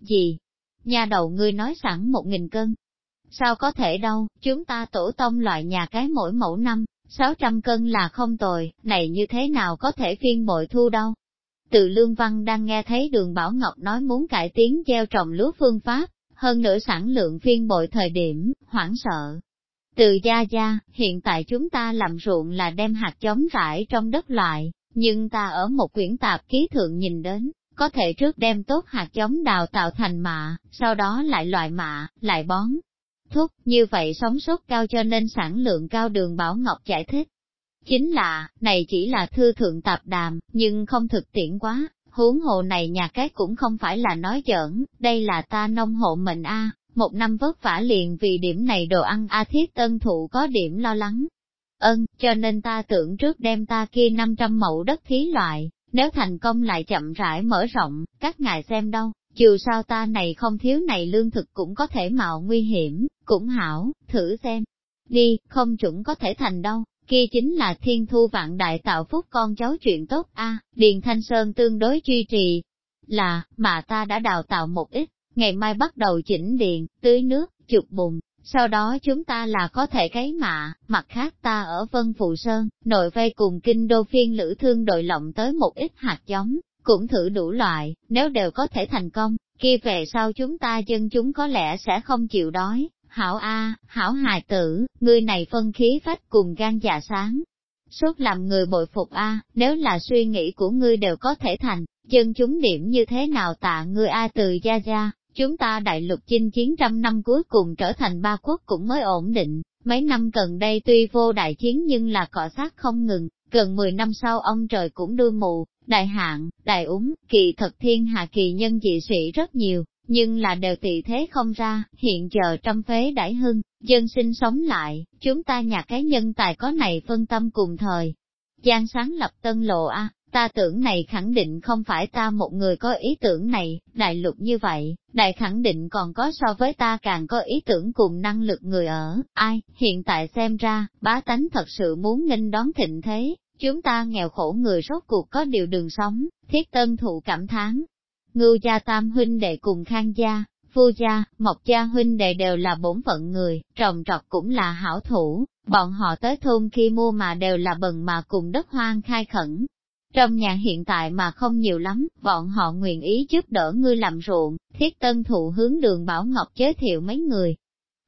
Gì? Nhà đầu ngươi nói sẵn một nghìn cân. Sao có thể đâu, chúng ta tổ tông loại nhà cái mỗi mẫu năm, 600 cân là không tồi, này như thế nào có thể phiên bội thu đâu. Từ Lương Văn đang nghe thấy đường Bảo Ngọc nói muốn cải tiến gieo trồng lúa phương pháp, hơn nữa sản lượng phiên bội thời điểm, hoảng sợ. Từ gia gia, hiện tại chúng ta làm ruộng là đem hạt giống rải trong đất loại, nhưng ta ở một quyển tạp ký thượng nhìn đến, có thể trước đem tốt hạt giống đào tạo thành mạ, sau đó lại loại mạ, lại bón. Thúc, như vậy sống sốt cao cho nên sản lượng cao đường Bảo Ngọc giải thích. Chính là, này chỉ là thư thượng tạp đàm, nhưng không thực tiễn quá, huống hồ này nhà cái cũng không phải là nói giỡn, đây là ta nông hộ mình a một năm vất vả liền vì điểm này đồ ăn a thiết tân thụ có điểm lo lắng. Ơn, cho nên ta tưởng trước đem ta kia 500 mẫu đất thí loại, nếu thành công lại chậm rãi mở rộng, các ngài xem đâu, dù sao ta này không thiếu này lương thực cũng có thể mạo nguy hiểm, cũng hảo, thử xem. Đi, không chuẩn có thể thành đâu, kia chính là thiên thu vạn đại tạo phúc con cháu chuyện tốt a Điền Thanh Sơn tương đối duy trì. Là, mà ta đã đào tạo một ít, ngày mai bắt đầu chỉnh điện, tưới nước, chụp bùn, sau đó chúng ta là có thể cấy mạ, mặt khác ta ở Vân Phụ Sơn, nội vây cùng kinh đô phiên lữ thương đội lộng tới một ít hạt giống, cũng thử đủ loại, nếu đều có thể thành công, kia về sau chúng ta dân chúng có lẽ sẽ không chịu đói. Hảo A, hảo hài tử, người này phân khí phách cùng gan dạ sáng. Suốt làm người bội phục A, nếu là suy nghĩ của ngươi đều có thể thành, dân chúng điểm như thế nào tạ ngươi A từ gia gia, Chúng ta đại lục chinh chiến trăm năm cuối cùng trở thành ba quốc cũng mới ổn định, mấy năm gần đây tuy vô đại chiến nhưng là cọ sát không ngừng, gần 10 năm sau ông trời cũng đưa mù, đại hạn, đại úng, kỳ thật thiên hạ kỳ nhân dị sĩ rất nhiều, nhưng là đều tị thế không ra, hiện giờ trăm phế đại hưng, dân sinh sống lại, chúng ta nhà cái nhân tài có này phân tâm cùng thời. Giang sáng lập tân lộ A, Ta tưởng này khẳng định không phải ta một người có ý tưởng này, đại lục như vậy, đại khẳng định còn có so với ta càng có ý tưởng cùng năng lực người ở, ai, hiện tại xem ra, bá tánh thật sự muốn nghênh đón thịnh thế, chúng ta nghèo khổ người rốt cuộc có điều đường sống, thiết tân thụ cảm thán. Ngưu gia tam huynh đệ cùng khang gia, phu gia, mộc gia huynh đệ đều là bổn phận người, trồng trọt cũng là hảo thủ, bọn họ tới thôn khi mua mà đều là bần mà cùng đất hoang khai khẩn, trong nhà hiện tại mà không nhiều lắm, bọn họ nguyện ý giúp đỡ ngươi làm ruộng, thiết tân thụ hướng đường Bảo Ngọc giới thiệu mấy người.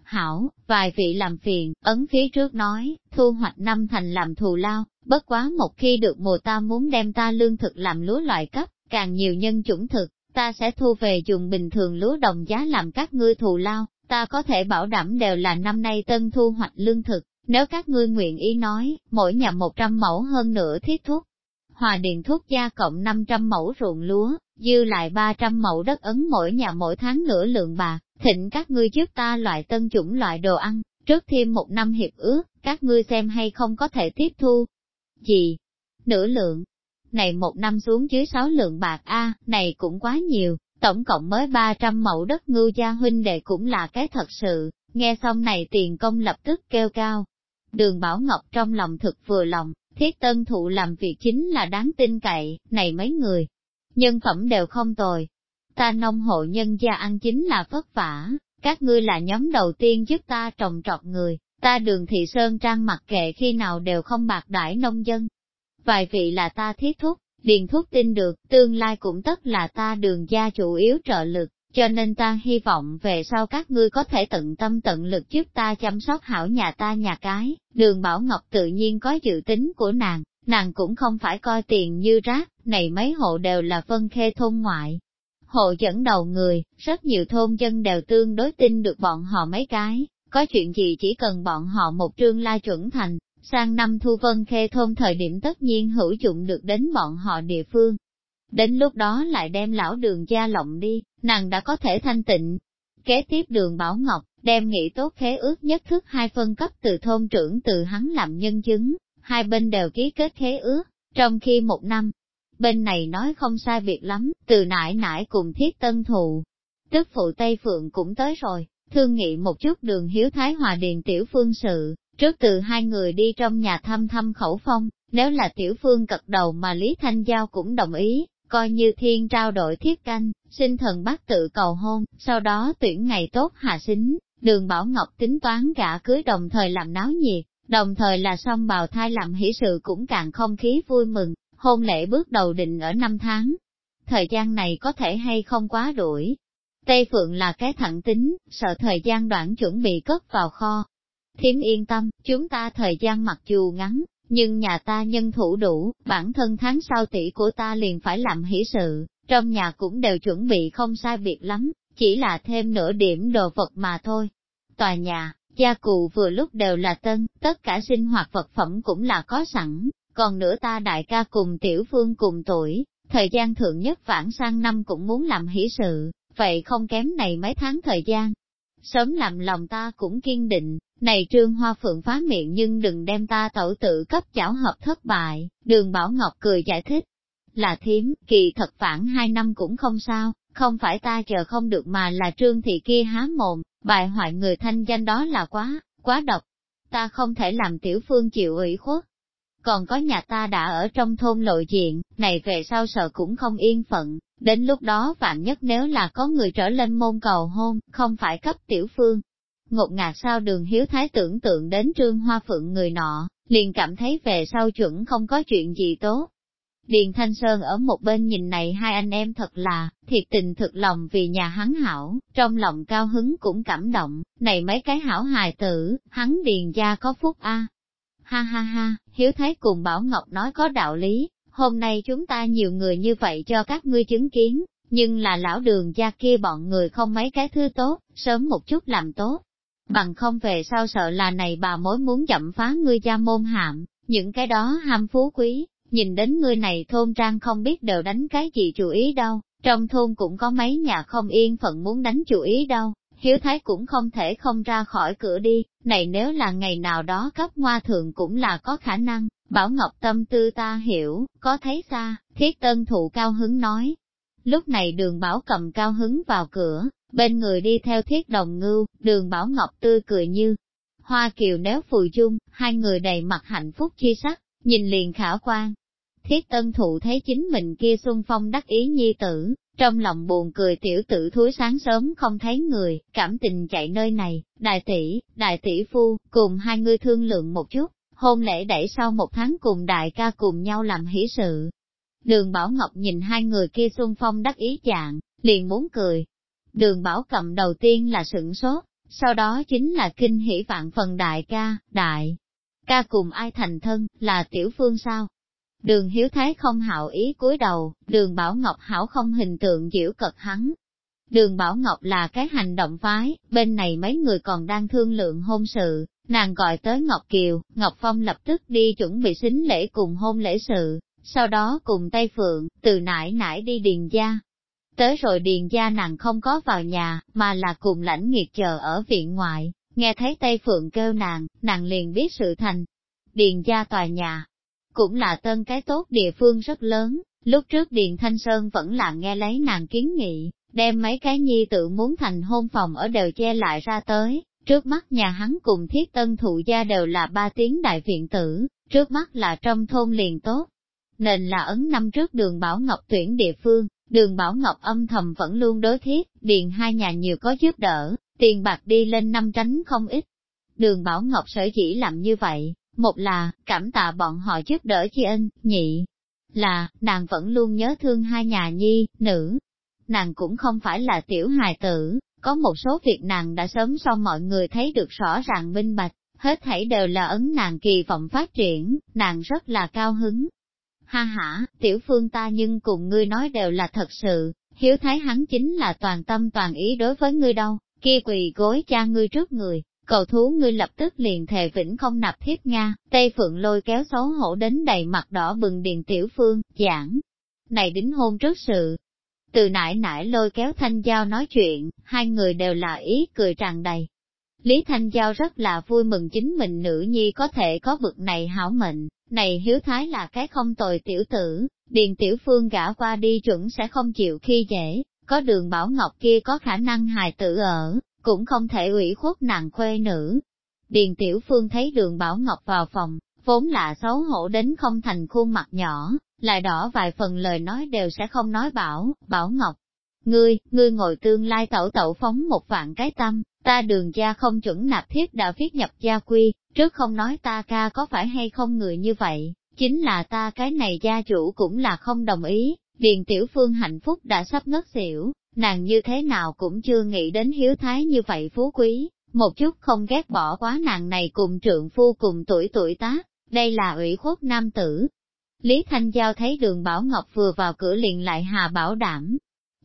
Hảo, vài vị làm phiền, ấn phía trước nói, thu hoạch năm thành làm thù lao, bất quá một khi được mùa ta muốn đem ta lương thực làm lúa loại cấp, càng nhiều nhân chủng thực, ta sẽ thu về dùng bình thường lúa đồng giá làm các ngươi thù lao, ta có thể bảo đảm đều là năm nay tân thu hoạch lương thực, nếu các ngươi nguyện ý nói, mỗi nhà một trăm mẫu hơn nữa thiết thuốc, Hòa Điền thuốc gia cộng 500 mẫu ruộng lúa, dư lại 300 mẫu đất ấn mỗi nhà mỗi tháng nửa lượng bạc, thịnh các ngươi giúp ta loại tân chủng loại đồ ăn, trước thêm một năm hiệp ước, các ngươi xem hay không có thể tiếp thu. Gì? Nửa lượng? Này một năm xuống dưới 6 lượng bạc A, này cũng quá nhiều, tổng cộng mới 300 mẫu đất ngưu gia huynh đệ cũng là cái thật sự, nghe xong này tiền công lập tức kêu cao. Đường Bảo Ngọc trong lòng thực vừa lòng, Thiết tân thụ làm việc chính là đáng tin cậy, này mấy người, nhân phẩm đều không tồi. Ta nông hộ nhân gia ăn chính là vất vả, các ngươi là nhóm đầu tiên giúp ta trồng trọt người, ta đường thị sơn trang mặc kệ khi nào đều không bạc đãi nông dân. Vài vị là ta thiết thúc, điền thúc tin được, tương lai cũng tất là ta đường gia chủ yếu trợ lực, cho nên ta hy vọng về sau các ngươi có thể tận tâm tận lực giúp ta chăm sóc hảo nhà ta nhà cái. Đường Bảo Ngọc tự nhiên có dự tính của nàng, nàng cũng không phải coi tiền như rác, này mấy hộ đều là phân khê thôn ngoại. Hộ dẫn đầu người, rất nhiều thôn dân đều tương đối tin được bọn họ mấy cái, có chuyện gì chỉ cần bọn họ một trương la chuẩn thành, sang năm thu vân khê thôn thời điểm tất nhiên hữu dụng được đến bọn họ địa phương, Đến lúc đó lại đem lão đường gia lộng đi, nàng đã có thể thanh tịnh. Kế tiếp đường Bảo Ngọc, đem nghị tốt khế ước nhất thức hai phân cấp từ thôn trưởng từ hắn làm nhân chứng, hai bên đều ký kết khế ước, trong khi một năm, bên này nói không sai việc lắm, từ nãy nãy cùng thiết tân thụ. Tức phụ Tây Phượng cũng tới rồi, thương nghị một chút đường hiếu thái hòa điền tiểu phương sự, trước từ hai người đi trong nhà thăm thăm khẩu phong, nếu là tiểu phương cật đầu mà Lý Thanh Giao cũng đồng ý, coi như thiên trao đổi thiết canh, sinh thần bắt tự cầu hôn, sau đó tuyển ngày tốt hạ xính, đường Bảo Ngọc tính toán gả cưới đồng thời làm náo nhiệt, đồng thời là xong bào thai làm hỷ sự cũng càng không khí vui mừng, hôn lễ bước đầu định ở năm tháng. Thời gian này có thể hay không quá đuổi. Tây Phượng là cái thẳng tính, sợ thời gian đoạn chuẩn bị cất vào kho. Thiếm yên tâm, chúng ta thời gian mặc dù ngắn, nhưng nhà ta nhân thủ đủ, bản thân tháng sau tỷ của ta liền phải làm hỷ sự, trong nhà cũng đều chuẩn bị không sai biệt lắm, chỉ là thêm nửa điểm đồ vật mà thôi. Tòa nhà, gia cụ vừa lúc đều là tân, tất cả sinh hoạt vật phẩm cũng là có sẵn, còn nữa ta đại ca cùng tiểu phương cùng tuổi, thời gian thượng nhất vãng sang năm cũng muốn làm hỷ sự, vậy không kém này mấy tháng thời gian. Sớm làm lòng ta cũng kiên định, này trương hoa phượng phá miệng nhưng đừng đem ta tẩu tự cấp chảo hợp thất bại, đường Bảo Ngọc cười giải thích. Là thiếm, kỳ thật phản hai năm cũng không sao, không phải ta chờ không được mà là trương thị kia há mồm, bài hoại người thanh danh đó là quá, quá độc. Ta không thể làm tiểu phương chịu ủy khuất. Còn có nhà ta đã ở trong thôn lộ diện, này về sau sợ cũng không yên phận, đến lúc đó vạn nhất nếu là có người trở lên môn cầu hôn, không phải cấp tiểu phương, ngột ngạt sao đường hiếu thái tưởng tượng đến trương hoa phượng người nọ, liền cảm thấy về sau chuẩn không có chuyện gì tốt. Điền Thanh Sơn ở một bên nhìn này hai anh em thật là, thiệt tình thực lòng vì nhà hắn hảo, trong lòng cao hứng cũng cảm động, này mấy cái hảo hài tử, hắn điền gia có phúc a. Ha ha ha, Hiếu Thái cùng Bảo Ngọc nói có đạo lý, hôm nay chúng ta nhiều người như vậy cho các ngươi chứng kiến, nhưng là lão đường gia kia bọn người không mấy cái thứ tốt, sớm một chút làm tốt, bằng không về sau sợ là này bà mối muốn chậm phá ngươi gia môn hạm, những cái đó ham phú quý, nhìn đến ngươi này thôn trang không biết đều đánh cái gì chủ ý đâu, trong thôn cũng có mấy nhà không yên phận muốn đánh chủ ý đâu, hiếu thái cũng không thể không ra khỏi cửa đi, này nếu là ngày nào đó cấp hoa thượng cũng là có khả năng, bảo ngọc tâm tư ta hiểu, có thấy xa, thiết tân thụ cao hứng nói. Lúc này đường bảo cầm cao hứng vào cửa, bên người đi theo thiết đồng ngưu, đường Bảo Ngọc tươi cười như hoa kiều nếu phù chung, hai người đầy mặt hạnh phúc chi sắc, nhìn liền khả quan. Thiết tân thụ thấy chính mình kia xuân phong đắc ý nhi tử, trong lòng buồn cười tiểu tử thúi sáng sớm không thấy người, cảm tình chạy nơi này, đại tỷ, đại tỷ phu, cùng hai người thương lượng một chút, hôn lễ đẩy sau một tháng cùng đại ca cùng nhau làm hỷ sự. Đường Bảo Ngọc nhìn hai người kia xung phong đắc ý dạng, liền muốn cười, Đường Bảo Cầm đầu tiên là sửng sốt, sau đó chính là kinh hỷ vạn phần đại ca, đại ca cùng ai thành thân, là tiểu phương sao? Đường Hiếu Thái không hảo ý cúi đầu, đường Bảo Ngọc hảo không hình tượng diễu cật hắn. Đường Bảo Ngọc là cái hành động phái, bên này mấy người còn đang thương lượng hôn sự, nàng gọi tới Ngọc Kiều, Ngọc Phong lập tức đi chuẩn bị xính lễ cùng hôn lễ sự, sau đó cùng Tây Phượng, từ nải nải đi điền gia, Tới rồi điền gia nàng không có vào nhà, mà là cùng lãnh nghiệt chờ ở viện ngoại, nghe thấy Tây Phượng kêu nàng, nàng liền biết sự thành. Điền gia tòa nhà, cũng là tân cái tốt địa phương rất lớn, lúc trước Điền Thanh Sơn vẫn là nghe lấy nàng kiến nghị, đem mấy cái nhi tự muốn thành hôn phòng ở đều che lại ra tới, trước mắt nhà hắn cùng thiết tân thụ gia đều là ba tiếng đại viện tử, trước mắt là trong thôn liền tốt. Nên là ấn năm trước đường Bảo Ngọc tuyển địa phương, Đường Bảo Ngọc âm thầm vẫn luôn đối thiết, điền hai nhà nhiều có giúp đỡ, tiền bạc đi lên năm tránh không ít. Đường Bảo Ngọc sở chỉ làm như vậy, một là, cảm tạ bọn họ giúp đỡ chi ân, nhị, là, nàng vẫn luôn nhớ thương hai nhà nhi, nữ. Nàng cũng không phải là tiểu hài tử, có một số việc nàng đã sớm so mọi người thấy được rõ ràng minh bạch, hết thảy đều là ấn nàng kỳ vọng phát triển, nàng rất là cao hứng, Ha ha, tiểu phương ta nhưng cùng ngươi nói đều là thật sự, hiếu thái hắn chính là toàn tâm toàn ý đối với ngươi đâu, kia quỳ gối cha ngươi trước người, cầu thú ngươi lập tức liền thề vĩnh không nạp thiết Nga, Tây Phượng lôi kéo xấu hổ đến đầy mặt đỏ bừng điền tiểu phương, giảng. Này đính hôn trước sự. Từ nãy nãy lôi kéo thanh giao nói chuyện, hai người đều là ý cười tràn đầy. Lý Thanh Giao rất là vui mừng chính mình nữ nhi có thể có vực này hảo mệnh, này hiếu thái là cái không tồi tiểu tử, điền tiểu phương gả qua đi chuẩn sẽ không chịu khi dễ, có đường bảo ngọc kia có khả năng hài tử ở, cũng không thể ủy khuất nàng khuê nữ. Điền tiểu phương thấy đường bảo ngọc vào phòng, vốn là xấu hổ đến không thành khuôn mặt nhỏ, lại đỏ vài phần lời nói đều sẽ không nói bảo, bảo ngọc. Ngươi, ngươi ngồi tương lai tẩu tẩu phóng một vạn cái tâm, ta đường gia không chuẩn nạp thiết đã viết nhập gia quy, trước không nói ta ca có phải hay không người như vậy, chính là ta cái này gia chủ cũng là không đồng ý, Điền Tiểu Phương hạnh phúc đã sắp ngất xỉu, nàng như thế nào cũng chưa nghĩ đến hiếu thái như vậy phú quý, một chút không ghét bỏ quá nàng này cùng trượng phu cùng tuổi tuổi tác, đây là ủy khuất nam tử. Lý Thanh Giao thấy đường Bảo Ngọc vừa vào cửa liền lại hà bảo đảm.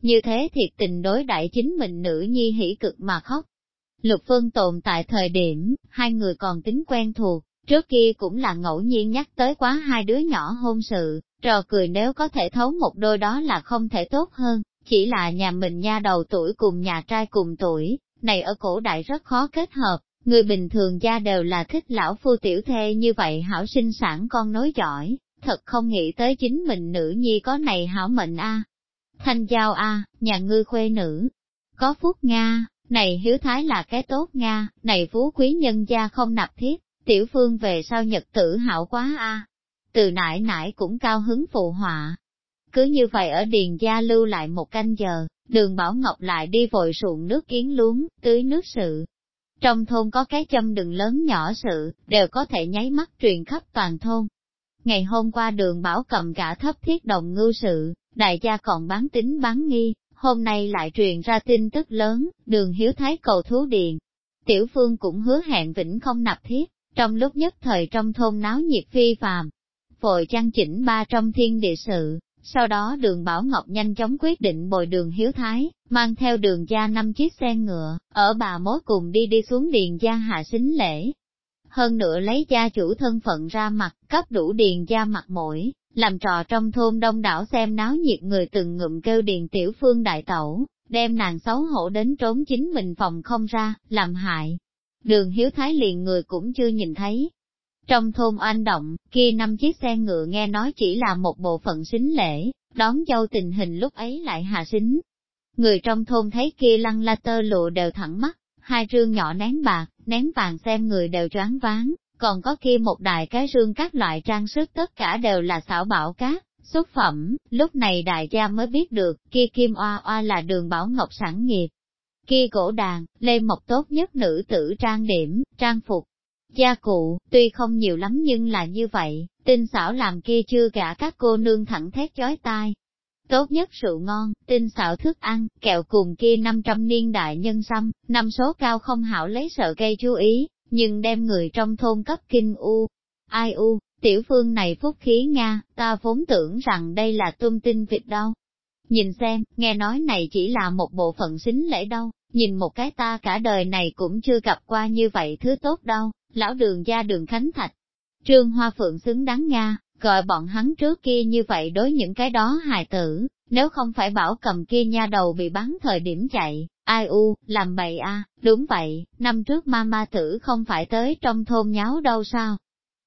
Như thế thiệt tình đối đại chính mình nữ nhi hỉ cực mà khóc. Lục Phương tồn tại thời điểm, hai người còn tính quen thuộc, trước kia cũng là ngẫu nhiên nhắc tới quá hai đứa nhỏ hôn sự, trò cười nếu có thể thấu một đôi đó là không thể tốt hơn, chỉ là nhà mình nha đầu tuổi cùng nhà trai cùng tuổi, này ở cổ đại rất khó kết hợp, người bình thường gia đều là thích lão phu tiểu thê như vậy hảo sinh sản con nối giỏi, thật không nghĩ tới chính mình nữ nhi có này hảo mệnh a. Thanh giao a, nhà ngươi khuê nữ, có phúc Nga, này hiếu thái là cái tốt Nga, này phú quý nhân gia không nạp thiết, tiểu phương về sau nhật tử hảo quá a. Từ nãy nãy cũng cao hứng phụ họa. Cứ như vậy ở điền gia lưu lại một canh giờ, đường Bảo Ngọc lại đi vội ruộng nước kiến luống, tưới nước sự. Trong thôn có cái châm đừng lớn nhỏ sự, đều có thể nháy mắt truyền khắp toàn thôn. Ngày hôm qua đường Bảo cầm cả thấp thiết đồng ngưu sự, đại gia còn bán tính bán nghi, hôm nay lại truyền ra tin tức lớn, đường hiếu thái cầu thú điện Tiểu phương cũng hứa hẹn vĩnh không nạp thiết, trong lúc nhất thời trong thôn náo nhiệt phi phàm. Vội trang chỉnh ba trong thiên địa sự, sau đó đường Bảo Ngọc nhanh chóng quyết định bồi đường Hiếu Thái, mang theo đường gia năm chiếc xe ngựa, ở bà mối cùng đi đi xuống điền gia hạ xính lễ. Hơn nữa lấy gia chủ thân phận ra mặt, cấp đủ điền gia mặt mũi, làm trò trong thôn đông đảo xem náo nhiệt người từng ngụm kêu điền tiểu phương đại tẩu, đem nàng xấu hổ đến trốn chính mình phòng không ra, làm hại. Đường Hiếu Thái liền người cũng chưa nhìn thấy, trong thôn oanh động, kia năm chiếc xe ngựa nghe nói chỉ là một bộ phận xính lễ, đón dâu tình hình lúc ấy lại hạ xính. Người trong thôn thấy kia lăng la tơ lụa đều thẳng mắt, hai rương nhỏ nén bạc, nén vàng xem người đều choáng váng, còn có kia một đài cái rương các loại trang sức tất cả đều là xảo bảo cát, xuất phẩm, lúc này đại gia mới biết được, kia kim oa oa là đường bảo ngọc sản nghiệp. Kia cổ đàn, lê mộc tốt nhất nữ tử trang điểm, trang phục, Gia cụ, tuy không nhiều lắm nhưng là như vậy, tinh xảo làm kia chưa cả các cô nương thẳng thét chói tai. Tốt nhất rượu ngon, tinh xảo thức ăn, kẹo cùng kia 500 niên đại nhân xăm, năm số cao không hảo lấy sợ gây chú ý, nhưng đem người trong thôn cấp kinh u. Ai u, tiểu phương này phúc khí Nga, ta vốn tưởng rằng đây là tung tin vịt đâu. Nhìn xem, nghe nói này chỉ là một bộ phận xính lễ đâu, nhìn một cái ta cả đời này cũng chưa gặp qua như vậy thứ tốt đâu lão đường gia đường Khánh Thạch. Trương Hoa Phượng xứng đáng Nga, gọi bọn hắn trước kia như vậy đối những cái đó hài tử, nếu không phải bảo cầm kia nha đầu bị bắn thời điểm chạy, ai u, làm bậy a đúng vậy, năm trước ma ma tử không phải tới trong thôn nháo đâu sao.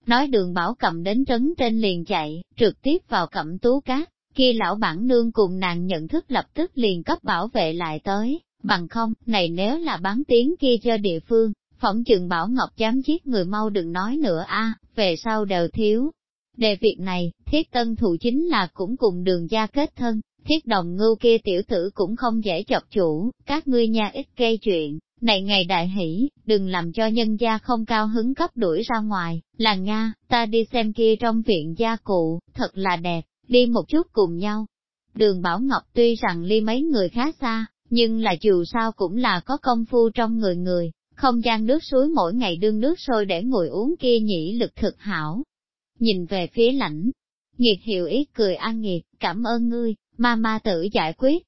Nói đường bảo cầm đến trấn trên liền chạy, trực tiếp vào cẩm tú cát, kia lão bản nương cùng nàng nhận thức lập tức liền cấp bảo vệ lại tới, bằng không, này nếu là bán tiếng kia cho địa phương, phỏng chừng Bảo Ngọc dám giết người mau đừng nói nữa a về sau đều thiếu. Đề việc này, thiết tân thủ chính là cũng cùng đường gia kết thân, thiết đồng ngưu kia tiểu tử cũng không dễ chọc chủ, các ngươi nha ít gây chuyện, này ngày đại hỷ, đừng làm cho nhân gia không cao hứng cấp đuổi ra ngoài, là Nga, ta đi xem kia trong viện gia cụ, thật là đẹp, đi một chút cùng nhau. Đường Bảo Ngọc tuy rằng ly mấy người khá xa, nhưng là dù sao cũng là có công phu trong người người, không gian nước suối mỗi ngày đương nước sôi để ngồi uống kia nhĩ lực thực hảo. Nhìn về phía lãnh, nghiệt hiệu ít cười an nghiệt, cảm ơn ngươi, ma ma tử giải quyết.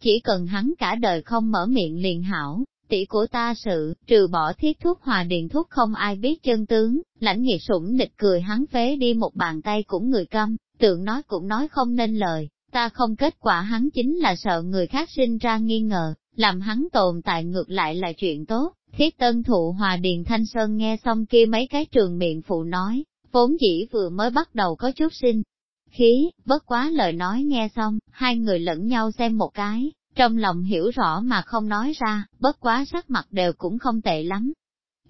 Chỉ cần hắn cả đời không mở miệng liền hảo, tỷ của ta sự, trừ bỏ thiết thuốc hòa điện thuốc không ai biết chân tướng, lãnh nghiệt sủng nịch cười hắn phế đi một bàn tay cũng người câm, tượng nói cũng nói không nên lời, ta không kết quả hắn chính là sợ người khác sinh ra nghi ngờ, làm hắn tồn tại ngược lại là chuyện tốt. Thiết tân thụ hòa điền thanh sơn nghe xong kia mấy cái trường miệng phụ nói, vốn dĩ vừa mới bắt đầu có chút sinh. Khí, bất quá lời nói nghe xong, hai người lẫn nhau xem một cái, trong lòng hiểu rõ mà không nói ra, bất quá sắc mặt đều cũng không tệ lắm.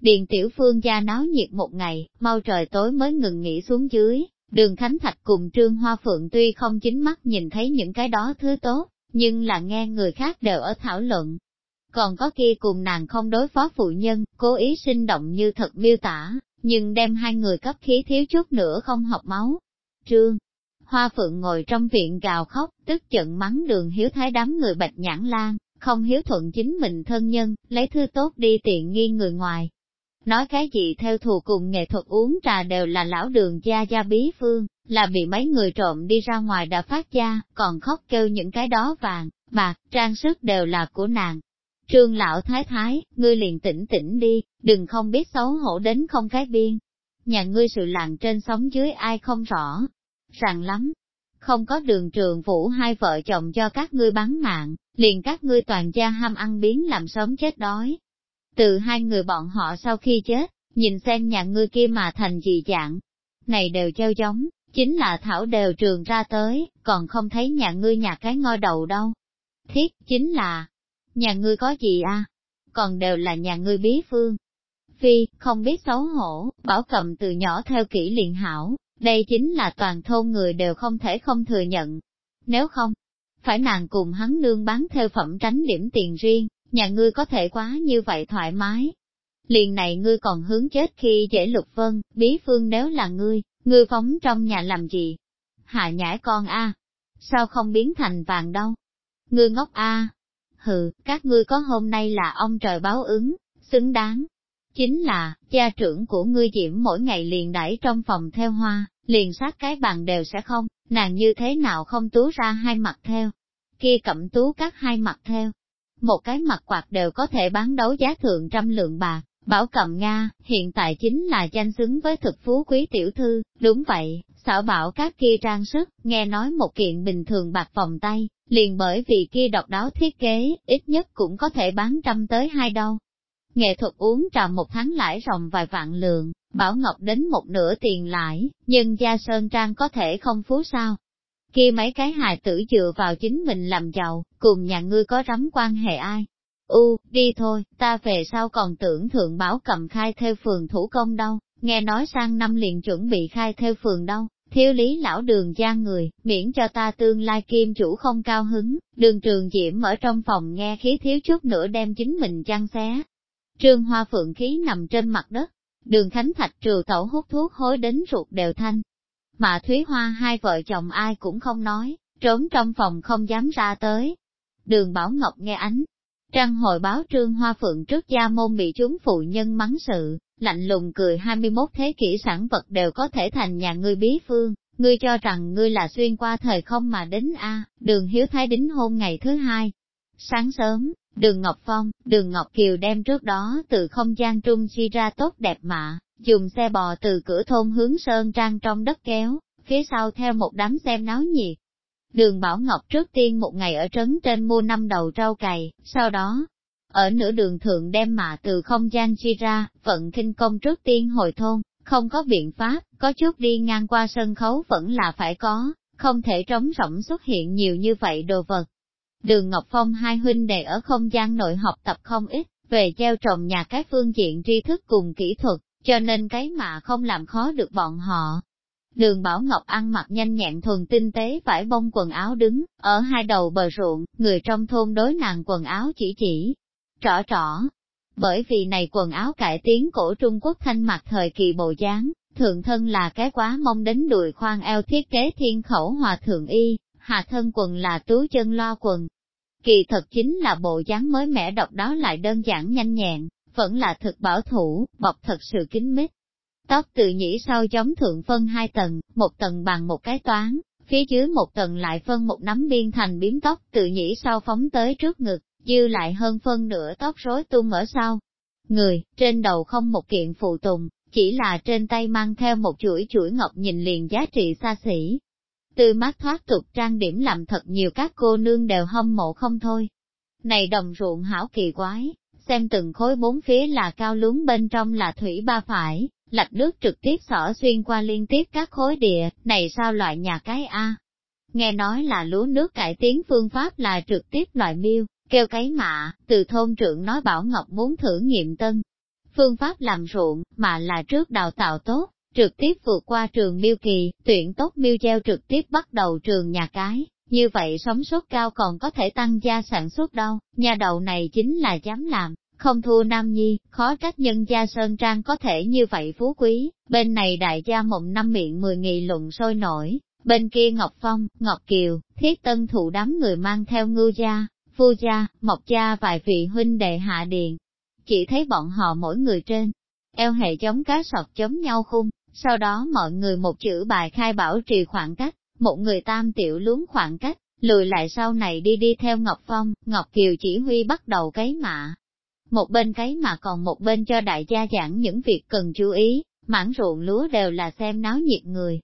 Điền tiểu phương gia náo nhiệt một ngày, mau trời tối mới ngừng nghỉ xuống dưới, đường Khánh Thạch cùng Trương Hoa Phượng tuy không chính mắt nhìn thấy những cái đó thứ tốt, nhưng là nghe người khác đều ở thảo luận. Còn có kia cùng nàng không đối phó phụ nhân, cố ý sinh động như thật miêu tả, nhưng đem hai người cấp khí thiếu chút nữa không học máu. Trương, Hoa Phượng ngồi trong viện gào khóc, tức giận mắng đường hiếu thái đám người bạch nhãn lan, không hiếu thuận chính mình thân nhân, lấy thư tốt đi tiện nghi người ngoài. Nói cái gì theo thù cùng nghệ thuật uống trà đều là lão đường gia gia bí phương, là bị mấy người trộm đi ra ngoài đã phát gia, còn khóc kêu những cái đó vàng, bạc, trang sức đều là của nàng. Trương lão thái thái, ngươi liền tỉnh tỉnh đi, đừng không biết xấu hổ đến không cái biên. Nhà ngươi sự làng trên sóng dưới ai không rõ, ràng lắm. Không có đường trường vũ hai vợ chồng cho các ngươi bán mạng, liền các ngươi toàn gia ham ăn biến làm sớm chết đói. Từ hai người bọn họ sau khi chết, nhìn xem nhà ngươi kia mà thành gì dạng. Này đều treo giống, chính là thảo đều trường ra tới, còn không thấy nhà ngươi nhà cái ngôi đầu đâu. Thiết, chính là, nhà ngươi có gì à? Còn đều là nhà ngươi bí phương. Phi, không biết xấu hổ, bảo cầm từ nhỏ theo kỹ liền hảo, đây chính là toàn thôn người đều không thể không thừa nhận. Nếu không, phải nàng cùng hắn nương bán theo phẩm tránh điểm tiền riêng, nhà ngươi có thể quá như vậy thoải mái. Liền này ngươi còn hướng chết khi dễ lục vân, bí phương nếu là ngươi, ngươi phóng trong nhà làm gì? Hạ nhãi con a, sao không biến thành vàng đâu? Ngươi ngốc a, hừ, các ngươi có hôm nay là ông trời báo ứng, xứng đáng, Chính là, cha trưởng của ngươi diễm mỗi ngày liền đẩy trong phòng theo hoa, liền sát cái bàn đều sẽ không, nàng như thế nào không tú ra hai mặt theo. Kia cẩm tú các hai mặt theo. Một cái mặt quạt đều có thể bán đấu giá thượng trăm lượng bạc. Bảo cầm Nga, hiện tại chính là danh xứng với thực phú quý tiểu thư, đúng vậy, xảo bảo các kia trang sức, nghe nói một kiện bình thường bạc vòng tay, liền bởi vì kia độc đáo thiết kế, ít nhất cũng có thể bán trăm tới hai đâu. Nghệ thuật uống trà một tháng lãi ròng vài vạn lượng, Bảo Ngọc đến một nửa tiền lãi, nhưng gia sơn trang có thể không phú sao. Khi mấy cái hài tử dựa vào chính mình làm giàu, cùng nhà ngươi có rắm quan hệ ai? U, đi thôi, ta về sau còn tưởng thượng bảo cầm khai theo phường thủ công đâu, nghe nói sang năm liền chuẩn bị khai theo phường đâu, thiếu lý lão đường gian người, miễn cho ta tương lai kim chủ không cao hứng, đường trường diễm ở trong phòng nghe khí thiếu chút nữa đem chính mình chăn xé, Trương Hoa Phượng khí nằm trên mặt đất, đường Khánh Thạch trừ tẩu hút thuốc hối đến ruột đều thanh. Mà Thúy Hoa hai vợ chồng ai cũng không nói, trốn trong phòng không dám ra tới. Đường Bảo Ngọc nghe ánh, Trăng hồi báo Trương Hoa Phượng trước gia môn bị chúng phụ nhân mắng sự, lạnh lùng cười 21 thế kỷ sản vật đều có thể thành nhà ngươi bí phương, ngươi cho rằng ngươi là xuyên qua thời không mà đến A, đường hiếu thái đính hôn ngày thứ hai. Sáng sớm, Đường Ngọc Phong, đường Ngọc Kiều đem trước đó từ không gian trung chi ra tốt đẹp mạ, dùng xe bò từ cửa thôn hướng Sơn Trang trong đất kéo, phía sau theo một đám xem náo nhiệt. Đường Bảo Ngọc trước tiên một ngày ở trấn trên mua năm đầu rau cày, sau đó, ở nửa đường thượng đem mạ từ không gian chi ra, vận kinh công trước tiên hồi thôn, không có biện pháp, có chút đi ngang qua sân khấu vẫn là phải có, không thể trống rỗng xuất hiện nhiều như vậy đồ vật, Đường Ngọc Phong hai huynh đệ ở không gian nội học tập không ít, về gieo trồng nhà cái phương diện tri thức cùng kỹ thuật, cho nên cái mà không làm khó được bọn họ. Đường Bảo Ngọc ăn mặc nhanh nhẹn thuần tinh tế vải bông quần áo đứng, ở hai đầu bờ ruộng, người trong thôn đối nàng quần áo chỉ chỉ, trỏ trỏ. Bởi vì này quần áo cải tiến cổ Trung Quốc thanh mặc thời kỳ bộ dáng, thượng thân là cái quá mong đến đùi khoan eo thiết kế thiên khẩu hòa thượng y, hạ thân quần là tú chân lo quần. Kỳ thật chính là bộ dáng mới mẻ độc đáo lại đơn giản nhanh nhẹn, vẫn là thực bảo thủ, bọc thật sự kín mít. Tóc tự nhĩ sau chống thượng phân hai tầng, một tầng bằng một cái toán, phía dưới một tầng lại phân một nắm biên thành biếm tóc tự nhĩ sau phóng tới trước ngực, dư lại hơn phân nửa tóc rối tung ở sau. Người, trên đầu không một kiện phụ tùng, chỉ là trên tay mang theo một chuỗi chuỗi ngọc nhìn liền giá trị xa xỉ, từ mắt thoát tục trang điểm làm thật nhiều các cô nương đều hâm mộ không thôi. Này đồng ruộng hảo kỳ quái, xem từng khối bốn phía là cao lún bên trong là thủy ba phải, lạch nước trực tiếp xỏ xuyên qua liên tiếp các khối địa, này sao loại nhà cái A. Nghe nói là lúa nước cải tiến phương pháp là trực tiếp loại miêu, kêu cái mạ, từ thôn trưởng nói Bảo Ngọc muốn thử nghiệm tân. phương pháp làm ruộng, mà là trước đào tạo tốt, trực tiếp vượt qua trường miêu kỳ, tuyển tốt miêu gieo trực tiếp bắt đầu trường nhà cái. Như vậy sống sốt cao còn có thể tăng gia sản xuất đâu, nhà đầu này chính là dám làm, không thua Nam Nhi, khó trách nhân gia Sơn Trang có thể như vậy phú quý, bên này đại gia mộng năm miệng mười nghị luận sôi nổi, bên kia Ngọc Phong, Ngọc Kiều, thiết tân thụ đám người mang theo ngư gia, phu gia, mộc gia vài vị huynh đệ hạ điện. Chỉ thấy bọn họ mỗi người trên, eo hệ chống cá sọt chống nhau khung, sau đó mọi người một chữ bài khai bảo trì khoảng cách, một người tam tiểu luống khoảng cách, lùi lại sau này đi đi theo Ngọc Phong, Ngọc Kiều chỉ huy bắt đầu cấy mạ. Một bên cấy mà còn một bên cho đại gia giảng những việc cần chú ý, mảng ruộng lúa đều là xem náo nhiệt người.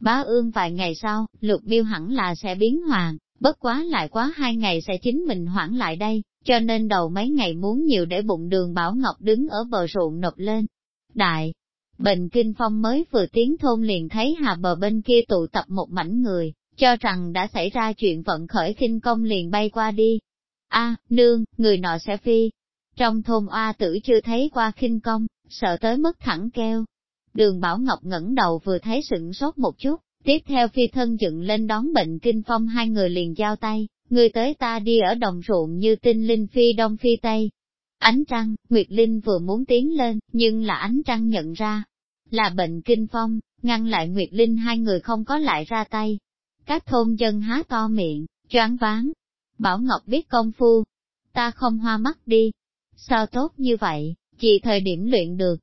Bá ương vài ngày sau, lục miêu hẳn là sẽ biến hoàng, bất quá lại quá hai ngày sẽ chính mình hoãn lại đây, cho nên đầu mấy ngày muốn nhiều để bụng đường Bảo Ngọc đứng ở bờ ruộng nộp lên. Đại, Bệnh kinh phong mới vừa tiến thôn liền thấy hà bờ bên kia tụ tập một mảnh người, cho rằng đã xảy ra chuyện vận khởi kinh công liền bay qua đi. a nương, người nọ sẽ phi. Trong thôn oa tử chưa thấy qua kinh công, sợ tới mức thẳng kêu. Đường Bảo Ngọc ngẩng đầu vừa thấy sửng sốt một chút, tiếp theo phi thân dựng lên đón bệnh kinh phong hai người liền giao tay, người tới ta đi ở đồng ruộng như tinh linh phi đông phi tây, Ánh trăng, Nguyệt Linh vừa muốn tiến lên, nhưng là ánh trăng nhận ra, là bệnh kinh phong, ngăn lại Nguyệt Linh hai người không có lại ra tay. Các thôn dân há to miệng, choáng váng. Bảo Ngọc biết công phu, ta không hoa mắt đi. Sao tốt như vậy, chỉ thời điểm luyện được.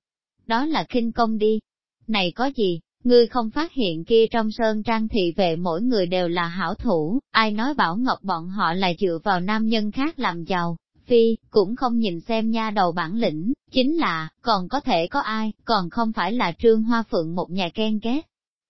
Đó là kinh công đi. Này có gì, ngươi không phát hiện kia trong sơn trang thị vệ mỗi người đều là hảo thủ, ai nói Bảo Ngọc bọn họ là dựa vào nam nhân khác làm giàu, Phi, cũng không nhìn xem nha đầu bản lĩnh, chính là, còn có thể có ai, còn không phải là trương hoa phượng một nhà ken két,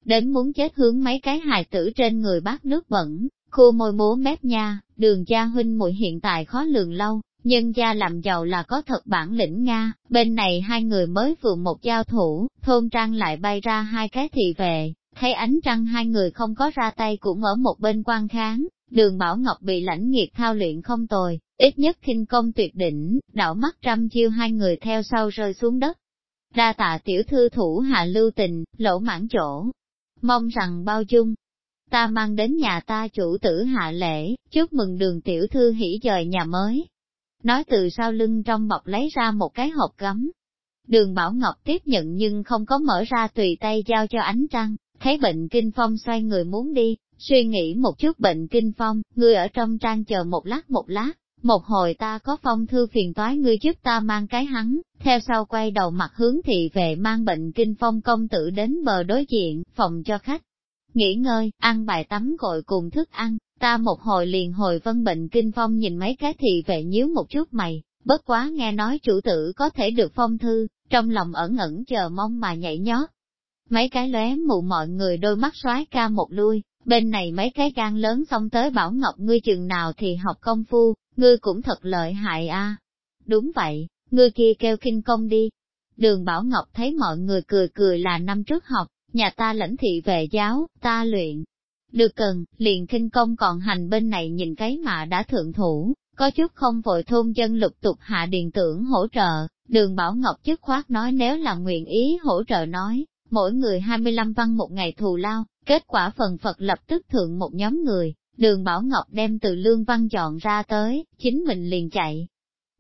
Đến muốn chết hướng mấy cái hài tử trên người bát nước bẩn, khu môi múa mép nha, đường cha huynh muội hiện tại khó lường lâu, nhân gia làm giàu là có thật bản lĩnh Nga, bên này hai người mới vừa một giao thủ, thôn trang lại bay ra hai cái thị về, thấy ánh trăng hai người không có ra tay cũng ở một bên quan kháng, đường Bảo Ngọc bị lãnh nghiệt thao luyện không tồi, ít nhất khinh công tuyệt đỉnh, đảo mắt trăm chiêu hai người theo sau rơi xuống đất. Đa tạ tiểu thư thủ hạ lưu tình, lỗ mãn chỗ. Mong rằng bao dung. Ta mang đến nhà ta chủ tử hạ lễ, chúc mừng đường tiểu thư hỉ dời nhà mới. Nói từ sau lưng trong bọc lấy ra một cái hộp gấm. Đường Bảo Ngọc tiếp nhận nhưng không có mở ra tùy tay giao cho ánh trăng, thấy bệnh kinh phong xoay người muốn đi, suy nghĩ một chút bệnh kinh phong, người ở trong trang chờ một lát một lát, một hồi ta có phong thư phiền toái ngươi giúp ta mang cái hắn, theo sau quay đầu mặt hướng thị về mang bệnh kinh phong công tử đến bờ đối diện, phòng cho khách. Nghỉ ngơi, ăn bài tắm gội cùng thức ăn, ta một hồi liền hồi vân bệnh kinh phong nhìn mấy cái thị vệ nhíu một chút mày, bất quá nghe nói chủ tử có thể được phong thư, trong lòng ẩn ẩn chờ mong mà nhảy nhót. Mấy cái lóe mụ mọi người đôi mắt xoái ca một lui, bên này mấy cái gan lớn xong tới bảo ngọc ngươi chừng nào thì học công phu, ngươi cũng thật lợi hại a. Đúng vậy, ngươi kia kêu kinh công đi. Đường Bảo Ngọc thấy mọi người cười cười là năm trước học, nhà ta lãnh thị về giáo, ta luyện. Được cần, liền kinh công còn hành bên này nhìn cái mà đã thượng thủ, có chút không vội thôn dân lục tục hạ điện tưởng hỗ trợ, đường Bảo Ngọc chức khoát nói nếu là nguyện ý hỗ trợ nói, mỗi người 25 văn một ngày thù lao, kết quả phần Phật lập tức thượng một nhóm người, Đường Bảo Ngọc đem từ lương văn chọn ra tới, chính mình liền chạy.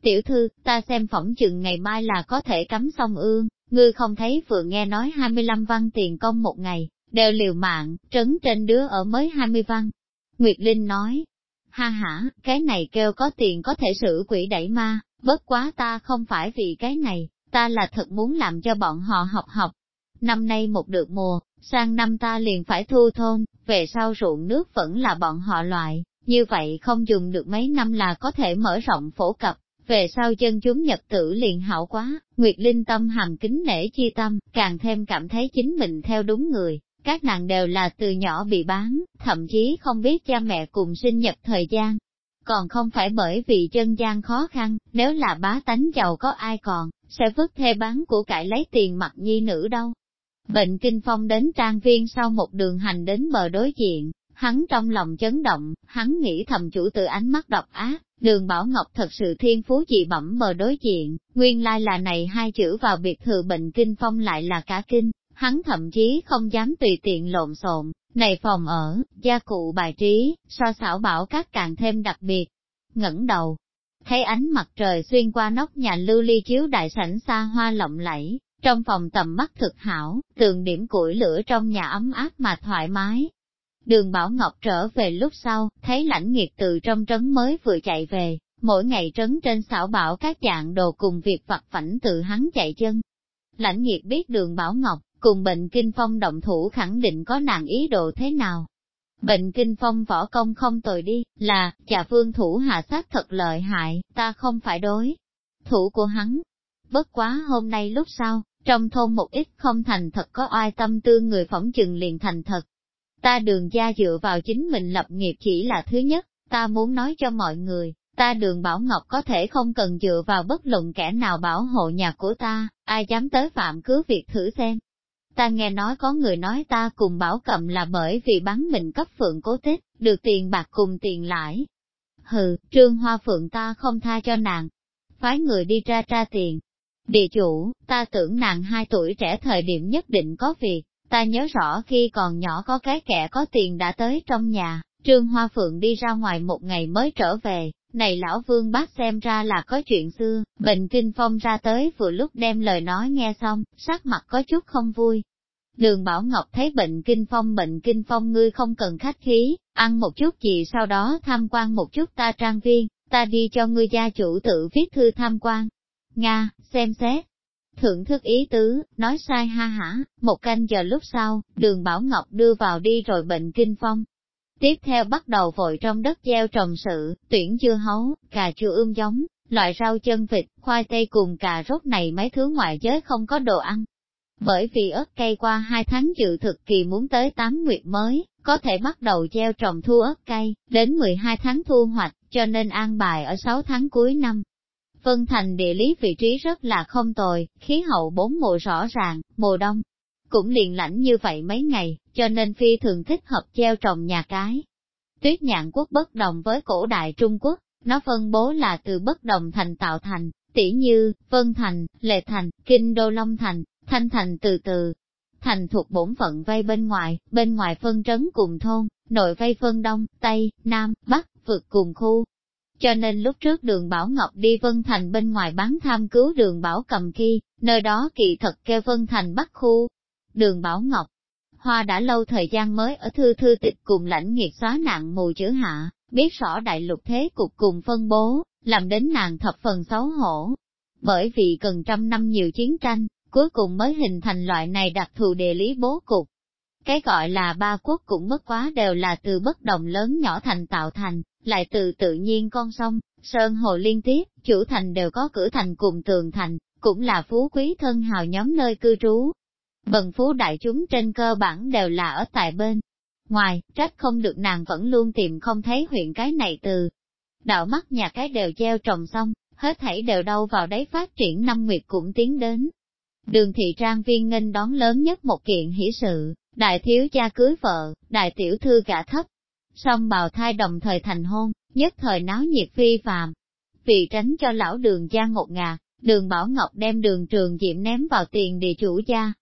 Tiểu thư, ta xem phỏng chừng ngày mai là có thể cắm xong ương, ngươi không thấy vừa nghe nói 25 văn tiền công một ngày, đều liều mạng, trấn trên đứa ở mới 20 văn. Nguyệt Linh nói, ha ha, cái này kêu có tiền có thể xử quỷ đẩy ma, bất quá ta không phải vì cái này, ta là thật muốn làm cho bọn họ học học. Năm nay một được mùa, sang năm ta liền phải thu thôn, về sau ruộng nước vẫn là bọn họ loại, như vậy không dùng được mấy năm là có thể mở rộng phổ cập, về sau chân chúng nhật tử liền hảo quá, Nguyệt Linh tâm hàm kính nể chi tâm, càng thêm cảm thấy chính mình theo đúng người, các nàng đều là từ nhỏ bị bán, thậm chí không biết cha mẹ cùng sinh nhật thời gian. Còn không phải bởi vì chân gian khó khăn, nếu là bá tánh giàu có ai còn, sẽ vứt thê bán của cải lấy tiền mặt nhi nữ đâu. Bệnh kinh phong đến trang viên sau một đường hành đến bờ đối diện, hắn trong lòng chấn động, hắn nghĩ thầm chủ từ ánh mắt độc ác, Đường Bảo Ngọc thật sự thiên phú dị bẩm bờ đối diện, nguyên lai là này hai chữ vào biệt thự bệnh kinh phong lại là cả kinh, hắn thậm chí không dám tùy tiện lộn xộn, này phòng ở, gia cụ bài trí, so xảo bảo các càng thêm đặc biệt. ngẩng đầu, thấy ánh mặt trời xuyên qua nóc nhà lưu ly chiếu đại sảnh xa hoa lộng lẫy, trong phòng tầm mắt thực hảo, tường điểm củi lửa trong nhà ấm áp mà thoải mái. Đường Bảo Ngọc trở về lúc sau, thấy lãnh nghiệt từ trong trấn mới vừa chạy về, mỗi ngày trấn trên xảo bảo các dạng đồ cùng việc vặt vảnh từ hắn chạy chân. Lãnh nghiệt biết đường Bảo Ngọc, cùng bệnh kinh phong động thủ khẳng định có nàng ý đồ thế nào. Bệnh kinh phong võ công không tồi đi, là, trà vương thủ hạ sát thật lợi hại, ta không phải đối. Thủ của hắn. Bất quá hôm nay lúc sau, trong thôn một ít không thành thật có oai tâm tư người phỏng chừng liền thành thật. Ta đường gia dựa vào chính mình lập nghiệp chỉ là thứ nhất, ta muốn nói cho mọi người, ta đường Bảo Ngọc có thể không cần dựa vào bất luận kẻ nào bảo hộ nhà của ta, ai dám tới phạm cứ việc thử xem. Ta nghe nói có người nói ta cùng Bảo Cầm là bởi vì bắn mình cấp phượng cố tích, được tiền bạc cùng tiền lãi. Hừ, trương hoa phượng ta không tha cho nàng. Phái người đi ra tra tiền, Địa chủ, ta tưởng nàng hai tuổi trẻ thời điểm nhất định có việc, ta nhớ rõ khi còn nhỏ có cái kẻ có tiền đã tới trong nhà, Trương Hoa Phượng đi ra ngoài một ngày mới trở về, này lão vương bác xem ra là có chuyện xưa, bệnh kinh phong ra tới vừa lúc đem lời nói nghe xong, sắc mặt có chút không vui. Đường Bảo Ngọc thấy bệnh kinh phong bệnh kinh phong ngươi không cần khách khí, ăn một chút gì sau đó tham quan một chút ta trang viên, ta đi cho ngươi gia chủ tự viết thư tham quan, Nga, xem xét. Thưởng thức ý tứ, nói sai ha hả, một canh giờ lúc sau, đường Bảo Ngọc đưa vào đi rồi bệnh kinh phong. Tiếp theo bắt đầu vội trong đất gieo trồng sự, tuyển dưa hấu, cà chua ươm giống, loại rau chân vịt, khoai tây cùng cà rốt này mấy thứ ngoại giới không có đồ ăn. Bởi vì ớt cây qua hai tháng dự thực kỳ muốn tới 8 nguyệt mới, có thể bắt đầu gieo trồng thu ớt cây, đến 12 tháng thu hoạch, cho nên an bài ở 6 tháng cuối năm. Vân Thành địa lý vị trí rất là không tồi, khí hậu bốn mùa rõ ràng, mùa đông cũng liền lạnh như vậy mấy ngày, cho nên phi thường thích hợp treo trồng nhà cái. Tuyết nhạn quốc bất đồng với cổ đại Trung Quốc, nó phân bố là từ bất đồng thành tạo thành, tỉ như, Vân Thành, Lệ Thành, Kinh Đô Long Thành, Thanh Thành từ từ. Thành thuộc bổn phận vây bên ngoài, bên ngoài phân trấn cùng thôn, nội vây phân đông, tây, nam, bắc, vượt cùng khu, cho nên lúc trước đường Bảo Ngọc đi Vân Thành bên ngoài bán tham cứu đường Bảo cầm kia, nơi đó kỳ thật kêu Vân Thành Bắc Khu. Đường Bảo Ngọc, Hoa đã lâu thời gian mới ở thư thư tịch cùng lãnh nghiệt xóa nạn mù chữ hạ, biết rõ đại lục thế cục cùng phân bố, làm đến nàng thập phần xấu hổ. Bởi vì cần trăm năm nhiều chiến tranh, cuối cùng mới hình thành loại này đặc thù địa lý bố cục. Cái gọi là ba quốc cũng mất quá đều là từ bất đồng lớn nhỏ thành tạo thành, lại từ tự nhiên con sông, sơn hồ liên tiếp, chủ thành đều có cửa thành cùng tường thành, cũng là phú quý thân hào nhóm nơi cư trú. Vần phú đại chúng trên cơ bản đều là ở tại bên. Ngoài, trách không được nàng vẫn luôn tìm không thấy huyện cái này từ. Đạo mắt nhà cái đều gieo trồng xong, hết thảy đều đâu vào đấy phát triển năm nguyệt cũng tiến đến. Đường thị trang viên nghênh đón lớn nhất một kiện hỷ sự, đại thiếu gia cưới vợ, đại tiểu thư gả thấp, song bào thai đồng thời thành hôn, nhất thời náo nhiệt phi phàm. Vì tránh cho lão đường gia ngột ngạt, đường Bảo Ngọc đem đường trường diệm ném vào tiền địa chủ gia.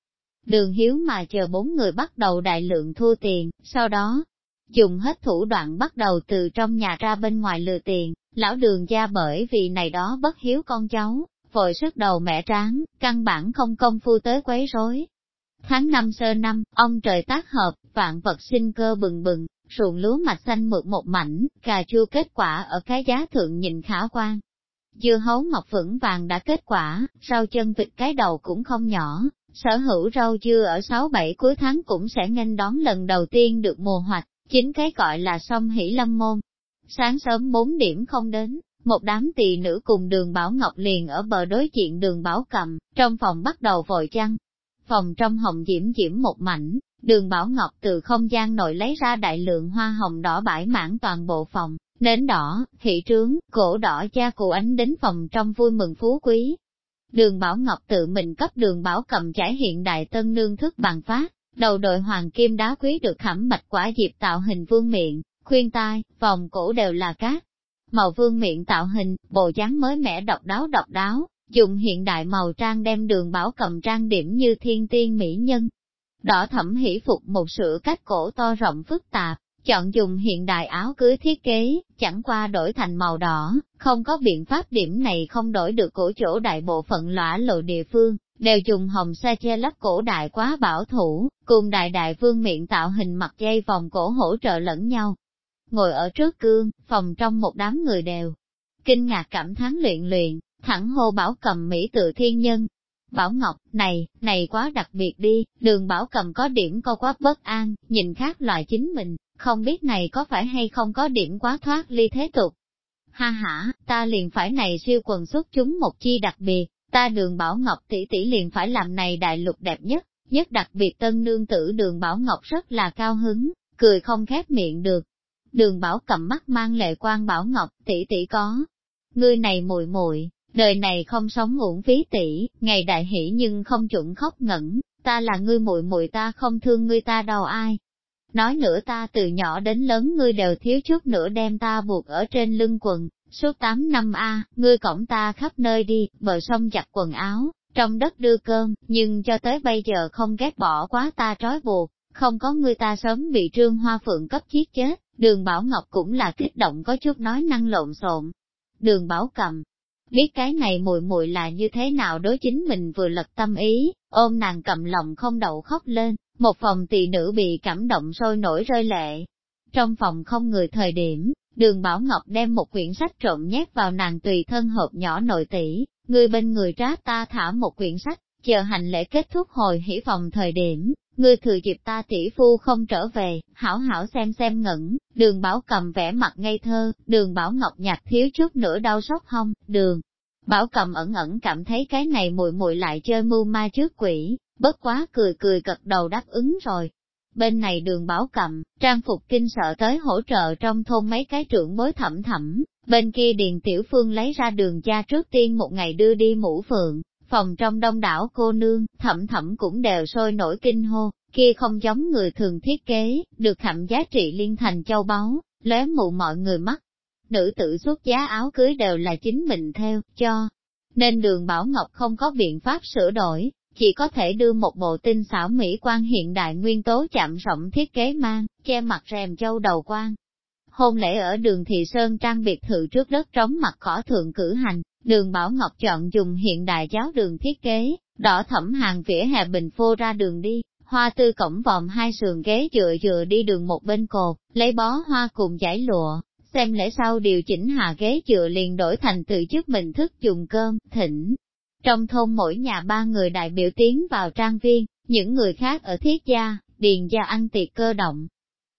Đường hiếu mà chờ bốn người bắt đầu đại lượng thua tiền, sau đó, dùng hết thủ đoạn bắt đầu từ trong nhà ra bên ngoài lừa tiền, lão đường gia bởi vì này đó bất hiếu con cháu, vội sức đầu mẹ tráng, căn bản không công phu tới quấy rối. Tháng năm sơ năm, ông trời tác hợp, vạn vật sinh cơ bừng bừng, ruộng lúa mạch xanh mượt một mảnh, cà chua kết quả ở cái giá thượng nhìn khả quan. Dưa hấu ngọc vững vàng đã kết quả, rau chân vịt cái đầu cũng không nhỏ, sở hữu rau dưa ở 6-7 cuối tháng cũng sẽ nghênh đón lần đầu tiên được mùa hoạch, chính cái gọi là sông hỷ lâm môn. Sáng sớm 4 điểm không đến, một đám tỳ nữ cùng đường Bảo Ngọc liền ở bờ đối diện đường Bảo Cầm, trong phòng bắt đầu vội chăng. Phòng trong hồng diễm diễm một mảnh, Đường Bảo Ngọc từ không gian nội lấy ra đại lượng hoa hồng đỏ bãi mãn toàn bộ phòng, nến đỏ, thị trướng, cổ đỏ cha cụ ánh đến phòng trong vui mừng phú quý. Đường Bảo Ngọc tự mình cấp đường Bảo cầm trải hiện đại tân nương thức bằng phát, đầu đội hoàng kim đá quý được khẩm bạch quả diệp tạo hình vương miệng, khuyên tai, vòng cổ đều là cát. màu vương miệng tạo hình, bộ dáng mới mẻ độc đáo độc đáo, dùng hiện đại màu trang đem đường bảo cầm trang điểm như thiên tiên mỹ nhân. Đỏ thẩm hỷ phục một sữa cách cổ to rộng phức tạp, chọn dùng hiện đại áo cưới thiết kế, chẳng qua đổi thành màu đỏ, không có biện pháp điểm này không đổi được cổ chỗ đại bộ phận lõa lộ địa phương, đều dùng hồng sa che lấp cổ đại quá bảo thủ, cùng đại đại vương miệng tạo hình mặt dây vòng cổ hỗ trợ lẫn nhau. Ngồi ở trước cương, phòng trong một đám người đều, kinh ngạc cảm thán luyện luyện, thẳng hô bảo cầm Mỹ tự thiên nhân. Bảo Ngọc, này, này quá đặc biệt đi, đường bảo cầm có điểm co quá bất an, nhìn khác loại chính mình, không biết này có phải hay không có điểm quá thoát ly thế tục. Ha ha, ta liền phải này siêu quần xuất chúng một chi đặc biệt, ta đường Bảo Ngọc tỷ tỷ liền phải làm này đại lục đẹp nhất, nhất đặc biệt tân nương tử đường Bảo Ngọc rất là cao hứng, cười không khép miệng được. Đường Bảo cầm mắt mang lệ quan Bảo Ngọc tỷ tỷ có. Ngươi này muội muội đời này không sống uổng phí tỷ, ngày đại hỷ nhưng không chuẩn khóc ngẩn, ta là ngươi muội muội ta không thương ngươi ta đâu ai. Nói nữa ta từ nhỏ đến lớn ngươi đều thiếu chút nữa đem ta buộc ở trên lưng quần, suốt 8 năm a, ngươi cổng ta khắp nơi đi, bờ sông giặt quần áo, trong đất đưa cơm, nhưng cho tới bây giờ không ghét bỏ quá ta trói buộc, không có ngươi ta sớm bị trương hoa phượng cấp chiết chết, đường Bảo Ngọc cũng là kích động có chút nói năng lộn xộn. Đường Bảo cầm, biết cái này mùi mùi là như thế nào đối chính mình vừa lật tâm ý, ôm nàng cầm lòng không đậu khóc lên, một phòng tỳ nữ bị cảm động sôi nổi rơi lệ. Trong phòng không người thời điểm, đường Bảo Ngọc đem một quyển sách trộm nhét vào nàng tùy thân hộp nhỏ nội tỷ, người bên người trát ta thả một quyển sách, chờ hành lễ kết thúc hồi hỷ phòng thời điểm, người thừa dịp ta tỷ phu không trở về, hảo hảo xem xem ngẩn, đường Bảo cầm vẻ mặt ngây thơ, đường Bảo Ngọc nhạt thiếu chút nữa đau sốc hông, đường. Bảo cầm ẩn ẩn cảm thấy cái này mùi mùi lại chơi mưu ma trước quỷ, bất quá cười cười cật đầu đáp ứng rồi. Bên này đường bảo cầm, trang phục kinh sợ tới hỗ trợ trong thôn mấy cái trưởng bối thẩm thẩm, bên kia điền tiểu phương lấy ra đường cha trước tiên một ngày đưa đi mũ phượng, phòng trong đông đảo cô nương, thẩm thẩm cũng đều sôi nổi kinh hô, kia không giống người thường thiết kế, được thẩm giá trị liên thành châu báu, lóe mụ mọi người mắt. Nữ tử xuất giá áo cưới đều là chính mình theo, cho. Nên đường Bảo Ngọc không có biện pháp sửa đổi, chỉ có thể đưa một bộ tinh xảo mỹ quan hiện đại nguyên tố chạm rộng thiết kế mang, che mặt rèm châu đầu quan. Hôn lễ ở đường Thị Sơn trang biệt thự trước đất trống mặt cỏ thượng cử hành, đường Bảo Ngọc chọn dùng hiện đại giáo đường thiết kế, đỏ thẩm hàng vỉa hè bình phô ra đường đi, hoa tư cổng vòm hai sườn ghế dựa dựa đi đường một bên cột, lấy bó hoa cùng giải lụa, xem lễ sau điều chỉnh hạ ghế dựa liền đổi thành tự chức mình thức dùng cơm, thỉnh, trong thôn mỗi nhà ba người đại biểu tiến vào trang viên, những người khác ở thiết gia, điền gia ăn tiệc cơ động.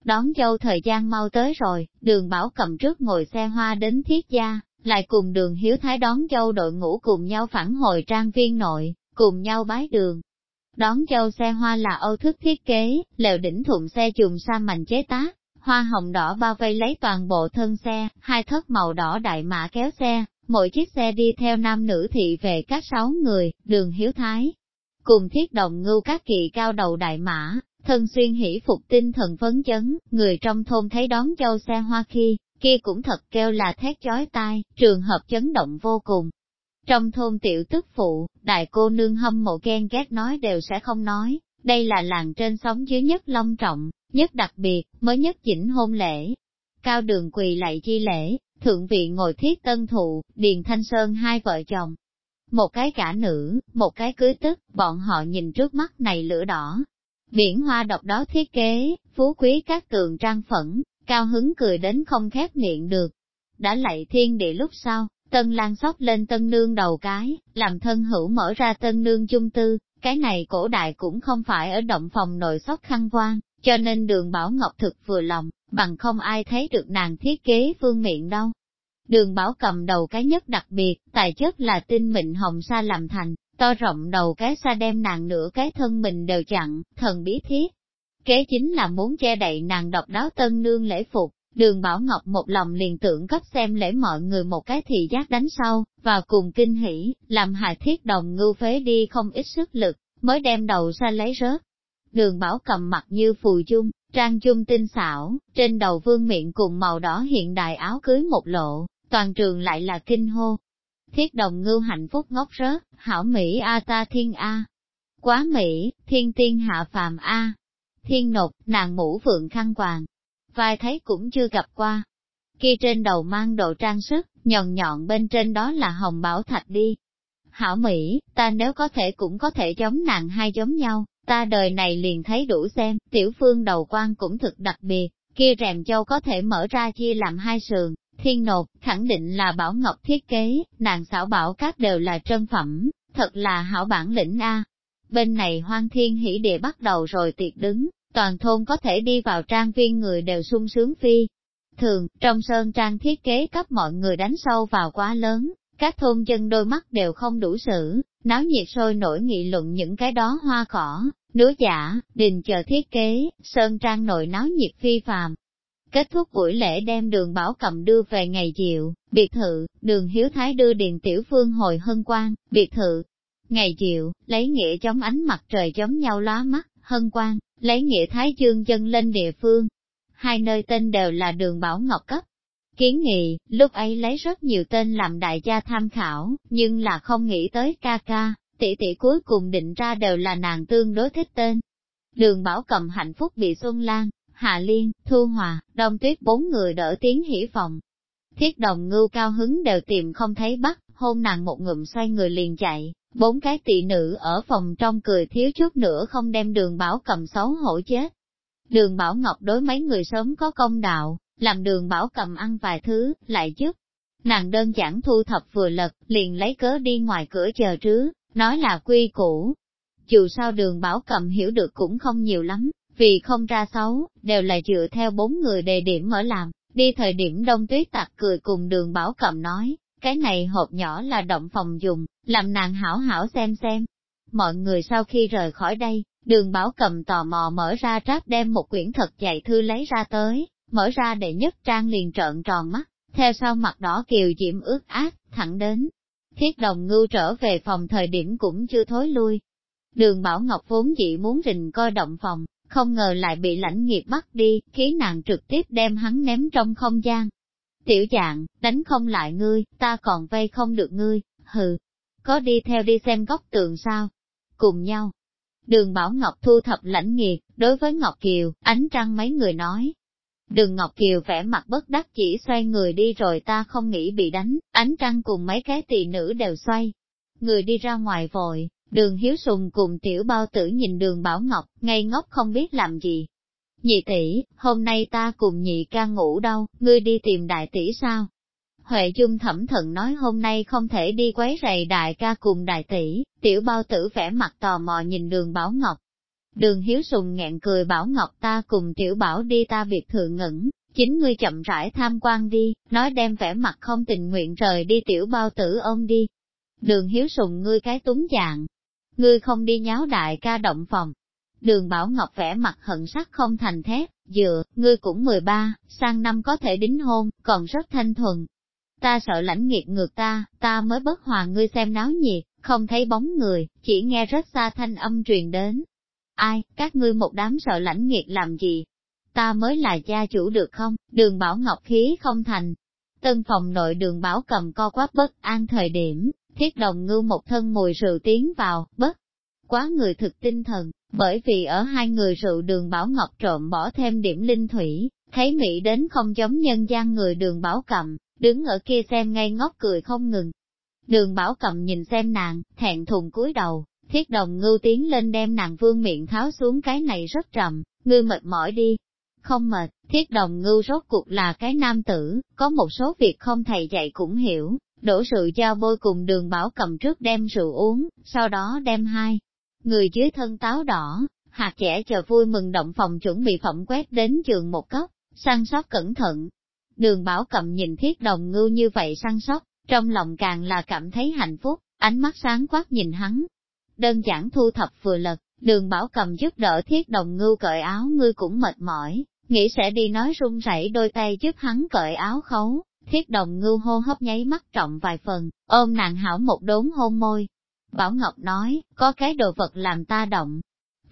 Đón dâu thời gian mau tới rồi, đường bảo cầm trước ngồi xe hoa đến thiết gia, lại cùng đường hiếu thái đón dâu đội ngũ cùng nhau phản hồi trang viên nội, cùng nhau bái đường. Đón dâu xe hoa là âu thức thiết kế, lều đỉnh thụng xe chùm sa mảnh chế tác, hoa hồng đỏ bao vây lấy toàn bộ thân xe, hai thất màu đỏ đại mã kéo xe, mỗi chiếc xe đi theo nam nữ thị về các sáu người, đường hiếu thái. Cùng thiết động ngưu các kỵ cao đầu đại mã, thân xuyên hỷ phục tinh thần phấn chấn, người trong thôn thấy đón châu xe hoa khi, kia cũng thật kêu là thét chói tai, trường hợp chấn động vô cùng. Trong thôn tiểu tức phụ, đại cô nương hâm mộ ghen ghét nói đều sẽ không nói, đây là làng trên sóng dưới nhất long trọng, nhất đặc biệt, mới nhất chỉnh hôn lễ. Cao đường quỳ lại chi lễ, thượng vị ngồi thiết tân thụ, Điền Thanh Sơn hai vợ chồng. Một cái cả nữ, một cái cưới tức, bọn họ nhìn trước mắt này lửa đỏ. Biển hoa độc đó thiết kế, phú quý các tường trang phẫn, cao hứng cười đến không khép miệng được. Đã lạy thiên địa lúc sau, tân lan sóc lên tân nương đầu cái, làm thân hữu mở ra tân nương chung tư, cái này cổ đại cũng không phải ở động phòng nội sóc khăn quan, cho nên đường Bảo Ngọc thực vừa lòng, bằng không ai thấy được nàng thiết kế phương miệng đâu. Đường Bảo cầm đầu cái nhất đặc biệt, tài chất là tinh mịn hồng sa làm thành, to rộng đầu cái sa đem nàng nửa cái thân mình đều chặn, thần bí thiết. Kế chính là muốn che đậy nàng độc đáo tân nương lễ phục, đường Bảo Ngọc một lòng liền tưởng cấp xem lễ mọi người một cái thị giác đánh sau, và cùng kinh hỉ, làm hài thiết đồng ngưu phế đi không ít sức lực, mới đem đầu ra lấy rớt. Đường Bảo cầm mặt như phù chung, trang chung tinh xảo, trên đầu vương miệng cùng màu đỏ hiện đại áo cưới một lộ, toàn trường lại là kinh hô. Thiết đồng ngưu hạnh phúc ngốc rớt, hảo Mỹ A ta thiên A. Quá Mỹ, thiên tiên hạ phàm A. Thiên nột, nàng mũ phượng khăn quàng. Vai thấy cũng chưa gặp qua. Kia trên đầu mang đồ trang sức, nhọn nhọn bên trên đó là hồng bảo thạch đi. Hảo Mỹ, ta nếu có thể cũng có thể giống nàng hai giống nhau, ta đời này liền thấy đủ xem, tiểu phương đầu quan cũng thực đặc biệt, kia rèm châu có thể mở ra chia làm hai sườn, thiên nột, khẳng định là bảo ngọc thiết kế, nàng xảo bảo các đều là trân phẩm, thật là hảo bản lĩnh A. Bên này hoang thiên hỷ địa bắt đầu rồi tiệc đứng, toàn thôn có thể đi vào trang viên người đều sung sướng phi. Thường, trong sơn trang thiết kế cấp mọi người đánh sâu vào quá lớn, các thôn dân đôi mắt đều không đủ xử, náo nhiệt sôi nổi nghị luận những cái đó hoa cỏ, núi giả, đình chờ thiết kế, sơn trang nội náo nhiệt phi phàm. Kết thúc buổi lễ đem đường bảo cầm đưa về ngày diệu, biệt thự, đường hiếu thái đưa điền tiểu phương hồi hân quang, biệt thự. Ngày diệu, lấy nghĩa chống ánh mặt trời giống nhau lóa mắt, hân quang, lấy nghĩa thái dương dân lên địa phương. Hai nơi tên đều là đường bảo ngọc cấp, Kiến nghị, lúc ấy lấy rất nhiều tên làm đại gia tham khảo, nhưng là không nghĩ tới ca ca, tỷ tỷ cuối cùng định ra đều là nàng tương đối thích tên. Đường Bảo cầm hạnh phúc bị Xuân Lan, Hạ Liên, Thu Hòa, Đông Tuyết bốn người đỡ tiếng hỉ phòng. Thiết đồng ngưu cao hứng đều tìm không thấy bắt, hôn nàng một ngụm xoay người liền chạy, bốn cái tỷ nữ ở phòng trong cười thiếu chút nữa không đem đường Bảo cầm xấu hổ chết. Đường Bảo Ngọc đối mấy người sớm có công đạo, làm đường bảo cầm ăn vài thứ, lại giúp. Nàng đơn giản thu thập vừa lật, liền lấy cớ đi ngoài cửa chờ trứ, nói là quy củ. Dù sao đường bảo cầm hiểu được cũng không nhiều lắm, vì không ra xấu, đều là dựa theo bốn người đề điểm mở làm, đi thời điểm đông tuyết tặc cười cùng đường bảo cầm nói, cái này hộp nhỏ là động phòng dùng, làm nàng hảo hảo xem xem. Mọi người sau khi rời khỏi đây, đường bảo cầm tò mò mở ra tráp đem một quyển thật dạy thư lấy ra tới, mở ra đệ nhất trang liền trợn tròn mắt, theo sau mặt đỏ kiều diễm ướt át, thẳng đến. Thiết đồng ngưu trở về phòng thời điểm cũng chưa thối lui. Đường Bảo Ngọc vốn dị muốn rình coi động phòng, không ngờ lại bị lãnh nghiệp bắt đi, khí nàng trực tiếp đem hắn ném trong không gian. Tiểu dạng, đánh không lại ngươi, ta còn vây không được ngươi, hừ, có đi theo đi xem góc tường sao? Cùng nhau. Đường Bảo Ngọc thu thập lãnh nghiệt, đối với Ngọc Kiều, ánh trăng mấy người nói, Đường Ngọc Kiều vẻ mặt bất đắc chỉ xoay người đi rồi ta không nghĩ bị đánh, ánh trăng cùng mấy cái tỳ nữ đều xoay. Người đi ra ngoài vội, đường hiếu sùng cùng tiểu bao tử nhìn đường Bảo Ngọc, ngây ngốc không biết làm gì. Nhị tỷ, hôm nay ta cùng nhị ca ngủ đâu, ngươi đi tìm đại tỷ sao? Huệ Dung thẩm thận nói hôm nay không thể đi quấy rầy đại ca cùng đại tỷ, tiểu bao tử vẻ mặt tò mò nhìn đường Bảo Ngọc, Đường Hiếu Sùng nghẹn cười bảo Ngọc ta cùng tiểu bảo đi ta biệt thự ngẩn, chính ngươi chậm rãi tham quan đi, nói đem vẻ mặt không tình nguyện rời đi tiểu bao tử ôm đi. Đường Hiếu Sùng ngươi cái túng dạng, ngươi không đi nháo đại ca động phòng. Đường Bảo Ngọc vẻ mặt hận sắc không thành thép, dựa, ngươi cũng 13, sang năm có thể đính hôn, còn rất thanh thuần. Ta sợ lãnh nghiệt ngược ta, ta mới bất hòa ngươi xem náo nhiệt, không thấy bóng người, chỉ nghe rất xa thanh âm truyền đến, Ai, các ngươi một đám sợ lãnh nghiệt làm gì? Ta mới là gia chủ được không? Đường Bảo Ngọc khí không thành. Tân phòng nội đường Bảo cầm co quắp bất an thời điểm, thiết đồng ngưu một thân mùi rượu tiến vào, bất. Quá người thực tinh thần, bởi vì ở hai người rượu đường Bảo Ngọc trộm bỏ thêm điểm linh thủy, thấy Mỹ đến không giống nhân gian người đường Bảo cầm, đứng ở kia xem ngay ngóc cười không ngừng. Đường Bảo cầm nhìn xem nàng, thẹn thùng cúi đầu, Thiết đồng ngưu tiến lên đem nàng vương miệng tháo xuống cái này rất trầm, ngư mệt mỏi đi. Không mệt, thiết đồng ngưu rốt cuộc là cái nam tử, có một số việc không thầy dạy cũng hiểu, đổ rượu giao bôi cùng đường bảo cầm trước đem rượu uống, sau đó đem hai. Người dưới thân táo đỏ, hạt trẻ chờ vui mừng động phòng chuẩn bị phẩm quét đến giường một cốc, săn sóc cẩn thận. Đường bảo cầm nhìn thiết đồng ngưu như vậy săn sóc, trong lòng càng là cảm thấy hạnh phúc, ánh mắt sáng quát nhìn hắn, đơn giản thu thập vừa lật, đường bảo cầm giúp đỡ thiết đồng ngưu cởi áo ngươi cũng mệt mỏi, nghĩ sẽ đi nói run rẩy đôi tay giúp hắn cởi áo khấu, thiết đồng ngưu hô hấp nháy mắt trọng vài phần, ôm nàng hảo một đốn hôn môi. Bảo Ngọc nói, có cái đồ vật làm ta động.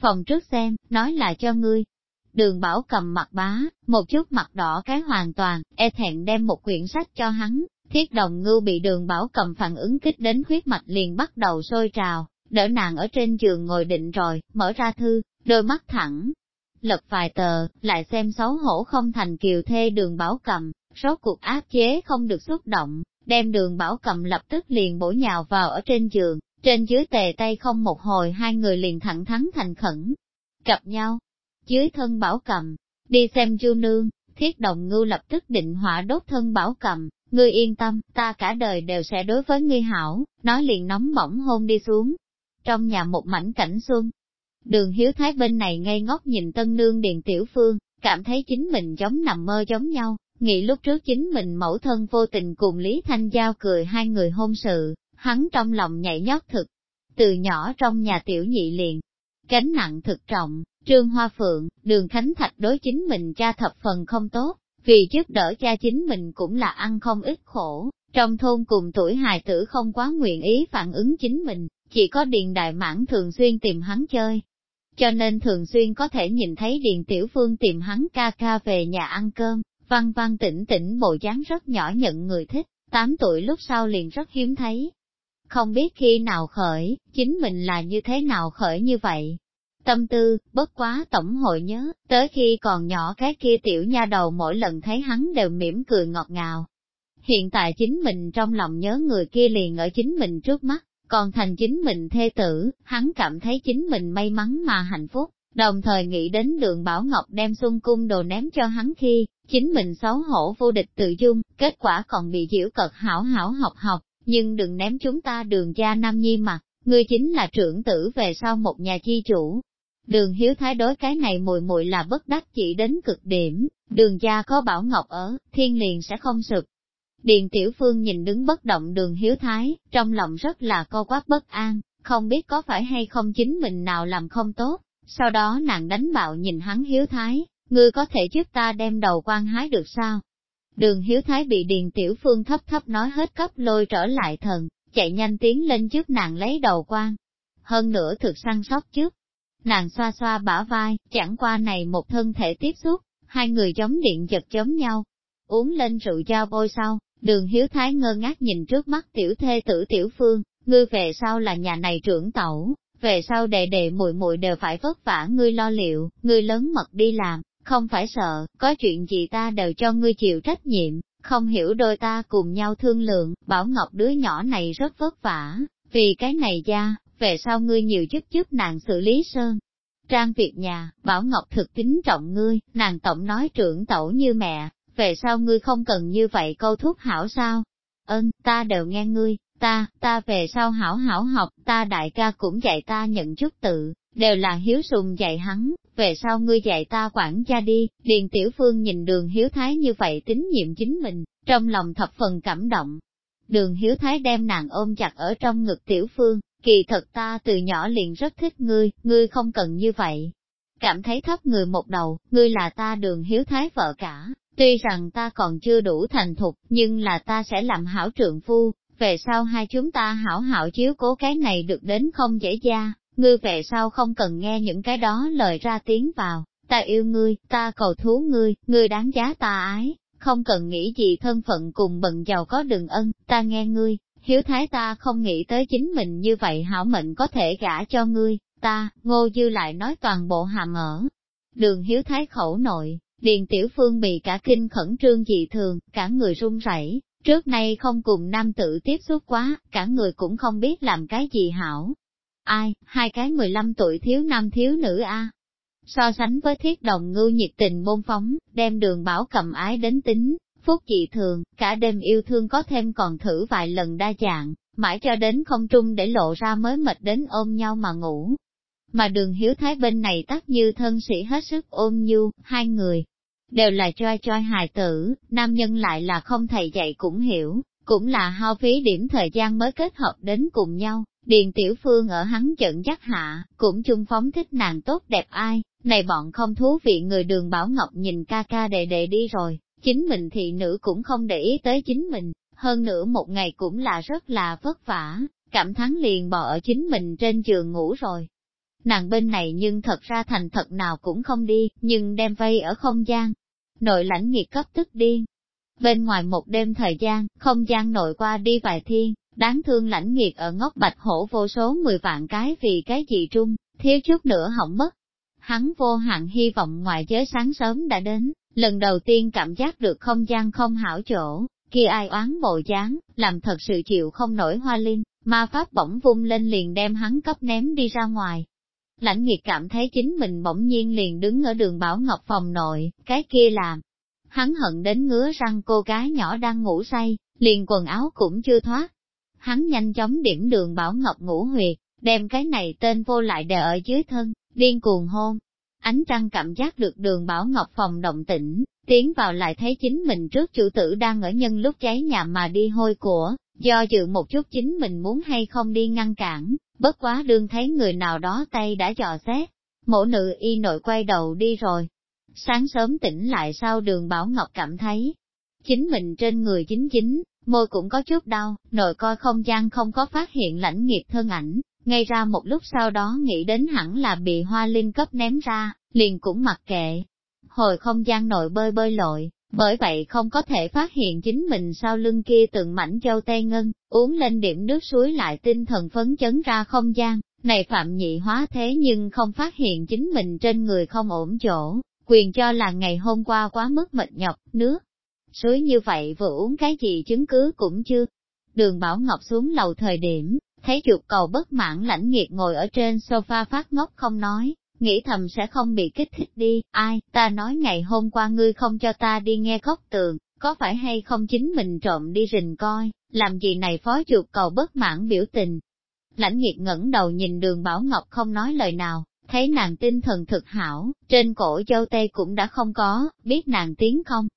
Phòng trước xem, nói là cho ngươi. Đường Bảo cầm mặt bá, một chút mặt đỏ cái hoàn toàn, e thẹn đem một quyển sách cho hắn, Thiết đồng ngưu bị đường bảo cầm phản ứng kích đến huyết mạch liền bắt đầu sôi trào, đỡ nàng ở trên giường ngồi định rồi, mở ra thư, đôi mắt thẳng. Lật vài tờ, lại xem xấu hổ không thành kiều thê đường bảo cầm, rốt cuộc áp chế không được xúc động, đem đường bảo cầm lập tức liền bổ nhào vào ở trên giường, trên dưới tề tay không một hồi hai người liền thẳng thắn thành khẩn, gặp nhau. Dưới thân bảo cầm, đi xem chu nương, thiết đồng ngưu lập tức định hỏa đốt thân bảo cầm, ngươi yên tâm, ta cả đời đều sẽ đối với ngươi hảo, nói liền nóng bỏng hôn đi xuống. Trong nhà một mảnh cảnh xuân, đường hiếu thái bên này ngây ngốc nhìn tân nương điện tiểu phương, cảm thấy chính mình giống nằm mơ giống nhau, nghĩ lúc trước chính mình mẫu thân vô tình cùng Lý Thanh Giao cười hai người hôn sự, hắn trong lòng nhảy nhót thực. Từ nhỏ trong nhà tiểu nhị liền, gánh nặng thực trọng, Trương Hoa Phượng, đường Khánh Thạch đối chính mình cha thập phần không tốt, vì trước đỡ cha chính mình cũng là ăn không ít khổ, trong thôn cùng tuổi hài tử không quá nguyện ý phản ứng chính mình, chỉ có Điền Đại Mãn thường xuyên tìm hắn chơi. Cho nên thường xuyên có thể nhìn thấy Điền Tiểu Phương tìm hắn ca ca về nhà ăn cơm, văn văn tỉnh tỉnh bộ dáng rất nhỏ nhận người thích, 8 tuổi lúc sau liền rất hiếm thấy. Không biết khi nào khởi, chính mình là như thế nào khởi như vậy, tâm tư, bất quá tổng hội nhớ, tới khi còn nhỏ cái kia tiểu nha đầu mỗi lần thấy hắn đều mỉm cười ngọt ngào. Hiện tại chính mình trong lòng nhớ người kia liền ở chính mình trước mắt, còn thành chính mình thê tử, hắn cảm thấy chính mình may mắn mà hạnh phúc, đồng thời nghĩ đến đường Bảo Ngọc đem xuân cung đồ ném cho hắn khi, chính mình xấu hổ vô địch tự dung, kết quả còn bị diễu cật hảo hảo học học, nhưng đừng ném chúng ta đường gia nam nhi mặt, ngươi chính là trưởng tử về sau một nhà chi chủ, Đường hiếu thái đối cái này mùi mùi là bất đắc chỉ đến cực điểm, đường gia có bảo ngọc ở, thiên liền sẽ không sụp. Điền tiểu phương nhìn đứng bất động đường hiếu thái, trong lòng rất là co quắp bất an, không biết có phải hay không chính mình nào làm không tốt, sau đó nàng đánh bạo nhìn hắn hiếu thái, ngươi có thể giúp ta đem đầu quan hái được sao? Đường hiếu thái bị điền tiểu phương thấp thấp nói hết cấp lôi trở lại thần, chạy nhanh tiến lên trước nàng lấy đầu quan. Hơn nữa thực săn sóc trước, Nàng xoa xoa bả vai, chẳng qua này một thân thể tiếp xúc, hai người giống điện giật giống nhau. Uống lên rượu cho bôi sau, đường hiếu thái ngơ ngác nhìn trước mắt tiểu thê tử tiểu phương, ngươi về sau là nhà này trưởng tẩu, về sau đệ đệ muội muội đều phải vất vả ngươi lo liệu, ngươi lớn mật đi làm, không phải sợ, có chuyện gì ta đều cho ngươi chịu trách nhiệm, không hiểu đôi ta cùng nhau thương lượng, bảo ngọc đứa nhỏ này rất vất vả, vì cái này ra, về sau ngươi nhiều giúp giúp nàng xử lý sơn. Trang việc nhà, Bảo Ngọc thực kính trọng ngươi, nàng tổng nói trưởng tẩu như mẹ, về sau ngươi không cần như vậy câu thúc hảo sao? Ơn, ta đều nghe ngươi, ta, ta về sau hảo hảo học, ta đại ca cũng dạy ta nhận chút tự, đều là hiếu sùng dạy hắn, về sau ngươi dạy ta quản gia đi, Điền Tiểu Phương nhìn đường hiếu thái như vậy tín nhiệm chính mình, trong lòng thập phần cảm động. Đường hiếu thái đem nàng ôm chặt ở trong ngực Tiểu Phương, kỳ thật ta từ nhỏ liền rất thích ngươi, ngươi không cần như vậy. Cảm thấy thấp người một đầu, ngươi là ta đường hiếu thái vợ cả, tuy rằng ta còn chưa đủ thành thục, nhưng là ta sẽ làm hảo trượng phu, về sau hai chúng ta hảo hảo chiếu cố cái này được đến không dễ dàng, ngươi về sau không cần nghe những cái đó lời ra tiếng vào, ta yêu ngươi, ta cầu thú ngươi, ngươi đáng giá ta ái, không cần nghĩ gì thân phận cùng bận giàu có đừng ân, ta nghe ngươi, Hiếu thái ta không nghĩ tới chính mình như vậy hảo mệnh có thể gả cho ngươi, ta, ngô dư lại nói toàn bộ hàm ở. Đường hiếu thái khẩu nội, điền tiểu phương bị cả kinh khẩn trương dị thường, cả người run rẩy. trước nay không cùng nam tự tiếp xúc quá, cả người cũng không biết làm cái gì hảo. Ai, hai cái 15 tuổi thiếu nam thiếu nữ a So sánh với thiết đồng ngưu nhiệt tình môn phóng, đem đường bảo cầm ái đến tính, Phúc dị thường, cả đêm yêu thương có thêm còn thử vài lần đa dạng, mãi cho đến không trung để lộ ra mới mệt đến ôm nhau mà ngủ. Mà đường hiếu thái bên này tắt như thân sĩ hết sức ôm nhu, hai người, đều là choi choi hài tử, nam nhân lại là không thầy dạy cũng hiểu, cũng là hao phí điểm thời gian mới kết hợp đến cùng nhau. Điền Tiểu Phương ở hắn trận dắt hạ, cũng chung phóng thích nàng tốt đẹp ai, này bọn không thú vị người đường Bảo Ngọc nhìn ca ca đệ đệ đi rồi, chính mình thị nữ cũng không để ý tới chính mình, hơn nữa một ngày cũng là rất là vất vả, cảm thắng liền bỏ ở chính mình trên giường ngủ rồi. Nàng bên này nhưng thật ra thành thật nào cũng không đi, nhưng đem vây ở không gian. Nội lãnh nghiệt cấp tức điên. Bên ngoài một đêm thời gian, không gian nội qua đi vài thiên, đáng thương lãnh nghiệt ở ngóc bạch hổ vô số mười vạn cái vì cái gì trung, thiếu chút nữa hỏng mất. Hắn vô hạn hy vọng ngoài giới sáng sớm đã đến, lần đầu tiên cảm giác được không gian không hảo chỗ, kia ai oán bộ dáng, làm thật sự chịu không nổi hoa linh, ma pháp bỗng vung lên liền đem hắn cấp ném đi ra ngoài. Lãnh nghiệt cảm thấy chính mình bỗng nhiên liền đứng ở đường Bảo Ngọc phòng nội, cái kia làm. Hắn hận đến ngứa răng cô gái nhỏ đang ngủ say, liền quần áo cũng chưa thoát. Hắn nhanh chóng điểm đường Bảo Ngọc ngủ huyệt, đem cái này tên vô lại đè ở dưới thân, điên cuồng hôn. Ánh trăng cảm giác được đường Bảo Ngọc phòng động tĩnh, tiến vào lại thấy chính mình trước chủ tử đang ở nhân lúc cháy nhà mà đi hôi của, do dự một chút chính mình muốn hay không đi ngăn cản, bất quá đương thấy người nào đó tay đã dò xét, mẫu nữ y nội quay đầu đi rồi. Sáng sớm tỉnh lại sau đường Bảo Ngọc cảm thấy, chính mình trên người chính chính, môi cũng có chút đau, nội coi không gian không có phát hiện lãnh nghiệp thân ảnh, ngay ra một lúc sau đó nghĩ đến hẳn là bị hoa linh cấp ném ra, liền cũng mặc kệ. Hồi không gian nội bơi bơi lội, bởi vậy không có thể phát hiện chính mình sau lưng kia từng mảnh châu tây ngân, uống lên điểm nước suối lại tinh thần phấn chấn ra không gian, này phạm nhị hóa thế nhưng không phát hiện chính mình trên người không ổn chỗ, quyền cho là ngày hôm qua quá mức mệt nhọc, nước. Suối như vậy vừa uống cái gì chứng cứ cũng chưa. Đường Bảo Ngọc xuống lầu thời điểm, thấy chuột cầu bất mãn lãnh nghiệt ngồi ở trên sofa phát ngốc không nói, nghĩ thầm sẽ không bị kích thích đi, ai, ta nói ngày hôm qua ngươi không cho ta đi nghe khóc tường, có phải hay không chính mình trộm đi rình coi, làm gì này phó chuột cầu bất mãn biểu tình. Lãnh nghiệt ngẩng đầu nhìn đường Bảo Ngọc không nói lời nào, thấy nàng tinh thần thực hảo, trên cổ châu tây cũng đã không có, biết nàng tiếng không.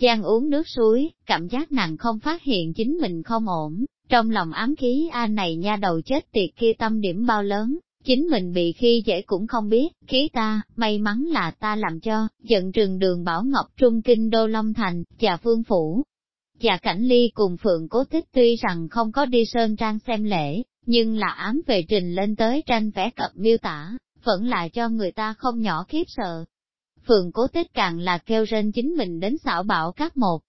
Giang uống nước suối, cảm giác nàng không phát hiện chính mình không ổn, trong lòng ám khí A này nha đầu chết tiệt kia tâm điểm bao lớn, chính mình bị khi dễ cũng không biết, khí ta, may mắn là ta làm cho, giận trường đường Bảo Ngọc Trung Kinh Đô Long Thành, và Phương Phủ. Và Cảnh Ly cùng Phượng Cố Tích tuy rằng không có đi Sơn Trang xem lễ, nhưng là ám về trình lên tới tranh vẽ cập miêu tả, vẫn là cho người ta không nhỏ khiếp sợ. Phượng Cố Tích càng là kêu rên chính mình đến xảo bảo các một,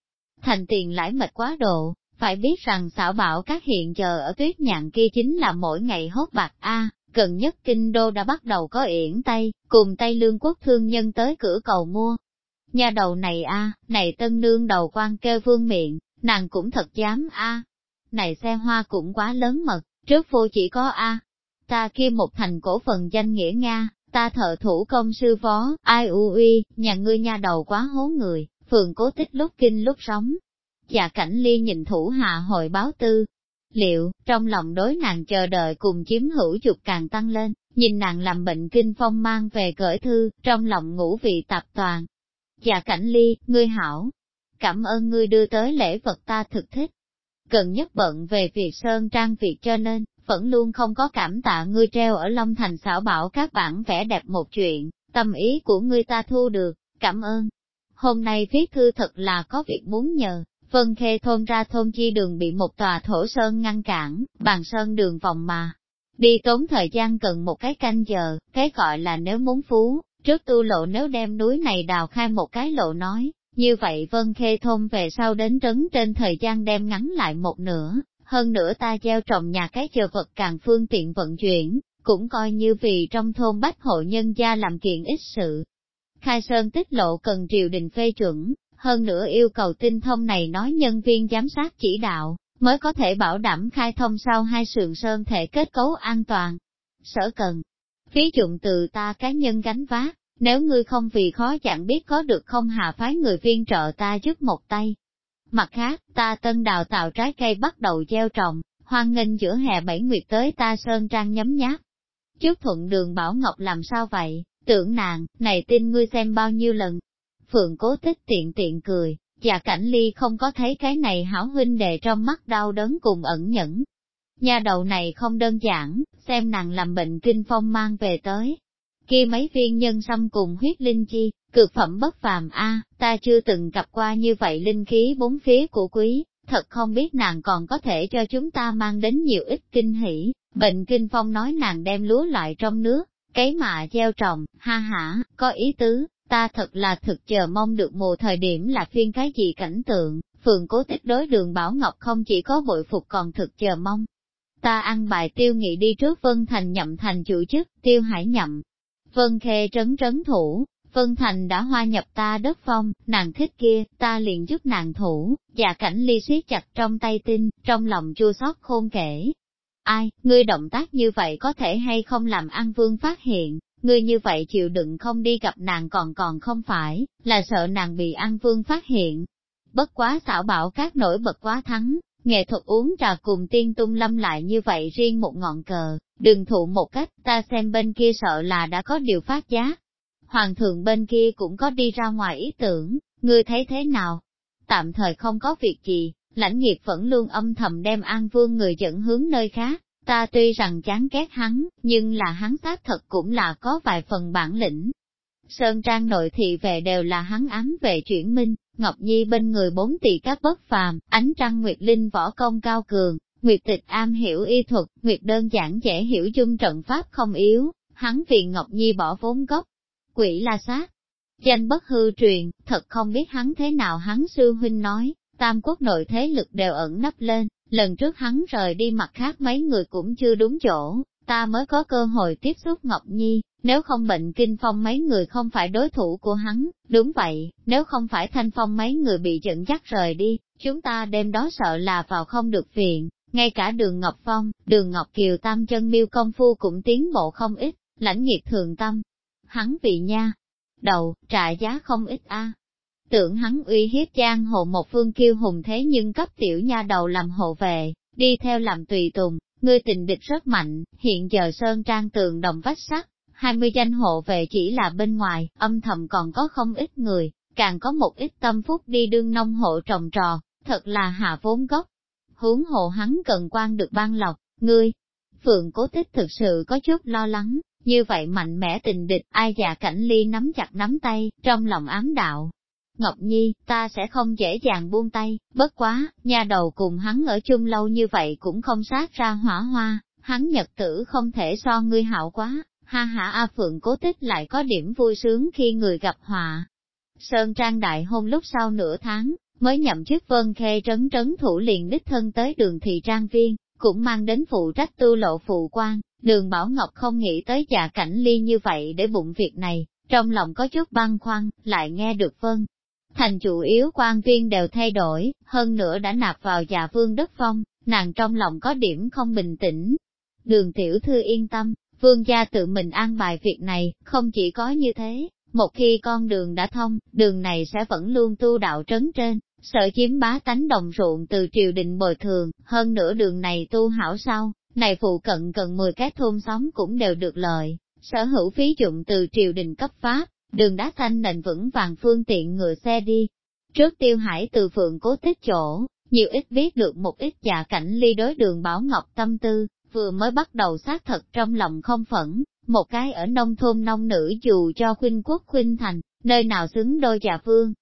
thành tiền lãi mệt quá độ, phải biết rằng xảo bảo các hiện giờ ở tuyết nhạn kia chính là mỗi ngày hốt bạc A, gần nhất kinh đô đã bắt đầu có yển Tây, cùng Tây Lương quốc thương nhân tới cửa cầu mua. Nhà đầu này a, này tân nương đầu quan kêu vương miệng, nàng cũng thật dám a. Này xe hoa cũng quá lớn mật, trước vô chỉ có a. Ta kia một thành cổ phần danh nghĩa Nga, ta thợ thủ công sư phó, ai u uy, nhà ngươi nha đầu quá hố người, phường cố tích lúc kinh lúc sống. Dạ cảnh ly nhìn thủ hạ hồi báo tư, liệu, trong lòng đối nàng chờ đợi cùng chiếm hữu dục càng tăng lên, nhìn nàng làm bệnh kinh phong mang về gửi thư, trong lòng ngủ vị tạp toàn. Dạ cảnh ly, ngươi hảo, cảm ơn ngươi đưa tới lễ vật ta thực thích. Gần nhất bận về việc sơn trang việc cho nên, vẫn luôn không có cảm tạ ngươi treo ở Long Thành xảo bảo các bản vẽ đẹp một chuyện, tâm ý của ngươi ta thu được, cảm ơn. Hôm nay viết thư thật là có việc muốn nhờ, Vân Khê thôn ra thôn chi đường bị một tòa thổ sơn ngăn cản, bàn sơn đường vòng mà. Đi tốn thời gian cần một cái canh giờ, cái gọi là nếu muốn phú, trước tu lộ nếu đem núi này đào khai một cái lộ nói, như vậy Vân Khê thôn về sau đến trấn trên thời gian đem ngắn lại một nửa, hơn nữa ta gieo trồng nhà cái chờ vật càng phương tiện vận chuyển, cũng coi như vì trong thôn bách hộ nhân gia làm kiện ít sự. Khai sơn tích lộ cần triều đình phê chuẩn, hơn nữa yêu cầu tinh thông này nói nhân viên giám sát chỉ đạo, mới có thể bảo đảm khai thông sau hai sườn sơn thể kết cấu an toàn. Sở cần, phí dụng từ ta cá nhân gánh vác, nếu ngươi không vì khó chẳng biết có được không hạ phái người viên trợ ta giúp một tay. Mặt khác, ta tân đào tạo trái cây bắt đầu gieo trồng, hoan nghênh giữa hè bảy nguyệt tới ta sơn trang nhấm nháp. Trước thuận đường Bảo Ngọc làm sao vậy, tưởng nàng, này tin ngươi xem bao nhiêu lần, Phượng cố tích tiện tiện cười, và cảnh ly không có thấy cái này hảo huynh đệ trong mắt đau đớn cùng ẩn nhẫn. Nhà đầu này không đơn giản, xem nàng làm bệnh kinh phong mang về tới. Kia mấy viên nhân xăm cùng huyết linh chi, cực phẩm bất phàm a, ta chưa từng gặp qua như vậy linh khí bốn phía của quý, thật không biết nàng còn có thể cho chúng ta mang đến nhiều ít kinh hỷ. Bệnh kinh phong nói nàng đem lúa loại trong nước, cái mạ gieo trồng, ha hả, có ý tứ, ta thật là thực chờ mong được mùa thời điểm là phiên cái gì cảnh tượng, phường cố tích đối đường Bảo Ngọc không chỉ có bội phục còn thực chờ mong. Ta ăn bài tiêu nghị đi trước Vân Thành nhậm thành chủ chức, tiêu hải nhậm. Vân Khê trấn trấn thủ, Vân Thành đã hoa nhập ta đất phong, nàng thích kia, ta liền giúp nàng thủ, và cảnh ly siết chặt trong tay tinh, trong lòng chua xót khôn kể. Ai, ngươi động tác như vậy có thể hay không làm An Vương phát hiện, ngươi như vậy chịu đựng không đi gặp nàng còn còn không phải, là sợ nàng bị An Vương phát hiện. Bất quá xảo bảo các nổi bật quá thắng, nghệ thuật uống trà cùng tiên tung lâm lại như vậy riêng một ngọn cờ, đừng thụ một cách, ta xem bên kia sợ là đã có điều phát giác, Hoàng thượng bên kia cũng có đi ra ngoài ý tưởng, ngươi thấy thế nào? Tạm thời không có việc gì, lãnh nghiệp vẫn luôn âm thầm đem an vương người dẫn hướng nơi khác. Ta tuy rằng chán ghét hắn, nhưng là hắn xác thật cũng là có vài phần bản lĩnh. Sơn Trang nội thị về đều là hắn ám về chuyển minh, Ngọc Nhi bên người bốn tỷ các bất phàm, ánh trăng Nguyệt Linh võ công cao cường, Nguyệt tịch am hiểu y thuật, Nguyệt đơn giản dễ hiểu chung trận pháp không yếu, hắn vì Ngọc Nhi bỏ vốn gốc, quỷ la sát. Danh bất hư truyền, thật không biết hắn thế nào hắn sư huynh nói, tam quốc nội thế lực đều ẩn nấp lên, lần trước hắn rời đi mặt khác mấy người cũng chưa đúng chỗ, ta mới có cơ hội tiếp xúc Ngọc Nhi, nếu không bệnh kinh phong mấy người không phải đối thủ của hắn, đúng vậy, nếu không phải thanh phong mấy người bị dẫn dắt rời đi, chúng ta đêm đó sợ là vào không được viện, ngay cả đường Ngọc Phong, đường Ngọc Kiều tam chân miêu công phu cũng tiến bộ không ít, lãnh nghiệt thường tâm, hắn vị nha. Đầu, trả giá không ít a. Tưởng hắn uy hiếp giang hồ một phương kiêu hùng thế nhưng cấp tiểu nha đầu làm hộ vệ, đi theo làm tùy tùng, ngươi tình địch rất mạnh, hiện giờ sơn trang tường đồng vách sắt, 20 danh hộ vệ chỉ là bên ngoài, âm thầm còn có không ít người, càng có một ít tâm phúc đi đương nông hộ trồng trò, thật là hạ vốn gốc. Huống hộ hắn cần quan được ban lọc, ngươi. Phượng cố tích thực sự có chút lo lắng, như vậy mạnh mẽ tình địch, ai già cảnh ly nắm chặt nắm tay, trong lòng ám đạo. Ngọc Nhi, ta sẽ không dễ dàng buông tay, bất quá, nhà đầu cùng hắn ở chung lâu như vậy cũng không sát ra hỏa hoa, hắn nhật tử không thể so ngươi hảo quá, ha ha A Phượng cố tích lại có điểm vui sướng khi người gặp họa. Sơn Trang đại hôn lúc sau nửa tháng, mới nhậm chức vân khê trấn trấn thủ liền đích thân tới đường thị trang viên, cũng mang đến phụ trách tu lộ phụ quan, Đường Bảo Ngọc không nghĩ tới già cảnh ly như vậy để bụng việc này, trong lòng có chút băn khoăn, lại nghe được vân. Thành chủ yếu quan viên đều thay đổi, hơn nữa đã nạp vào già vương đất phong, nàng trong lòng có điểm không bình tĩnh. Đường tiểu thư yên tâm, vương gia tự mình an bài việc này, không chỉ có như thế, một khi con đường đã thông, đường này sẽ vẫn luôn tu đạo trấn trên, sợ chiếm bá tánh đồng ruộng từ triều đình bồi thường, hơn nữa đường này tu hảo sau, này phụ cận gần 10 cái thôn xóm cũng đều được lợi, sở hữu phí dụng từ triều đình cấp pháp, đường đá xanh nền vững vàng phương tiện ngựa xe đi. Trước tiêu hải từ phượng cố tích chỗ, nhiều ít biết được một ít dạ cảnh ly đối đường Bảo Ngọc tâm tư, vừa mới bắt đầu xác thật trong lòng không phẫn, một cái ở nông thôn nông nữ dù cho khuynh quốc khuynh thành, nơi nào xứng đôi trà phương,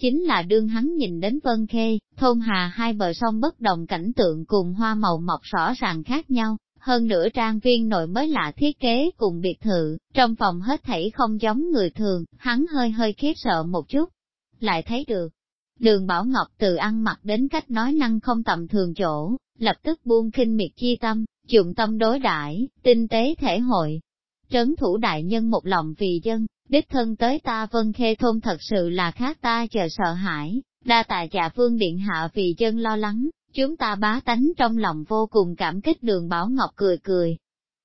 chính là đương hắn nhìn đến Vân Khê, thôn hà hai bờ sông bất đồng cảnh tượng cùng hoa màu mọc rõ ràng khác nhau, hơn nữa trang viên nội mới lạ thiết kế cùng biệt thự, trong phòng hết thảy không giống người thường, hắn hơi hơi khiếp sợ một chút, lại thấy được. Đường Bảo Ngọc từ ăn mặc đến cách nói năng không tầm thường chỗ, lập tức buông khinh miệt chi tâm, dụng tâm đối đãi tinh tế thể hội. Trấn thủ đại nhân một lòng vì dân, đích thân tới ta vân khê thôn thật sự là khác ta chờ sợ hãi, đa tài trà dạ vương điện hạ vì dân lo lắng, chúng ta bá tánh trong lòng vô cùng cảm kích đường Bảo Ngọc cười cười.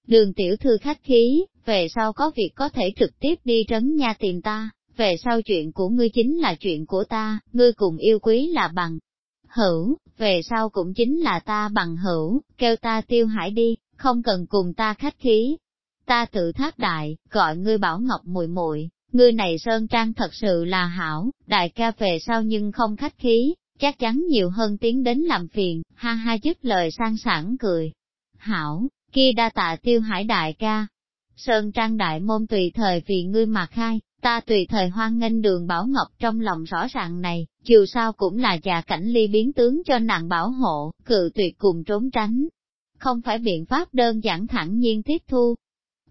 Đường tiểu thư khách khí, về sau có việc có thể trực tiếp đi trấn nha tìm ta, về sau chuyện của ngươi chính là chuyện của ta, ngươi cùng yêu quý là bằng hữu, về sau cũng chính là ta bằng hữu, kêu ta tiêu hải đi, không cần cùng ta khách khí, ta tự thác đại, gọi ngươi bảo ngọc muội muội, ngươi này sơn trang thật sự là hảo, đại ca về sau nhưng không khách khí, chắc chắn nhiều hơn tiếng đến làm phiền, ha ha dứt lời sang sảng cười. Hảo, kia đa tạ tiêu hải đại ca. Sơn trang đại môn tùy thời vì ngươi mà khai, ta tùy thời hoan nghênh đường bảo ngọc trong lòng rõ ràng này, dù sao cũng là già cảnh ly biến tướng cho nàng bảo hộ, cự tuyệt cùng trốn tránh. Không phải biện pháp đơn giản thẳng nhiên tiếp thu,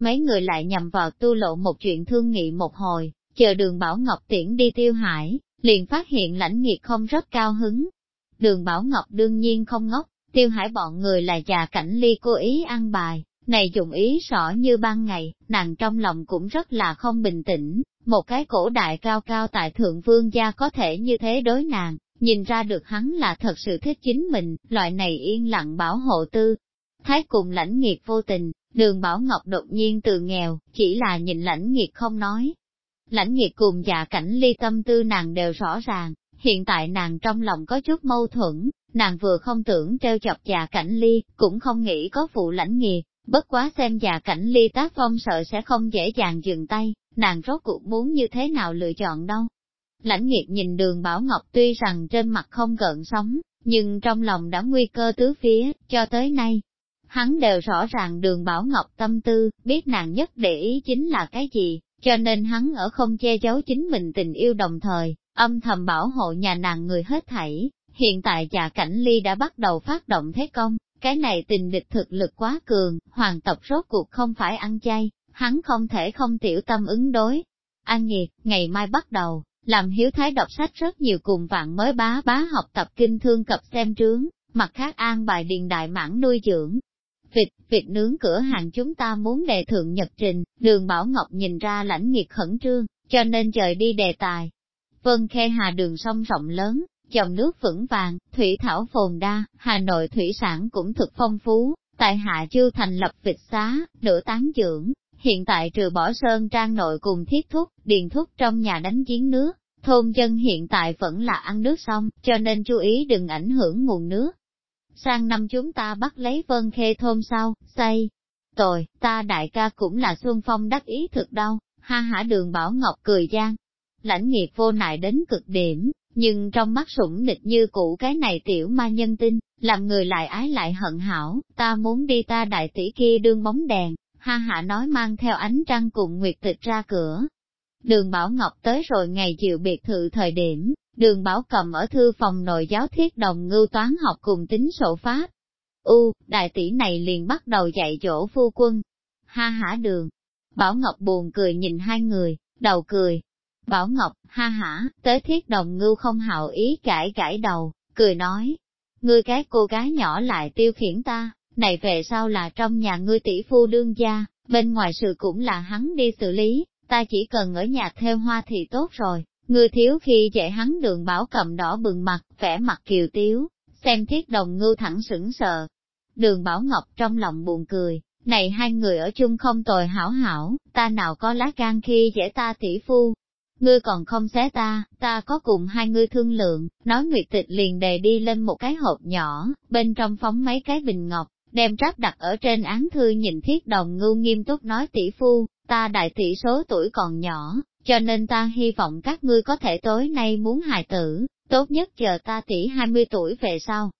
mấy người lại nhằm vào tu lộ một chuyện thương nghị một hồi, chờ đường Bảo Ngọc tiễn đi tiêu hải, liền phát hiện lãnh nghiệt không rất cao hứng. Đường Bảo Ngọc đương nhiên không ngốc, tiêu hải bọn người là già cảnh ly cố ý ăn bài, này dụng ý rõ như ban ngày, nàng trong lòng cũng rất là không bình tĩnh, một cái cổ đại cao cao tại thượng vương gia có thể như thế đối nàng, nhìn ra được hắn là thật sự thích chính mình, loại này yên lặng bảo hộ tư. Thái cùng lãnh nghiệt vô tình, đường Bảo Ngọc đột nhiên từ nghèo, chỉ là nhìn lãnh nghiệt không nói. Lãnh nghiệt cùng dạ cảnh ly tâm tư nàng đều rõ ràng, hiện tại nàng trong lòng có chút mâu thuẫn, nàng vừa không tưởng treo chọc dạ cảnh ly, cũng không nghĩ có phụ lãnh nghiệt, bất quá xem dạ cảnh ly tác phong sợ sẽ không dễ dàng dừng tay, nàng rốt cuộc muốn như thế nào lựa chọn đâu. Lãnh nghiệt nhìn đường Bảo Ngọc tuy rằng trên mặt không gợn sóng, nhưng trong lòng đã nguy cơ tứ phía, cho tới nay. Hắn đều rõ ràng đường Bảo Ngọc tâm tư, biết nàng nhất để ý chính là cái gì, cho nên hắn ở không che giấu chính mình tình yêu đồng thời, âm thầm bảo hộ nhà nàng người hết thảy. Hiện tại trà cảnh ly đã bắt đầu phát động thế công, cái này tình địch thực lực quá cường, hoàng tộc rốt cuộc không phải ăn chay, hắn không thể không tiểu tâm ứng đối. An nghiệt, ngày mai bắt đầu, làm hiếu thái đọc sách rất nhiều cùng vạn mới bá bá học tập kinh thương cập xem trướng, mặt khác an bài điền đại mãn nuôi dưỡng. Vịt, vịt nướng cửa hàng chúng ta muốn đề thượng nhật trình, đường Bảo Ngọc nhìn ra lãnh nghiệt khẩn trương, cho nên trời đi đề tài. Vân khe hà đường sông rộng lớn, dòng nước vững vàng, thủy thảo phồn đa, Hà Nội thủy sản cũng thực phong phú, tại Hạ Chư thành lập vịt xá, nửa tán dưỡng, hiện tại trừ bỏ sơn trang nội cùng thiết thúc, điền thúc trong nhà đánh giếng nước, thôn dân hiện tại vẫn là ăn nước xong, cho nên chú ý đừng ảnh hưởng nguồn nước. Sang năm chúng ta bắt lấy vân khê thôn sau, xây. Tồi, ta đại ca cũng là xuân phong đắc ý thực đâu, ha hả đường Bảo Ngọc cười gian. Lãnh nghiệp vô nại đến cực điểm, nhưng trong mắt sủng nịch như cũ cái này tiểu ma nhân tinh, làm người lại ái lại hận hảo, ta muốn đi ta đại tỷ kia đương bóng đèn, ha hả nói mang theo ánh trăng cùng nguyệt tịch ra cửa. Đường Bảo Ngọc tới rồi ngày chịu biệt thự thời điểm, đường Bảo cầm ở thư phòng nội giáo thiết đồng ngưu toán học cùng tính sổ pháp. U, đại tỷ này liền bắt đầu dạy dỗ phu quân. Ha hả đường. Bảo Ngọc buồn cười nhìn hai người, đầu cười. Bảo Ngọc, ha hả, tới thiết đồng ngưu không hào ý cãi cãi đầu, cười nói. Ngươi cái cô gái nhỏ lại tiêu khiển ta, này về sau là trong nhà ngươi tỷ phu đương gia, bên ngoài sự cũng là hắn đi xử lý, ta chỉ cần ở nhà theo hoa thì tốt rồi, ngươi thiếu khi dạy hắn đường bảo cầm đỏ bừng mặt, vẻ mặt kiều tiếu, xem thiết đồng ngưu thẳng sững sờ. Đường bảo ngọc trong lòng buồn cười, này hai người ở chung không tồi hảo hảo, ta nào có lá gan khi dễ ta tỷ phu. Ngươi còn không xé ta, ta có cùng hai ngươi thương lượng, nói nguyệt tịch liền đề đi lên một cái hộp nhỏ, bên trong phóng mấy cái bình ngọc, đem tráp đặt ở trên án thư nhìn thiết đồng ngưu nghiêm túc nói tỷ phu, ta đại tỷ số tuổi còn nhỏ, cho nên ta hy vọng các ngươi có thể tối nay muốn hài tử, tốt nhất chờ ta tỷ 20 tuổi về sau.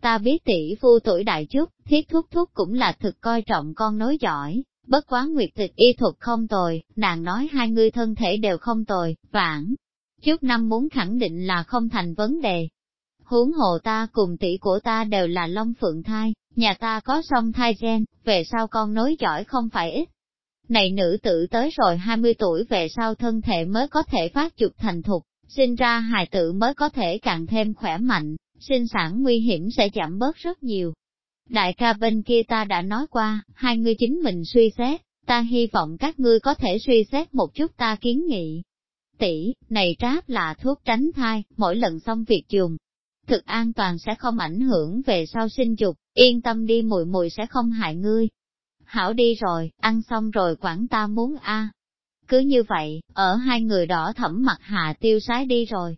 Ta biết tỷ phu tuổi đại chút, thiết thúc thúc cũng là thực coi trọng con nói giỏi, bất quá nguyệt tịch y thuật không tồi, nàng nói hai ngươi thân thể đều không tồi, vãn. Trước năm muốn khẳng định là không thành vấn đề. Huống hồ ta cùng tỷ của ta đều là long phượng thai, nhà ta có song thai gen, về sau con nói giỏi không phải ít. Này nữ tử tới rồi 20 tuổi về sau thân thể mới có thể phát dục thành thục, sinh ra hài tử mới có thể càng thêm khỏe mạnh, sinh sản nguy hiểm sẽ giảm bớt rất nhiều. Đại ca bên kia ta đã nói qua, hai người chính mình suy xét, ta hy vọng các ngươi có thể suy xét một chút ta kiến nghị. Tỷ, này tráp là thuốc tránh thai, mỗi lần xong việc dùng, thực an toàn sẽ không ảnh hưởng về sau sinh dục, yên tâm đi mùi mùi sẽ không hại ngươi. Hảo đi rồi, ăn xong rồi quản ta muốn a. Cứ như vậy, ở hai người đỏ thẩm mặt hạ tiêu sái đi rồi.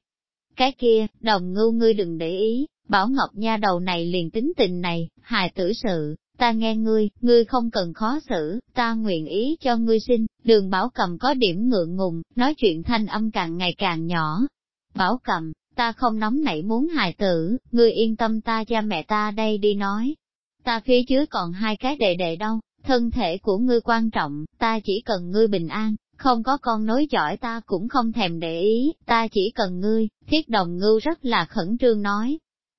Cái kia, đồng ngưu ngươi đừng để ý, bảo ngọc nha đầu này liền tính tình này, hài tử sự, ta nghe ngươi, ngươi không cần khó xử, ta nguyện ý cho ngươi sinh, đường bảo cầm có điểm ngượng ngùng, nói chuyện thanh âm càng ngày càng nhỏ. Bảo cầm, ta không nóng nảy muốn hài tử, ngươi yên tâm ta cha mẹ ta đây đi nói. Ta phía dưới còn hai cái đệ đệ đâu, thân thể của ngươi quan trọng, ta chỉ cần ngươi bình an, không có con nối giỏi ta cũng không thèm để ý, ta chỉ cần ngươi, thiết đồng ngưu rất là khẩn trương nói.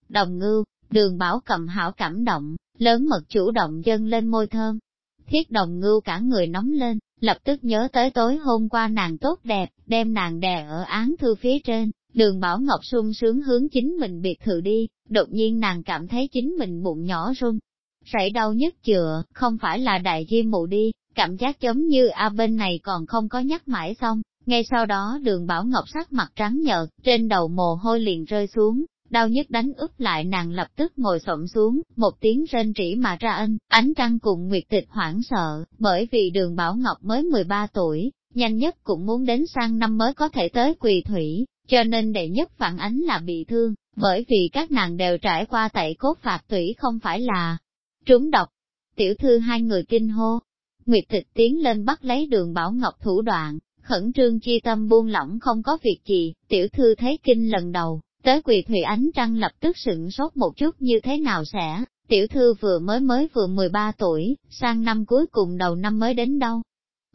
Đồng ngưu, đường bảo cầm hảo cảm động, lớn mật chủ động dâng lên môi thơm. Thiết đồng ngưu cả người nóng lên, lập tức nhớ tới tối hôm qua nàng tốt đẹp, đem nàng đè ở án thư phía trên, đường Bảo Ngọc sung sướng hướng chính mình biệt thự đi, đột nhiên nàng cảm thấy chính mình bụng nhỏ run. Sảy đau nhất chữa, không phải là đại di mụ đi, cảm giác giống như a bên này còn không có nhắc mãi xong, ngay sau đó đường Bảo Ngọc sắc mặt trắng nhợt, trên đầu mồ hôi liền rơi xuống, đau nhất đánh úp lại nàng lập tức ngồi xổm xuống, một tiếng rên rỉ mà ra ân, ánh trăng cùng Nguyệt Tịch hoảng sợ, bởi vì đường Bảo Ngọc mới 13 tuổi, nhanh nhất cũng muốn đến sang năm mới có thể tới quỳ thủy, cho nên đệ nhất phản ánh là bị thương, bởi vì các nàng đều trải qua tẩy cốt phạt thủy không phải là trúng độc. Tiểu thư hai người kinh hô, Nguyệt Tịch tiến lên bắt lấy đường Bảo Ngọc thủ đoạn, khẩn trương chi tâm buông lỏng không có việc gì, tiểu thư thấy kinh lần đầu, Tới quỳ thủy ánh trăng lập tức sửng sốt một chút như thế nào sẽ, tiểu thư vừa mới mới vừa 13 tuổi, sang năm cuối cùng đầu năm mới đến đâu.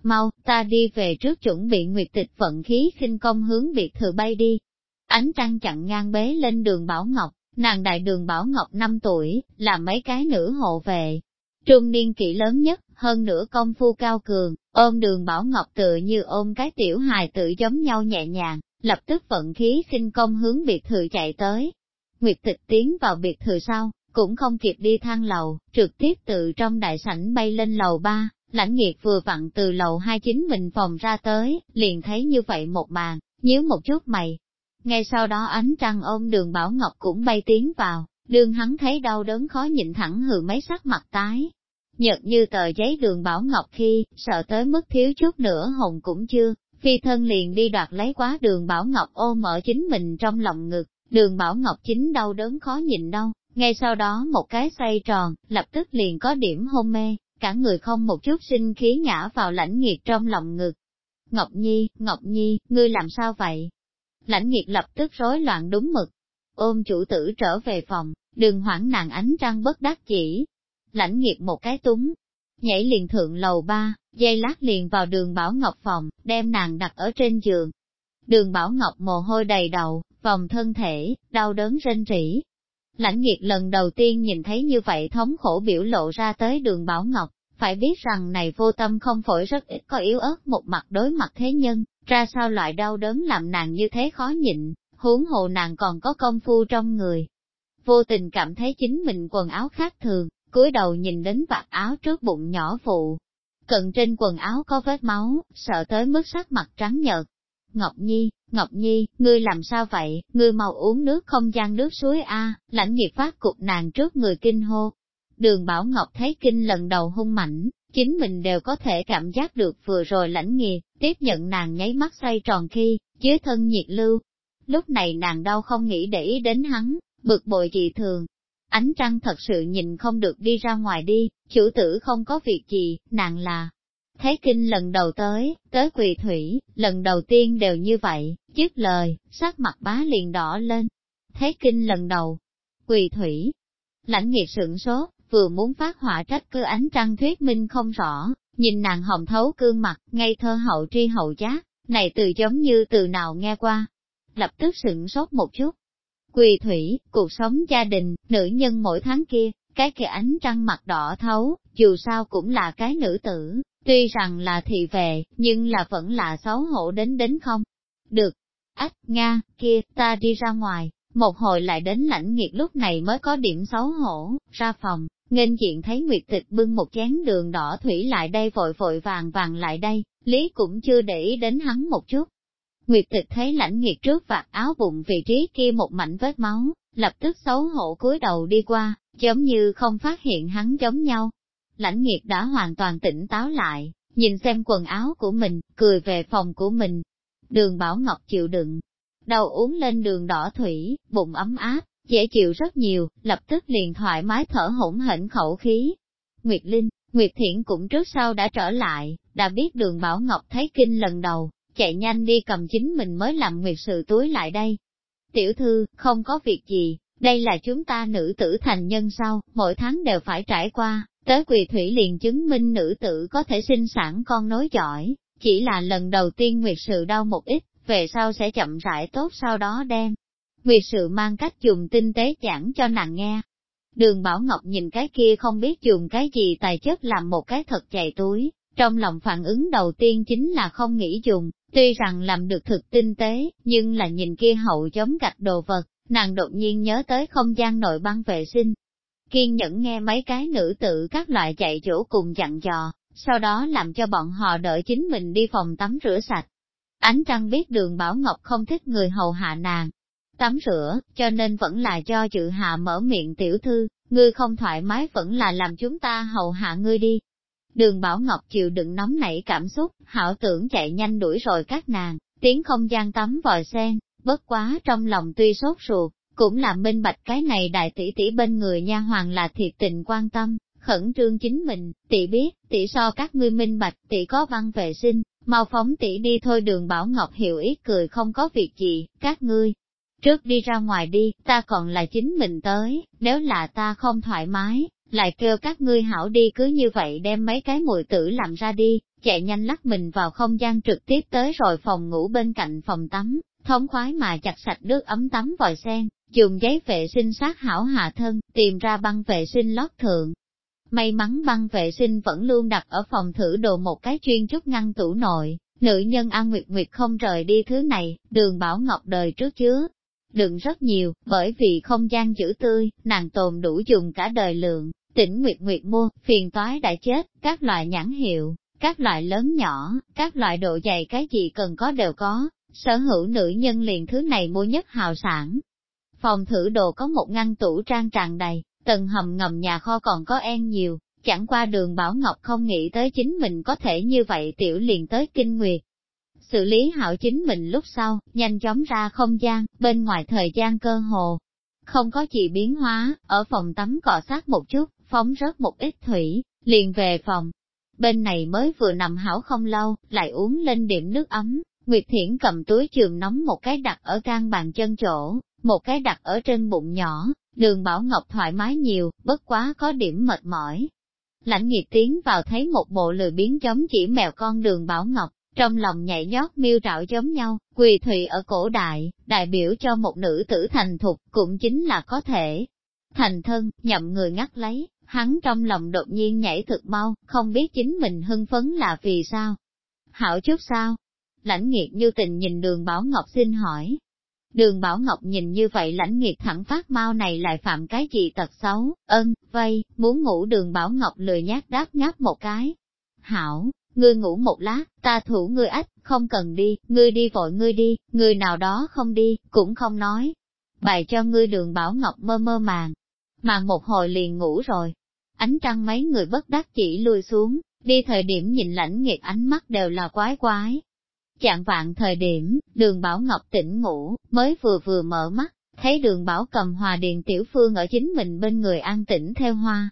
Mau, ta đi về trước chuẩn bị nguyệt tịch vận khí khinh công hướng biệt thự bay đi. Ánh trăng chặn ngang bế lên đường Bảo Ngọc, nàng đại đường Bảo Ngọc 5 tuổi, là mấy cái nữ hộ vệ Trung niên kỷ lớn nhất, hơn nữa công phu cao cường, ôm đường Bảo Ngọc tự như ôm cái tiểu hài tự giống nhau nhẹ nhàng, lập tức vận khí sinh công hướng biệt thự chạy tới. Nguyệt tịch tiến vào biệt thự sau, cũng không kịp đi thang lầu, trực tiếp từ trong đại sảnh bay lên lầu ba, lãnh nghiệt vừa vặn từ lầu hai chính mình phòng ra tới, liền thấy như vậy một màn, nhíu một chút mày. Ngay sau đó ánh trăng ôm đường Bảo Ngọc cũng bay tiến vào, đường hắn thấy đau đớn khó nhịn thẳng hừ mấy sắc mặt tái. Nhật như tờ giấy đường Bảo Ngọc khi, sợ tới mức thiếu chút nữa hồn cũng chưa, phi thân liền đi đoạt lấy quá đường Bảo Ngọc ôm ở chính mình trong lòng ngực, đường Bảo Ngọc chính đau đớn khó nhịn đâu, ngay sau đó một cái xoay tròn, lập tức liền có điểm hôn mê, cả người không một chút sinh khí ngã vào lãnh nghiệt trong lòng ngực. Ngọc Nhi, Ngọc Nhi, ngươi làm sao vậy? Lãnh nghiệt lập tức rối loạn đúng mực, ôm chủ tử trở về phòng, đường hoảng nàng ánh trăng bất đắc chỉ. Lãnh nghiệt một cái túng, nhảy liền thượng lầu ba, dây lát liền vào đường Bảo Ngọc phòng, đem nàng đặt ở trên giường. Đường Bảo Ngọc mồ hôi đầy đầu, vòng thân thể, đau đớn rên rỉ. Lãnh nghiệt lần đầu tiên nhìn thấy như vậy thống khổ biểu lộ ra tới đường Bảo Ngọc, phải biết rằng này vô tâm không phổi rất ít có yếu ớt một mặt đối mặt thế nhân, ra sao loại đau đớn làm nàng như thế khó nhịn, huống hồ nàng còn có công phu trong người. Vô tình cảm thấy chính mình quần áo khác thường, cúi đầu nhìn đến vạt áo trước bụng nhỏ phụ. Cận trên quần áo có vết máu, sợ tới mức sắc mặt trắng nhợt. Ngọc Nhi, Ngọc Nhi, ngươi làm sao vậy, ngươi mau uống nước không gian nước suối A, lãnh nghiệp phát cục nàng trước người kinh hô. Đường Bảo Ngọc thấy kinh lần đầu hung mảnh, chính mình đều có thể cảm giác được vừa rồi lãnh nghiệp, tiếp nhận nàng nháy mắt xoay tròn khi, dưới thân nhiệt lưu. Lúc này nàng đau không nghĩ để ý đến hắn, bực bội dị thường, Ánh trăng thật sự nhìn không được đi ra ngoài đi, chủ tử không có việc gì, nàng là. Thấy kinh lần đầu tới, tới quỳ thủy, lần đầu tiên đều như vậy, dứt lời, sắc mặt bá liền đỏ lên. Thấy kinh lần đầu, quỳ thủy, lãnh nghiệt sửng sốt, vừa muốn phát họa trách cứ ánh trăng thuyết minh không rõ, nhìn nàng hồng thấu cương mặt, ngây thơ hậu tri hậu giác, này từ giống như từ nào nghe qua. Lập tức sửng sốt một chút, Quỳ thủy, cuộc sống gia đình, nữ nhân mỗi tháng kia, cái kia ánh trăng mặt đỏ thấu, dù sao cũng là cái nữ tử, tuy rằng là thị về, nhưng là vẫn là xấu hổ đến đến không. Được, ách, Nga, kia, ta đi ra ngoài, một hồi lại đến lãnh nghiệt lúc này mới có điểm xấu hổ, ra phòng, nghênh diện thấy Nguyệt Tịch bưng một chén đường đỏ thủy lại đây vội vội vàng vàng lại đây, Lý cũng chưa để ý đến hắn một chút, Nguyệt tịch thấy lãnh nghiệt trước vạt áo bụng vị trí kia một mảnh vết máu, lập tức xấu hổ cúi đầu đi qua, giống như không phát hiện hắn giống nhau. Lãnh nghiệt đã hoàn toàn tỉnh táo lại, nhìn xem quần áo của mình, cười về phòng của mình. Đường Bảo Ngọc chịu đựng, đầu uống lên đường đỏ thủy, bụng ấm áp, dễ chịu rất nhiều, lập tức liền thoải mái thở hổn hển khẩu khí. Nguyệt Linh, Nguyệt Thiện cũng trước sau đã trở lại, đã biết đường Bảo Ngọc thấy kinh lần đầu, chạy nhanh đi cầm chính mình mới làm nguyệt sự túi lại đây. Tiểu thư, không có việc gì, đây là chúng ta nữ tử thành nhân sau, mỗi tháng đều phải trải qua, tới quỳ thủy liền chứng minh nữ tử có thể sinh sản con nối giỏi, chỉ là lần đầu tiên nguyệt sự đau một ít, về sau sẽ chậm rãi tốt sau đó đem. Nguyệt sự mang cách dùng tinh tế giảng cho nàng nghe. Đường Bảo Ngọc nhìn cái kia không biết dùng cái gì tài chất làm một cái thật chạy túi, trong lòng phản ứng đầu tiên chính là không nghĩ dùng, tuy rằng làm được thực tinh tế, nhưng là nhìn kia hậu chống gạch đồ vật, nàng đột nhiên nhớ tới không gian nội băng vệ sinh. Kiên nhẫn nghe mấy cái nữ tử các loại chạy chỗ cùng dặn dò, sau đó làm cho bọn họ đợi chính mình đi phòng tắm rửa sạch. Ánh trăng biết đường Bảo Ngọc không thích người hầu hạ nàng, tắm rửa, cho nên vẫn là cho chữ hạ mở miệng tiểu thư, ngươi không thoải mái vẫn là làm chúng ta hầu hạ ngươi đi. Đường Bảo Ngọc chịu đựng nóng nảy cảm xúc, hảo tưởng chạy nhanh đuổi rồi các nàng, tiếng không gian tắm vòi sen, bất quá trong lòng tuy sốt ruột, cũng là minh bạch cái này đại tỷ tỷ bên người nha hoàng là thiệt tình quan tâm, khẩn trương chính mình, tỷ biết, tỷ so các ngươi minh bạch, tỷ có văn vệ sinh, mau phóng tỷ đi thôi đường Bảo Ngọc hiểu ý cười không có việc gì, các ngươi. Trước đi ra ngoài đi, ta còn là chính mình tới, nếu là ta không thoải mái, lại kêu các ngươi hảo đi cứ như vậy đem mấy cái mùi tử làm ra đi, chạy nhanh lắc mình vào không gian trực tiếp tới rồi phòng ngủ bên cạnh phòng tắm, thống khoái mà chặt sạch nước ấm tắm vòi sen, dùng giấy vệ sinh sát hảo hạ thân, tìm ra băng vệ sinh lót thượng. May mắn băng vệ sinh vẫn luôn đặt ở phòng thử đồ một cái chuyên chút ngăn tủ nội, nữ nhân An Nguyệt Nguyệt không rời đi thứ này, đường Bảo Ngọc đời trước chứa đựng rất nhiều, bởi vì không gian giữ tươi, nàng tồn đủ dùng cả đời lượng, tỉnh Nguyệt Nguyệt mua, phiền toái đã chết, các loại nhãn hiệu, các loại lớn nhỏ, các loại độ dày cái gì cần có đều có, sở hữu nữ nhân liền thứ này mua nhất hào sản. Phòng thử đồ có một ngăn tủ trang tràn đầy, tầng hầm ngầm nhà kho còn có en nhiều, chẳng qua đường Bảo Ngọc không nghĩ tới chính mình có thể như vậy tiểu liền tới kinh nguyệt. Xử lý hảo chính mình lúc sau, nhanh chóng ra không gian, bên ngoài thời gian cơ hồ. Không có gì biến hóa, ở phòng tắm cọ sát một chút, phóng rớt một ít thủy, liền về phòng. Bên này mới vừa nằm hảo không lâu, lại uống lên điểm nước ấm, Nguyệt Thiển cầm túi trường nóng một cái đặt ở can bàn chân chỗ, một cái đặt ở trên bụng nhỏ, đường Bảo Ngọc thoải mái nhiều, bất quá có điểm mệt mỏi. Lãnh Nguyệt tiến vào thấy một bộ lười biến chống chỉ mèo con đường Bảo Ngọc, trong lòng nhảy nhót miêu trạo giống nhau, quỳ thụy ở cổ đại, đại biểu cho một nữ tử thành thục, cũng chính là có thể. Thành thân, nhậm người ngắt lấy, hắn trong lòng đột nhiên nhảy thực mau, không biết chính mình hưng phấn là vì sao. Hảo chút sao? Lãnh nghiệt như tình nhìn đường Bảo Ngọc xin hỏi. Đường Bảo Ngọc nhìn như vậy lãnh nghiệt thẳng phát mau này lại phạm cái gì tật xấu, ân, vây, muốn ngủ đường Bảo Ngọc lười nhát đáp ngáp một cái. Hảo, ngươi ngủ một lát, ta thủ ngươi ách, không cần đi, ngươi đi vội ngươi đi, người nào đó không đi, cũng không nói. Bài cho ngươi đường Bảo Ngọc mơ mơ màng, màng một hồi liền ngủ rồi. Ánh trăng mấy người bất đắc chỉ lùi xuống, đi thời điểm nhìn lãnh nghiệt ánh mắt đều là quái quái. Chạng vạn thời điểm, đường Bảo Ngọc tỉnh ngủ, mới vừa vừa mở mắt, thấy đường Bảo cầm hòa điền tiểu phương ở chính mình bên người an tĩnh theo hoa.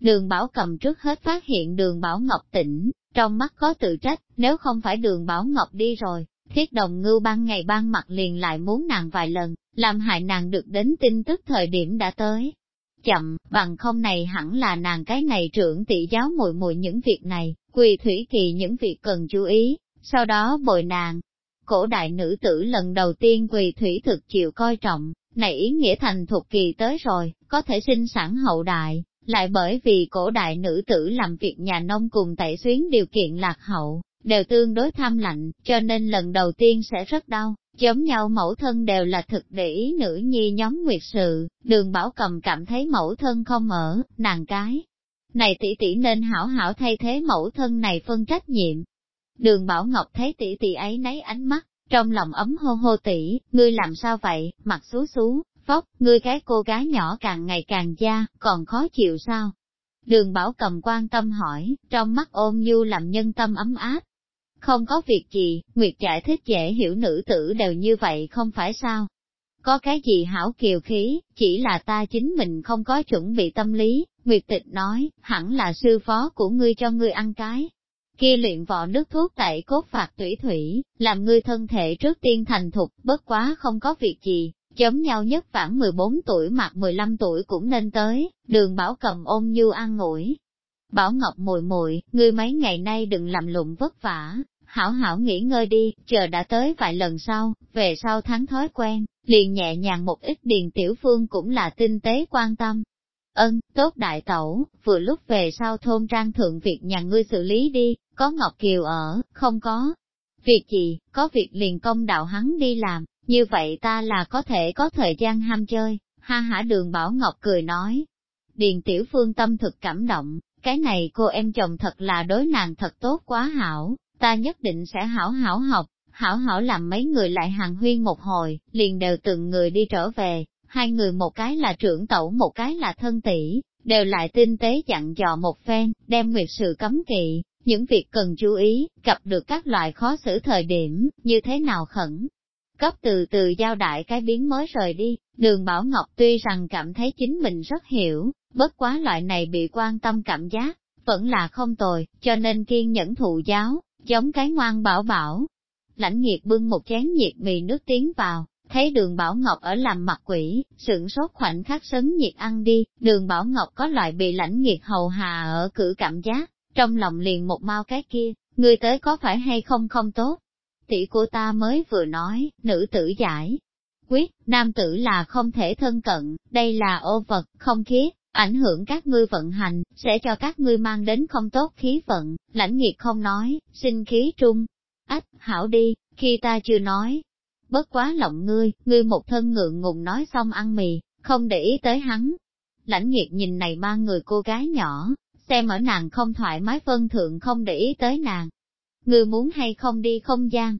Đường Bảo cầm trước hết phát hiện đường Bảo Ngọc tỉnh, trong mắt có tự trách, nếu không phải đường Bảo Ngọc đi rồi, thiết đồng ngưu ban ngày ban mặt liền lại muốn nàng vài lần, làm hại nàng được đến tin tức thời điểm đã tới chậm, bằng không này hẳn là nàng cái này trưởng tỷ giáo mùi mùi những việc này, quỳ thủy kỳ những việc cần chú ý, sau đó bồi nàng. Cổ đại nữ tử lần đầu tiên quỳ thủy thực chịu coi trọng, này ý nghĩa thành thuộc kỳ tới rồi, có thể sinh sản hậu đại, lại bởi vì cổ đại nữ tử làm việc nhà nông cùng tẩy xuyến điều kiện lạc hậu, đều tương đối tham lạnh, cho nên lần đầu tiên sẽ rất đau. Giống nhau mẫu thân đều là thực để ý nữ nhi nhóm nguyệt sự, đường bảo cầm cảm thấy mẫu thân không ở, nàng cái. Này tỷ tỷ nên hảo hảo thay thế mẫu thân này phân trách nhiệm. Đường bảo ngọc thấy tỷ tỷ ấy nấy ánh mắt, trong lòng ấm hô hô tỷ, ngươi làm sao vậy, mặt xú xú, phóc, ngươi cái cô gái nhỏ càng ngày càng da, còn khó chịu sao? Đường bảo cầm quan tâm hỏi, trong mắt ôm nhu làm nhân tâm ấm áp, không có việc gì, Nguyệt giải thích dễ hiểu nữ tử đều như vậy không phải sao. Có cái gì hảo kiều khí, chỉ là ta chính mình không có chuẩn bị tâm lý, Nguyệt tịch nói, hẳn là sư phó của ngươi cho ngươi ăn cái. Kia luyện võ nước thuốc tẩy cốt phạt tủy thủy, làm ngươi thân thể trước tiên thành thục, bất quá không có việc gì, giống nhau nhất khoảng 14 tuổi hoặc 15 tuổi cũng nên tới, đường bảo cầm ôm như an ngủi. Bảo Ngọc mùi mùi, ngươi mấy ngày nay đừng làm lụng vất vả, hảo hảo nghỉ ngơi đi, chờ đã tới vài lần sau, về sau tháng thói quen, liền nhẹ nhàng một ít điền tiểu phương cũng là tinh tế quan tâm. Ân, tốt đại tẩu, vừa lúc về sau thôn trang thượng việc nhà ngươi xử lý đi, có Ngọc Kiều ở, không có. Việc gì, có việc liền công đạo hắn đi làm, như vậy ta là có thể có thời gian ham chơi, ha hả đường Bảo Ngọc cười nói. Điền Tiểu Phương tâm thực cảm động, cái này cô em chồng thật là đối nàng thật tốt quá hảo, ta nhất định sẽ hảo hảo học, hảo hảo làm mấy người lại hàng huyên một hồi, liền đều từng người đi trở về, hai người một cái là trưởng tẩu một cái là thân tỷ, đều lại tinh tế dặn dò một phen, đem nguyệt sự cấm kỵ, những việc cần chú ý, gặp được các loại khó xử thời điểm, như thế nào khẩn. Cấp từ từ giao đại cái biến mới rời đi, đường Bảo Ngọc tuy rằng cảm thấy chính mình rất hiểu, bất quá loại này bị quan tâm cảm giác, vẫn là không tồi, cho nên kiên nhẫn thụ giáo, giống cái ngoan bảo bảo. Lãnh nghiệt bưng một chén nhiệt mì nước tiến vào, thấy đường Bảo Ngọc ở làm mặt quỷ, sửng sốt khoảnh khắc sấn nhiệt ăn đi, đường Bảo Ngọc có loại bị lãnh nghiệt hầu hà ở cử cảm giác, trong lòng liền một mau cái kia, người tới có phải hay không không tốt. Tỷ của ta mới vừa nói, nữ tử giải. Quyết, nam tử là không thể thân cận, đây là ô vật, không khí ảnh hưởng các ngươi vận hành, sẽ cho các ngươi mang đến không tốt khí vận, lãnh nghiệt không nói, sinh khí trung. Ách, hảo đi, khi ta chưa nói, bất quá lộng ngươi, ngươi một thân ngượng ngùng nói xong ăn mì, không để ý tới hắn. Lãnh nghiệt nhìn này ba người cô gái nhỏ, xem ở nàng không thoải mái phân thượng không để ý tới nàng. Ngươi muốn hay không đi không gian?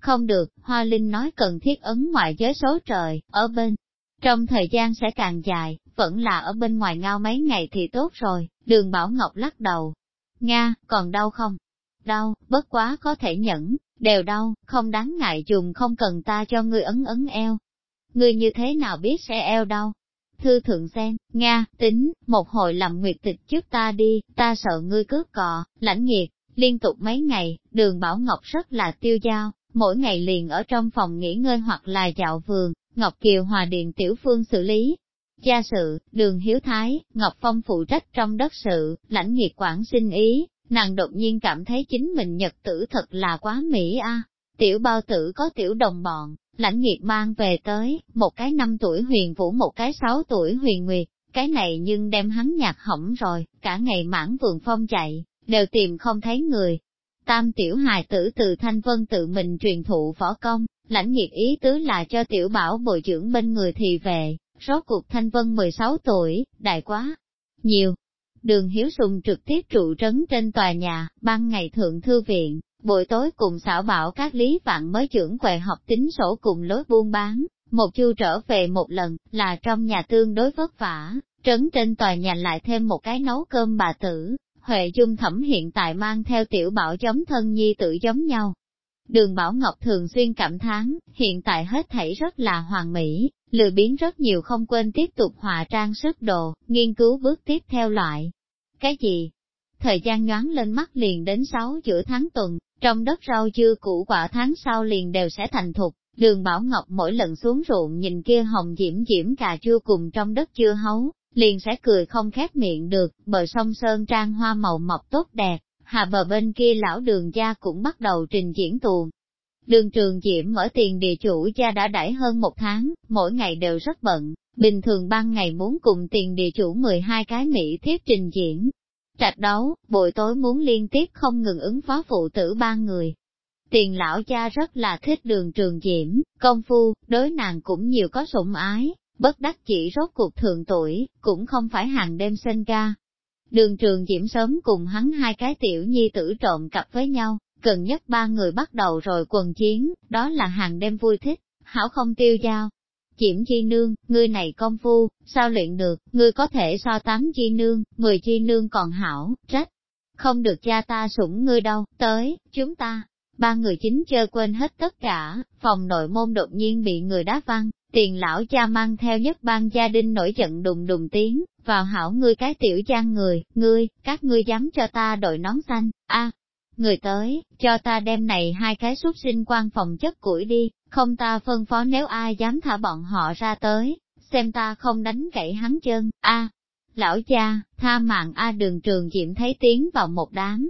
Không được, Hoa Linh nói cần thiết ấn ngoại giới số trời, ở bên. Trong thời gian sẽ càng dài, vẫn là ở bên ngoài ngao mấy ngày thì tốt rồi, đường Bảo Ngọc lắc đầu. Nga, còn đau không? Đau, bất quá có thể nhẫn, đều đau, không đáng ngại dùng không cần ta cho ngươi ấn ấn eo. Ngươi như thế nào biết sẽ eo đau? Thư thượng xem, Nga, tính, một hồi làm nguyệt tịch trước ta đi, ta sợ ngươi cướp cọ, lãnh nghiệt, liên tục mấy ngày, đường Bảo Ngọc rất là tiêu dao, mỗi ngày liền ở trong phòng nghỉ ngơi hoặc là dạo vườn, Ngọc Kiều Hòa Điện Tiểu Phương xử lý. Gia sự, đường Hiếu Thái, Ngọc Phong phụ trách trong đất sự, lãnh nghiệp quản sinh ý, nàng đột nhiên cảm thấy chính mình nhật tử thật là quá mỹ a. À. Tiểu bao tử có tiểu đồng bọn, lãnh nghiệt mang về tới, một cái năm tuổi huyền vũ một cái sáu tuổi huyền nguyệt, cái này nhưng đem hắn nhạc hỏng rồi, cả ngày mãn vườn phong chạy, đều tìm không thấy người. Tam tiểu hài tử từ Thanh Vân tự mình truyền thụ võ công, lãnh nghiệp ý tứ là cho tiểu bảo bồi dưỡng bên người thì về, rốt cuộc Thanh Vân 16 tuổi, đại quá, nhiều, Đường Hiếu Sùng trực tiếp trụ trấn trên tòa nhà, ban ngày thượng thư viện, buổi tối cùng xảo bảo các lý vạn mới trưởng quầy học tính sổ cùng lối buôn bán, một chu trở về một lần, là trong nhà tương đối vất vả, trấn trên tòa nhà lại thêm một cái nấu cơm bà tử, Huệ Dung Thẩm hiện tại mang theo tiểu bảo giống thân nhi tự giống nhau. Đường Bảo Ngọc thường xuyên cảm thán, hiện tại hết thảy rất là hoàn mỹ, lừa biến rất nhiều không quên tiếp tục hòa trang sức đồ, nghiên cứu bước tiếp theo loại. Cái gì? Thời gian nhoáng lên mắt liền đến 6 giữa tháng tuần, trong đất rau dưa củ quả tháng sau liền đều sẽ thành thục, đường Bảo Ngọc mỗi lần xuống ruộng nhìn kia hồng diễm diễm cà chua cùng trong đất chưa hấu, liền sẽ cười không khép miệng được, bờ sông Sơn Trang hoa màu mọc tốt đẹp, hà bờ bên kia lão đường gia cũng bắt đầu trình diễn tuồng, Đường trường diễm ở tiền địa chủ gia đã đãi hơn một tháng, mỗi ngày đều rất bận, bình thường ban ngày muốn cùng tiền địa chủ 12 cái Mỹ thiếp trình diễn. Trạch đấu, buổi tối muốn liên tiếp không ngừng ứng phó phụ tử ba người. Tiền lão cha rất là thích đường trường diễm, công phu, đối nàng cũng nhiều có sủng ái, bất đắc chỉ rốt cuộc thượng tuổi, cũng không phải hàng đêm sinh ca. Đường trường diễm sớm cùng hắn hai cái tiểu nhi tử trộn cặp với nhau, Gần nhất ba người bắt đầu rồi quần chiến, đó là hàng đêm vui thích, hảo không tiêu giao. diễm chi nương, ngươi này công phu, sao luyện được, ngươi có thể so tám chi nương, mười chi nương còn hảo, trách. Không được cha ta sủng ngươi đâu, tới, chúng ta. Ba người chính chơi quên hết tất cả, phòng nội môn đột nhiên bị người đá văng, tiền lão cha mang theo nhất ban gia đình nổi giận đùng đùng tiếng, vào hảo ngươi cái tiểu trang người, ngươi, các ngươi dám cho ta đội nón xanh, a người tới, cho ta đem này hai cái xuất sinh quan phòng chất củi đi, không ta phân phó nếu ai dám thả bọn họ ra tới, xem ta không đánh gãy hắn chân, a Lão cha, tha mạng A đường trường diệm thấy tiếng vào một đám.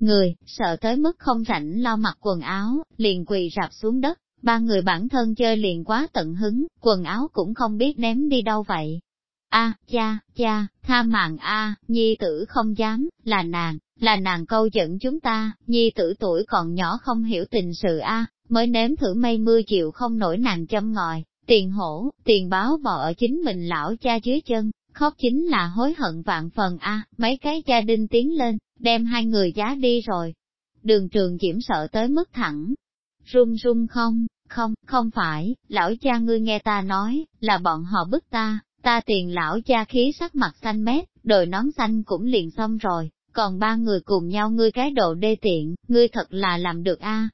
Người, sợ tới mức không rảnh lau mặc quần áo, liền quỳ rạp xuống đất, ba người bản thân chơi liền quá tận hứng, quần áo cũng không biết ném đi đâu vậy. A, cha, cha, tha mạng A, nhi tử không dám, là nàng, là nàng câu dẫn chúng ta, nhi tử tuổi còn nhỏ không hiểu tình sự A, mới nếm thử mây mưa chịu không nổi nàng châm ngòi, tiền hổ, tiền báo bỏ ở chính mình lão cha dưới chân, khóc chính là hối hận vạn phần A, mấy cái gia đình tiến lên, đem hai người giá đi rồi. Đường trường diễm sợ tới mức thẳng, run run không, không, không phải, lão cha ngươi nghe ta nói, là bọn họ bức ta, ta tiền lão cha khí sắc mặt xanh mét, đội nón xanh cũng liền xong rồi, còn ba người cùng nhau ngươi cái độ đê tiện, ngươi thật là làm được a.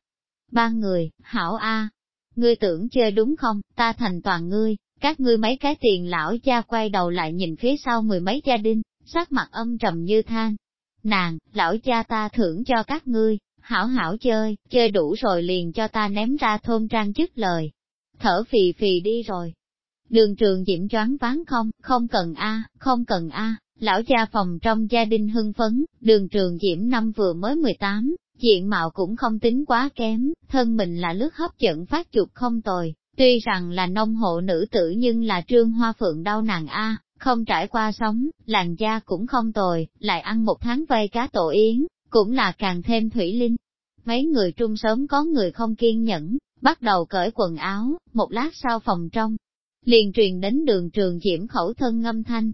Ba người, hảo a, ngươi tưởng chơi đúng không, ta thành toàn ngươi, các ngươi mấy cái tiền lão cha quay đầu lại nhìn phía sau mười mấy gia đình, sắc mặt âm trầm như than. Nàng, lão cha ta thưởng cho các ngươi, hảo hảo chơi, chơi đủ rồi liền cho ta ném ra thôn trang chức lời. Thở phì phì đi rồi. Đường trường diễm choáng ván không, không cần a, không cần a, lão cha phòng trong gia đình hưng phấn, đường trường diễm năm vừa mới 18, diện mạo cũng không tính quá kém, thân mình là lướt hấp dẫn phát chụp không tồi, tuy rằng là nông hộ nữ tử nhưng là trương hoa phượng đau nàng a, không trải qua sống, làn da cũng không tồi, lại ăn một tháng vây cá tổ yến, cũng là càng thêm thủy linh. Mấy người trung sớm có người không kiên nhẫn, bắt đầu cởi quần áo, một lát sau phòng trong, liền truyền đến đường trường diễm khẩu thân ngâm thanh.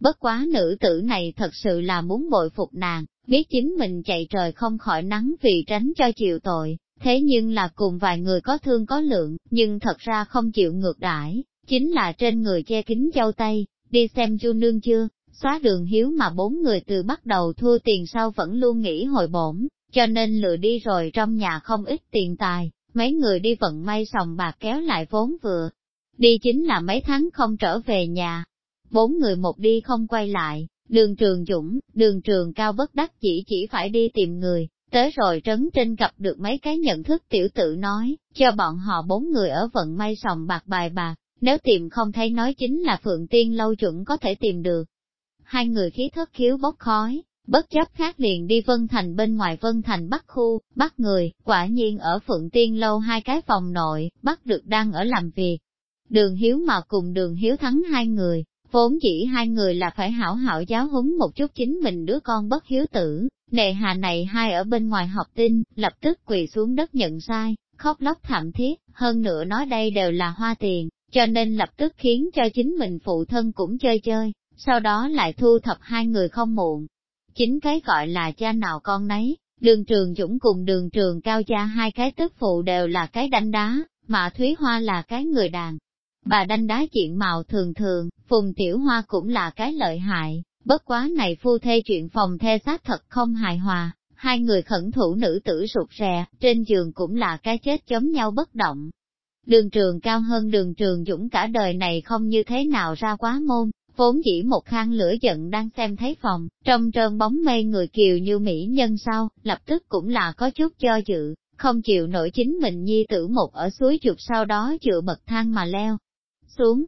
Bất quá nữ tử này thật sự là muốn bội phục nàng, biết chính mình chạy trời không khỏi nắng vì tránh cho chịu tội, thế nhưng là cùng vài người có thương có lượng, nhưng thật ra không chịu ngược đãi, chính là trên người che kính châu Tây, đi xem chu nương chưa, xóa đường hiếu mà bốn người từ bắt đầu thua tiền sau vẫn luôn nghĩ hồi bổn, cho nên lừa đi rồi trong nhà không ít tiền tài, mấy người đi vận may sòng bạc kéo lại vốn vừa. Đi chính là mấy tháng không trở về nhà. Bốn người một đi không quay lại, đường trường dũng, đường trường cao bất đắc chỉ chỉ phải đi tìm người, tới rồi trấn trên gặp được mấy cái nhận thức tiểu tự nói, cho bọn họ bốn người ở vận may sòng bạc bài bạc, nếu tìm không thấy nói chính là Phượng Tiên lâu chuẩn có thể tìm được, hai người khí thất khiếu bốc khói, bất chấp khác liền đi Vân Thành bên ngoài Vân Thành bắt khu, bắt người, quả nhiên ở Phượng Tiên Lâu hai cái phòng nội, bắt được đang ở làm việc. Đường Hiếu mà cùng đường Hiếu thắng hai người, vốn chỉ hai người là phải hảo hảo giáo huấn một chút chính mình đứa con bất hiếu tử, nề hà này hai ở bên ngoài học tinh, lập tức quỳ xuống đất nhận sai, khóc lóc thảm thiết, hơn nữa nói đây đều là hoa tiền, cho nên lập tức khiến cho chính mình phụ thân cũng chơi chơi, sau đó lại thu thập hai người không muộn. Chính cái gọi là cha nào con nấy, đường trường dũng cùng đường trường cao cha hai cái tức phụ đều là cái đánh đá, mà Thúy Hoa là cái người đàn. Bà đánh đá chuyện màu thường thường, Phùng Tiểu Hoa cũng là cái lợi hại, bất quá này phu thê chuyện phòng the sát thật không hài hòa, hai người khẩn thủ nữ tử sụt rè, trên giường cũng là cái chết chống nhau bất động. Đường trường cao hơn đường trường dũng cả đời này không như thế nào ra quá môn, vốn chỉ một khang lửa giận đang xem thấy phòng, trong trơn bóng mê người kiều như mỹ nhân sau, lập tức cũng là có chút cho dự, không chịu nổi chính mình nhi tử một ở suối chụp sau đó chữa bậc thang mà leo xuống.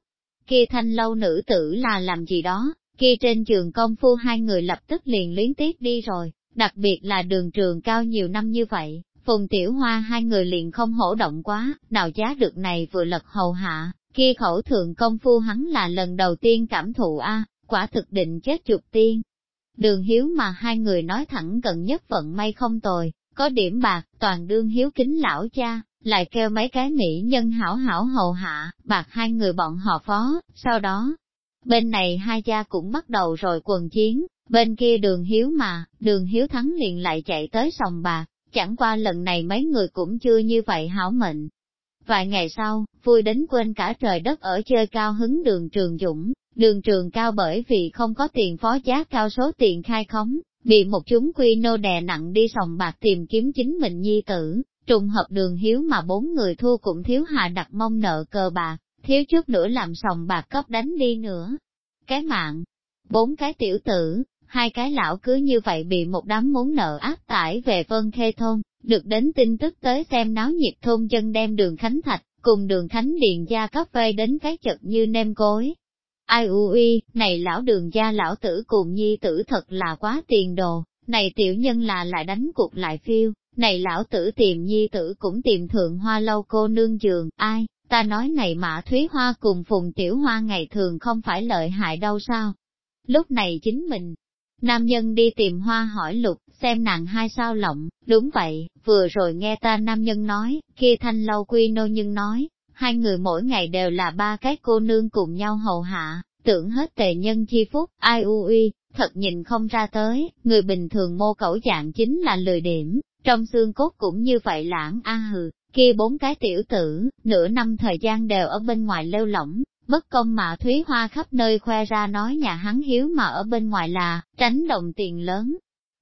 Kia thanh lâu nữ tử là làm gì đó, kia trên trường công phu hai người lập tức liền luyến tiếc đi rồi, đặc biệt là đường trường cao nhiều năm như vậy, Phùng Tiểu Hoa hai người liền không hổ động quá, nào giá được này vừa lật hầu hạ, Kia khẩu thượng công phu hắn là lần đầu tiên cảm thụ a, quả thực định chết chục tiên. Đường hiếu mà hai người nói thẳng gần nhất vận may không tồi, có điểm bạc, toàn đương hiếu kính lão cha, lại kêu mấy cái mỹ nhân hảo hảo hầu hạ, bạc hai người bọn họ phó, sau đó, bên này hai cha cũng bắt đầu rồi quần chiến, bên kia đường hiếu mà, đường hiếu thắng liền lại chạy tới sòng bạc, chẳng qua lần này mấy người cũng chưa như vậy hảo mệnh, Vài ngày sau, vui đến quên cả trời đất ở chơi cao hứng đường trường dũng, đường trường cao bởi vì không có tiền phó giá cao số tiền khai khống, bị một chúng quy nô đè nặng đi sòng bạc tìm kiếm chính mình nhi tử, trùng hợp đường hiếu mà bốn người thua cũng thiếu hạ đặt mong nợ cờ bạc, thiếu chút nữa làm sòng bạc cấp đánh đi nữa. Cái mạng, bốn cái tiểu tử, hai cái lão cứ như vậy bị một đám muốn nợ áp tải về vân khê thôn, được đến tin tức tới xem náo nhiệt thôn dân đem đường Khánh Thạch, cùng đường Khánh Điền gia cấp vây đến cái chật như nem cối. Ai u uy, này lão đường gia lão tử cùng nhi tử thật là quá tiền đồ, này tiểu nhân là lại đánh cuộc lại phiêu, này lão tử tìm nhi tử cũng tìm thượng hoa lâu cô nương giường, ai, ta nói này mã thúy hoa cùng phùng tiểu hoa ngày thường không phải lợi hại đâu sao. Lúc này chính mình, nam nhân đi tìm hoa hỏi lục, xem nàng hai sao lộng, đúng vậy, vừa rồi nghe ta nam nhân nói, kia thanh lâu quy nô nhân nói, hai người mỗi ngày đều là ba cái cô nương cùng nhau hầu hạ, tưởng hết tề nhân chi phúc, ai u uy, thật nhìn không ra tới, người bình thường mô cẩu dạng chính là lười điểm, trong xương cốt cũng như vậy lãng a hừ, kia bốn cái tiểu tử, nửa năm thời gian đều ở bên ngoài lêu lỏng, bất công mà Thúy Hoa khắp nơi khoe ra nói nhà hắn hiếu mà ở bên ngoài là, tránh đồng tiền lớn.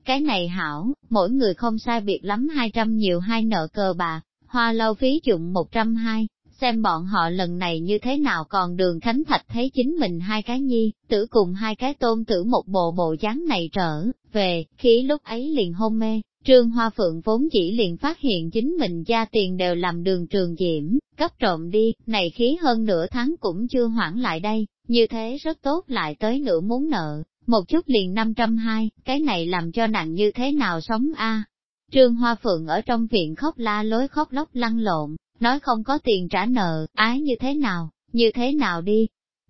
Cái này hảo, mỗi người không sai biệt lắm 200 nhiều hai nợ cờ bạc, hoa lâu phí dụng 120, xem bọn họ lần này như thế nào còn đường Khánh Thạch thấy chính mình hai cái nhi, tử cùng hai cái tôn tử một bộ bộ dáng này trở, về, khi lúc ấy liền hôn mê, Trương Hoa Phượng vốn chỉ liền phát hiện chính mình gia tiền đều làm đường trường diễm, cấp trộm đi, này khí hơn nửa tháng cũng chưa hoãn lại đây, như thế rất tốt lại tới nửa muốn nợ, một chút liền 520, cái này làm cho nặng như thế nào sống a Trương Hoa Phượng ở trong viện khóc la lối khóc lóc lăn lộn, nói không có tiền trả nợ, ái như thế nào, như thế nào đi.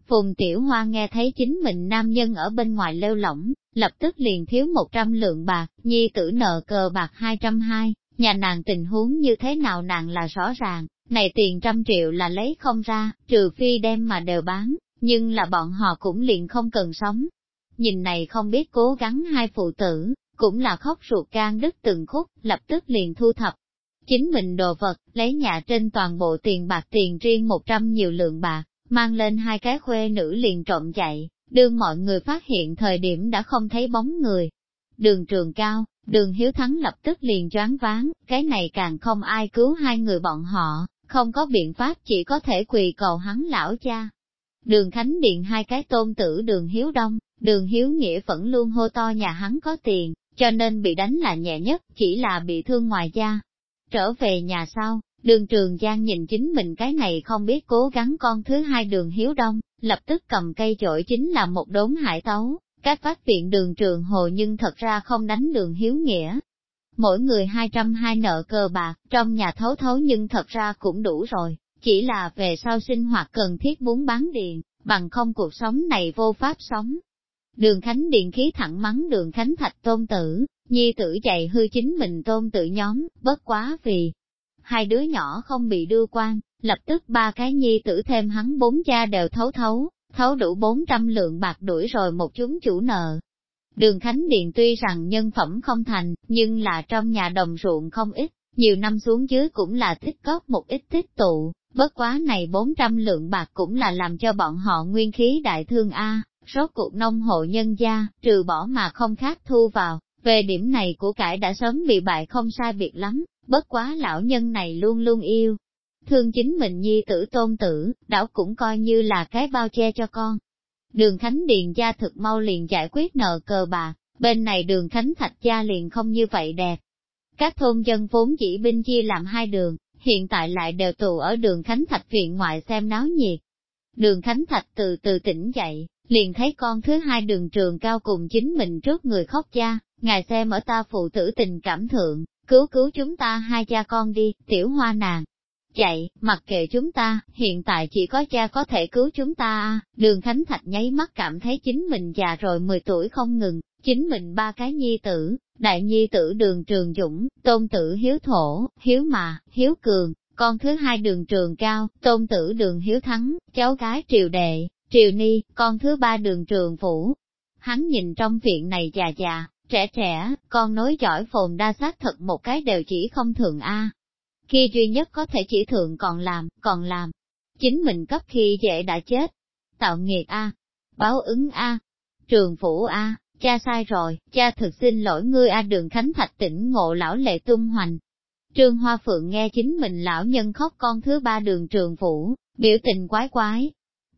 Phùng Tiểu Hoa nghe thấy chính mình nam nhân ở bên ngoài lêu lỏng, lập tức liền thiếu 100 lượng bạc, nhi tử nợ cờ bạc 220, nhà nàng tình huống như thế nào nàng là rõ ràng, này tiền trăm triệu là lấy không ra, trừ phi đem mà đều bán, nhưng là bọn họ cũng liền không cần sống. Nhìn này không biết cố gắng hai phụ tử, cũng là khóc ruột gan đứt từng khúc, lập tức liền thu thập. Chính mình đồ vật, lấy nhà trên toàn bộ tiền bạc tiền riêng 100 nhiều lượng bạc, mang lên hai cái khuê nữ liền trộm chạy, đương mọi người phát hiện thời điểm đã không thấy bóng người. Đường trường cao, đường hiếu thắng lập tức liền choáng váng, cái này càng không ai cứu hai người bọn họ, không có biện pháp chỉ có thể quỳ cầu hắn lão cha. Đường Khánh Điện hai cái tôn tử đường Hiếu Đông, đường Hiếu Nghĩa vẫn luôn hô to nhà hắn có tiền, cho nên bị đánh là nhẹ nhất, chỉ là bị thương ngoài da. Trở về nhà sau, đường trường Giang nhìn chính mình cái này không biết cố gắng con thứ hai đường Hiếu Đông, lập tức cầm cây chổi chính là một đốn hải tấu, các phát viện đường trường hồ nhưng thật ra không đánh đường Hiếu Nghĩa. Mỗi người 220 nợ cờ bạc, trong nhà thấu thấu nhưng thật ra cũng đủ rồi, chỉ là về sau sinh hoạt cần thiết muốn bán điện, bằng không cuộc sống này vô pháp sống. Đường Khánh Điện khí thẳng mắng đường Khánh Thạch tôn tử, nhi tử chạy hư chính mình tôn tử nhóm, bất quá vì hai đứa nhỏ không bị đưa quan, lập tức ba cái nhi tử thêm hắn bốn cha đều thấu thấu, thấu đủ 400 lượng bạc đuổi rồi một chúng chủ nợ. Đường Khánh Điện tuy rằng nhân phẩm không thành, nhưng là trong nhà đồng ruộng không ít, nhiều năm xuống dưới cũng là tích góp một ít tích tụ, bất quá này 400 lượng bạc cũng là làm cho bọn họ nguyên khí đại thương A, rốt cuộc nông hộ nhân gia, trừ bỏ mà không khác thu vào, về điểm này của cải đã sớm bị bại không sai biệt lắm, bất quá lão nhân này luôn luôn yêu. Thương chính mình nhi tử tôn tử, đảo cũng coi như là cái bao che cho con. Đường Khánh Điền gia thực mau liền giải quyết nợ cờ bạc, bên này đường Khánh Thạch gia liền không như vậy đẹp. Các thôn dân vốn chỉ binh chia làm hai đường, hiện tại lại đều tụ ở đường Khánh Thạch viện ngoại xem náo nhiệt. Đường Khánh Thạch từ từ tỉnh dậy, liền thấy con thứ hai đường trường cao cùng chính mình trước người khóc cha, ngài xem ở ta phụ tử tình cảm thượng, cứu cứu chúng ta hai cha con đi, tiểu hoa nàng. Chạy, mặc kệ chúng ta, hiện tại chỉ có cha có thể cứu chúng ta đường Khánh Thạch nháy mắt cảm thấy chính mình già rồi 10 tuổi không ngừng, chính mình ba cái nhi tử, đại nhi tử đường trường dũng, tôn tử hiếu thổ, hiếu mà, hiếu cường, con thứ hai đường trường cao, tôn tử đường hiếu thắng, cháu gái triều đệ, triều ni, con thứ ba đường trường phủ. Hắn nhìn trong viện này già già, Trẻ trẻ, con nối giỏi phồn đa xác thật một cái đều chỉ không thường A. Khi duy nhất có thể chỉ thượng còn làm, còn làm. Chính mình cấp khi dễ đã chết. Tạo nghiệt A. Báo ứng A. Trường phủ A. Cha sai rồi, cha thực xin lỗi ngươi A đường Khánh Thạch tỉnh ngộ lão lệ tung hoành. Trương Hoa Phượng nghe chính mình lão nhân khóc con thứ ba đường trường phủ, biểu tình quái quái.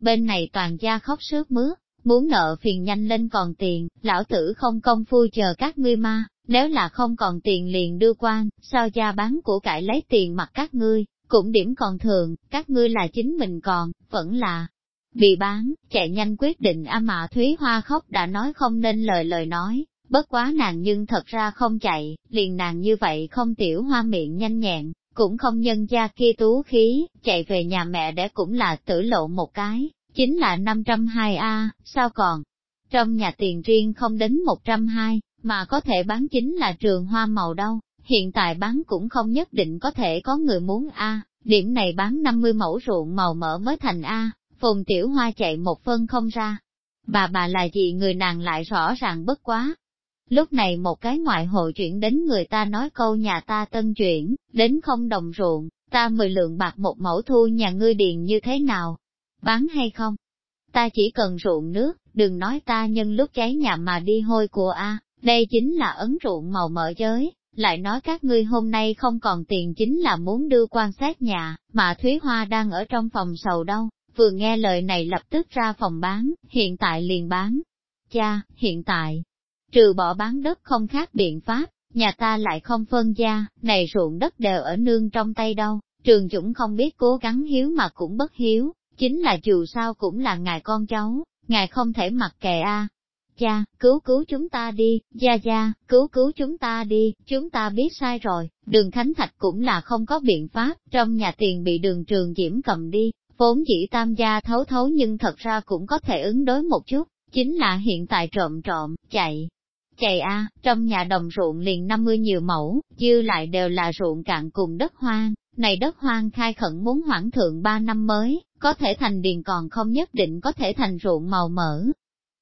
Bên này toàn gia khóc sướt mướt, muốn nợ phiền nhanh lên còn tiền, lão tử không công phu chờ các ngươi ma, nếu là không còn tiền liền đưa quan, sao gia bán của cải lấy tiền mặt các ngươi, cũng điểm còn thường, các ngươi là chính mình còn, vẫn là bị bán, chạy nhanh quyết định a mà Thúy Hoa khóc đã nói không nên lời lời nói, bất quá nàng nhưng thật ra không chạy, liền nàng như vậy không tiểu hoa miệng nhanh nhẹn, cũng không nhân gia kia tú khí, chạy về nhà mẹ để cũng là tử lộ một cái, chính là 502A, sao còn? Trong nhà tiền riêng không đến 120, mà có thể bán chính là trường hoa màu đâu, hiện tại bán cũng không nhất định có thể có người muốn A, điểm này bán 50 mẫu ruộng màu mỡ mới thành A, phùng tiểu hoa chạy một phân không ra. Bà bà là gì người nàng lại rõ ràng bất quá. Lúc này một cái ngoại hội chuyển đến người ta nói câu nhà ta tân chuyển, đến không đồng ruộng, ta mười lượng bạc một mẫu thu nhà ngươi điền như thế nào? Bán hay không? Ta chỉ cần ruộng nước, đừng nói ta nhân lúc cháy nhà mà đi hôi của A, đây chính là ấn ruộng màu mỡ giới, lại nói các ngươi hôm nay không còn tiền chính là muốn đưa quan sát nhà, mà Thúy Hoa đang ở trong phòng sầu đâu, vừa nghe lời này lập tức ra phòng bán, hiện tại liền bán. Cha, hiện tại, trừ bỏ bán đất không khác biện pháp, nhà ta lại không phân gia, này ruộng đất đều ở nương trong tay đâu, trường dũng không biết cố gắng hiếu mà cũng bất hiếu, chính là dù sao cũng là ngài con cháu, ngài không thể mặc kệ a. Cha, cứu cứu chúng ta đi, gia gia, cứu cứu chúng ta đi, chúng ta biết sai rồi, đường Khánh Thạch cũng là không có biện pháp, trong nhà tiền bị đường trường diễm cầm đi, vốn chỉ tam gia thấu thấu nhưng thật ra cũng có thể ứng đối một chút, chính là hiện tại trộm trộm, chạy chày a, trong nhà đồng ruộng liền 50 nhiều mẫu, dư lại đều là ruộng cạn cùng đất hoang, này đất hoang khai khẩn muốn hoãn thượng 3 năm mới, có thể thành điền còn không nhất định có thể thành ruộng màu mỡ.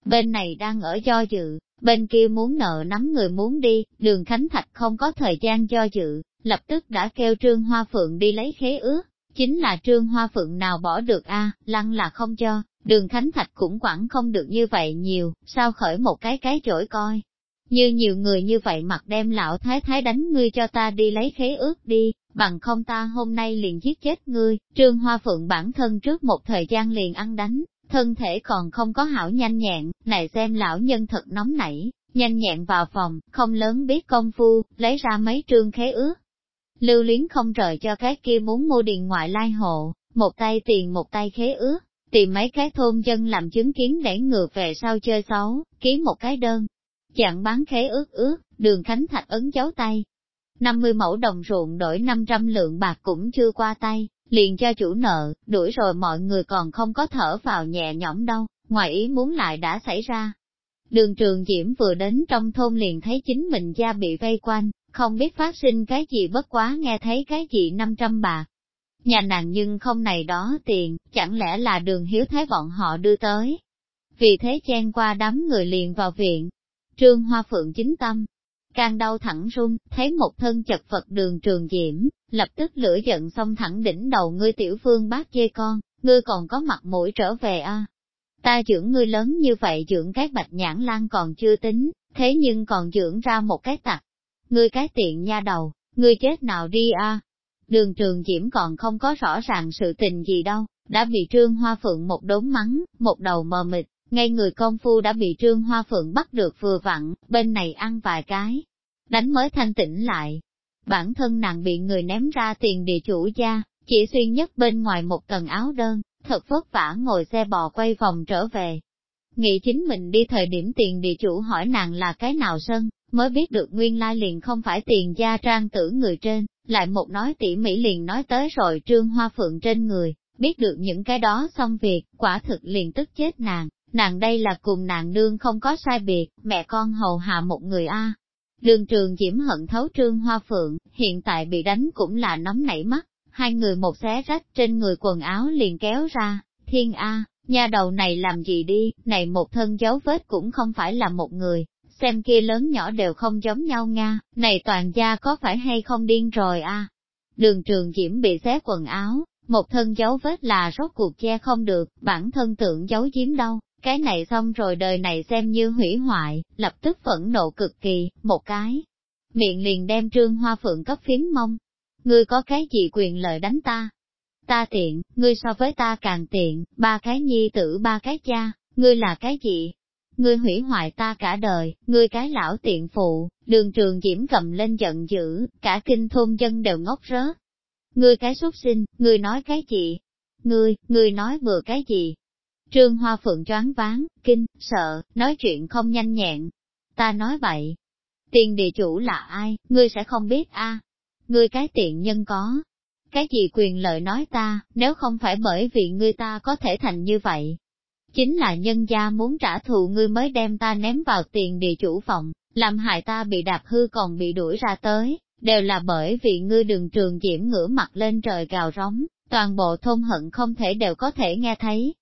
Bên này đang ở do dự, bên kia muốn nợ nắm người muốn đi, đường Khánh Thạch không có thời gian do dự, lập tức đã kêu Trương Hoa Phượng đi lấy khế ước, chính là Trương Hoa Phượng nào bỏ được a lăng là không cho, đường Khánh Thạch cũng quản không được như vậy nhiều, sao khởi một cái cái chổi coi. Như nhiều người như vậy mặc đem lão thái thái đánh ngươi cho ta đi lấy khế ước đi, bằng không ta hôm nay liền giết chết ngươi, Trương Hoa Phượng bản thân trước một thời gian liền ăn đánh, thân thể còn không có hảo nhanh nhẹn, này xem lão nhân thật nóng nảy, nhanh nhẹn vào phòng, không lớn biết công phu, lấy ra mấy trương khế ước. Lưu luyến không rời cho cái kia muốn mua điền ngoại lai hộ, một tay tiền một tay khế ước, tìm mấy cái thôn dân làm chứng kiến để ngược về sau chơi xấu, ký một cái đơn. Chặn bán khế ước ước, đường Khánh Thạch ấn dấu tay, 50 mẫu đồng ruộng đổi 500 lượng bạc cũng chưa qua tay, liền cho chủ nợ, đuổi rồi mọi người còn không có thở vào nhẹ nhõm đâu, ngoài ý muốn lại đã xảy ra. Đường trường diễm vừa đến trong thôn liền thấy chính mình gia bị vây quanh, không biết phát sinh cái gì bất quá nghe thấy cái gì 500 bạc. Nhà nàng nhưng không này đó tiền, chẳng lẽ là đường hiếu thái bọn họ đưa tới. Vì thế chen qua đám người liền vào viện. Trương Hoa Phượng chính tâm, Càng đau thẳng run, thấy một thân chật vật đường trường diễm, lập tức lửa giận xong thẳng đỉnh đầu ngươi tiểu phương bác chê con, ngươi còn có mặt mũi trở về a à? Ta dưỡng ngươi lớn như vậy dưỡng cái bạch nhãn lan còn chưa tính, thế nhưng còn dưỡng ra một cái tặc. Ngươi cái tiện nha đầu, ngươi chết nào đi a Đường trường diễm còn không có rõ ràng sự tình gì đâu, đã bị trương hoa phượng một đốn mắng, một đầu mờ mịt, ngay người công phu đã bị Trương Hoa Phượng bắt được vừa vặn, bên này ăn vài cái, đánh mới thanh tĩnh lại. Bản thân nàng bị người ném ra tiền địa chủ gia, chỉ xuyên nhất bên ngoài một tầng áo đơn, thật vất vả ngồi xe bò quay vòng trở về. Nghĩ chính mình đi thời điểm tiền địa chủ hỏi nàng là cái nào sân, mới biết được nguyên lai liền không phải tiền gia trang tử người trên, lại một nói tỉ mỹ liền nói tới rồi trương hoa phượng trên người, biết được những cái đó xong việc, quả thực liền tức chết nàng, Nàng đây là cùng nàng nương không có sai biệt, mẹ con hầu hạ một người A. Đường trường diễm hận thấu trương hoa phượng, hiện tại bị đánh cũng là nóng nảy mắt, hai người một xé rách trên người quần áo liền kéo ra, thiên A, nhà đầu này làm gì đi, này một thân dấu vết cũng không phải là một người, xem kia lớn nhỏ đều không giống nhau nga, này toàn gia có phải hay không điên rồi a? Đường trường diễm bị xé quần áo, một thân dấu vết là rốt cuộc che không được, bản thân tượng giấu chiếm đâu, cái này xong rồi đời này xem như hủy hoại, lập tức phẫn nộ cực kỳ, một cái. Miệng liền đem trương hoa phượng cấp phiến mông. Ngươi có cái gì quyền lợi đánh ta? Ta tiện, ngươi so với ta càng tiện, ba cái nhi tử ba cái cha, ngươi là cái gì? Ngươi hủy hoại ta cả đời, ngươi cái lão tiện phụ, đường trường diễm cầm lên giận dữ, cả kinh thôn dân đều ngốc rớt. Ngươi cái xuất sinh, ngươi nói cái gì? Ngươi, ngươi nói vừa cái gì? Trương Hoa Phượng choáng váng, kinh, sợ, nói chuyện không nhanh nhẹn. Ta nói vậy. Tiền địa chủ là ai, ngươi sẽ không biết a? ngươi cái tiện nhân có. Cái gì quyền lợi nói ta, nếu không phải bởi vì ngươi ta có thể thành như vậy. Chính là nhân gia muốn trả thù ngươi mới đem ta ném vào tiền địa chủ phòng, làm hại ta bị đạp hư còn bị đuổi ra tới, đều là bởi vì ngươi đường trường diễm ngửa mặt lên trời gào rống, toàn bộ thôn hận không thể đều có thể nghe thấy.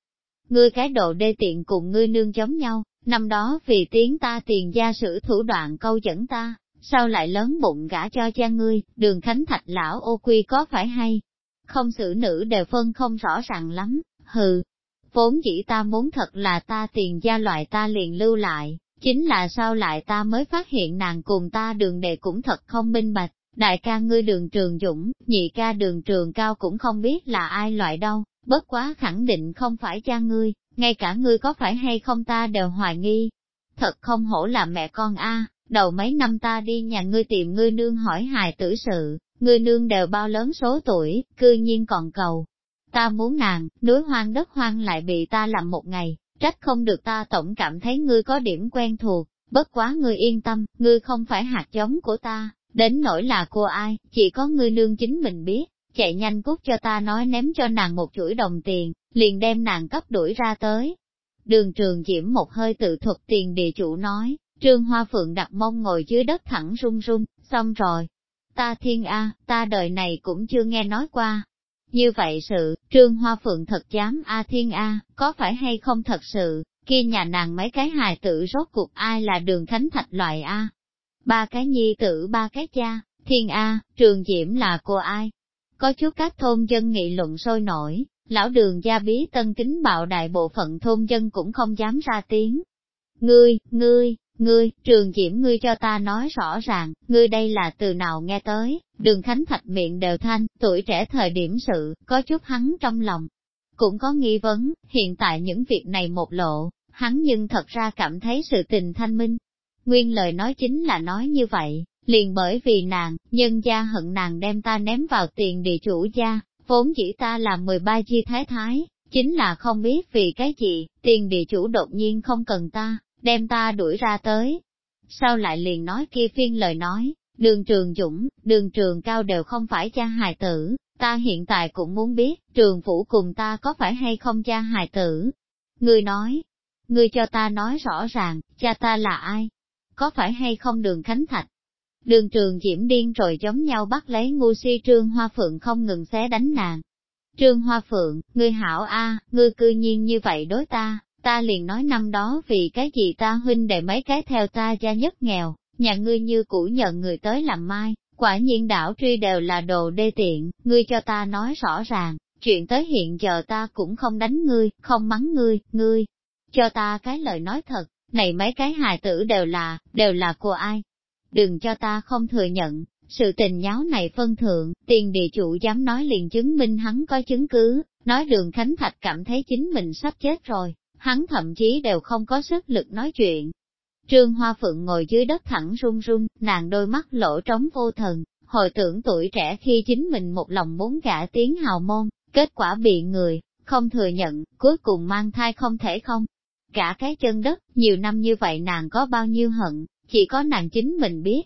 Ngươi cái độ đê tiện cùng ngươi nương giống nhau, năm đó vì tiếng ta tiền gia sử thủ đoạn câu dẫn ta, sao lại lớn bụng gả cho cha ngươi, đường khánh thạch lão ô quy có phải hay? Không xử nữ đều phân không rõ ràng lắm, hừ. Vốn dĩ ta muốn thật là ta tiền gia loại ta liền lưu lại, chính là sao lại ta mới phát hiện nàng cùng ta đường đệ cũng thật không minh bạch, đại ca ngươi đường trường dũng, nhị ca đường trường cao cũng không biết là ai loại đâu, bất quá khẳng định không phải cha ngươi, ngay cả ngươi có phải hay không ta đều hoài nghi. Thật không hổ là mẹ con a đầu mấy năm ta đi nhà ngươi tìm ngươi nương hỏi hài tử sự, ngươi nương đều bao lớn số tuổi, cư nhiên còn cầu. Ta muốn nàng, núi hoang đất hoang lại bị ta làm một ngày, trách không được ta tổng cảm thấy ngươi có điểm quen thuộc, bất quá ngươi yên tâm, ngươi không phải hạt giống của ta, đến nỗi là của ai, chỉ có ngươi nương chính mình biết, chạy nhanh cút cho ta nói ném cho nàng một chuỗi đồng tiền, liền đem nàng cấp đuổi ra tới. Đường trường diễm một hơi tự thuật tiền địa chủ nói, trương hoa phượng đặt mông ngồi dưới đất thẳng run run, xong rồi. Ta thiên A, ta đời này cũng chưa nghe nói qua. Như vậy sự, trương hoa phượng thật dám A thiên A, có phải hay không thật sự, kia nhà nàng mấy cái hài tử rốt cuộc ai là đường thánh thạch loại A. Ba cái nhi tử ba cái cha, thiên A, trường diễm là cô ai? Có chút các thôn dân nghị luận sôi nổi, lão đường gia bí tân kính bạo đại bộ phận thôn dân cũng không dám ra tiếng. Ngươi, ngươi, ngươi, trường diễm ngươi cho ta nói rõ ràng, ngươi đây là từ nào nghe tới, đường khánh thạch miệng đều thanh, tuổi trẻ thời điểm sự, có chút hắn trong lòng. Cũng có nghi vấn, hiện tại những việc này một lộ, hắn nhưng thật ra cảm thấy sự tình thanh minh. Nguyên lời nói chính là nói như vậy, liền bởi vì nàng, nhân gia hận nàng đem ta ném vào tiền địa chủ gia, vốn chỉ ta là 13 chi thái thái, chính là không biết vì cái gì, tiền địa chủ đột nhiên không cần ta, đem ta đuổi ra tới. Sao lại liền nói kia phiên lời nói, đường trường dũng, đường trường cao đều không phải cha hài tử, ta hiện tại cũng muốn biết, trường phủ cùng ta có phải hay không cha hài tử. Ngươi nói, ngươi cho ta nói rõ ràng, cha ta là ai? Có phải hay không đường khánh thạch? Đường trường diễm điên rồi giống nhau bắt lấy ngu si trương hoa phượng không ngừng xé đánh nàng. Trương hoa phượng, ngươi hảo a, ngươi cư nhiên như vậy đối ta, ta liền nói năm đó vì cái gì ta huynh đệ mấy cái theo ta gia nhất nghèo, nhà ngươi như cũ nhận người tới làm mai, quả nhiên đảo truy đều là đồ đê tiện, ngươi cho ta nói rõ ràng, chuyện tới hiện giờ ta cũng không đánh ngươi, không mắng ngươi, ngươi, cho ta cái lời nói thật, này mấy cái hài tử đều là, đều là của ai, đừng cho ta không thừa nhận, sự tình nháo này phân thượng, tiền địa chủ dám nói liền chứng minh hắn có chứng cứ, nói đường Khánh Thạch cảm thấy chính mình sắp chết rồi, hắn thậm chí đều không có sức lực nói chuyện. Trương Hoa Phượng ngồi dưới đất thẳng run run, nàng đôi mắt lỗ trống vô thần, hồi tưởng tuổi trẻ khi chính mình một lòng muốn gả tiếng hào môn, kết quả bị người, không thừa nhận, cuối cùng mang thai không thể không. Cả cái chân đất, nhiều năm như vậy nàng có bao nhiêu hận, chỉ có nàng chính mình biết.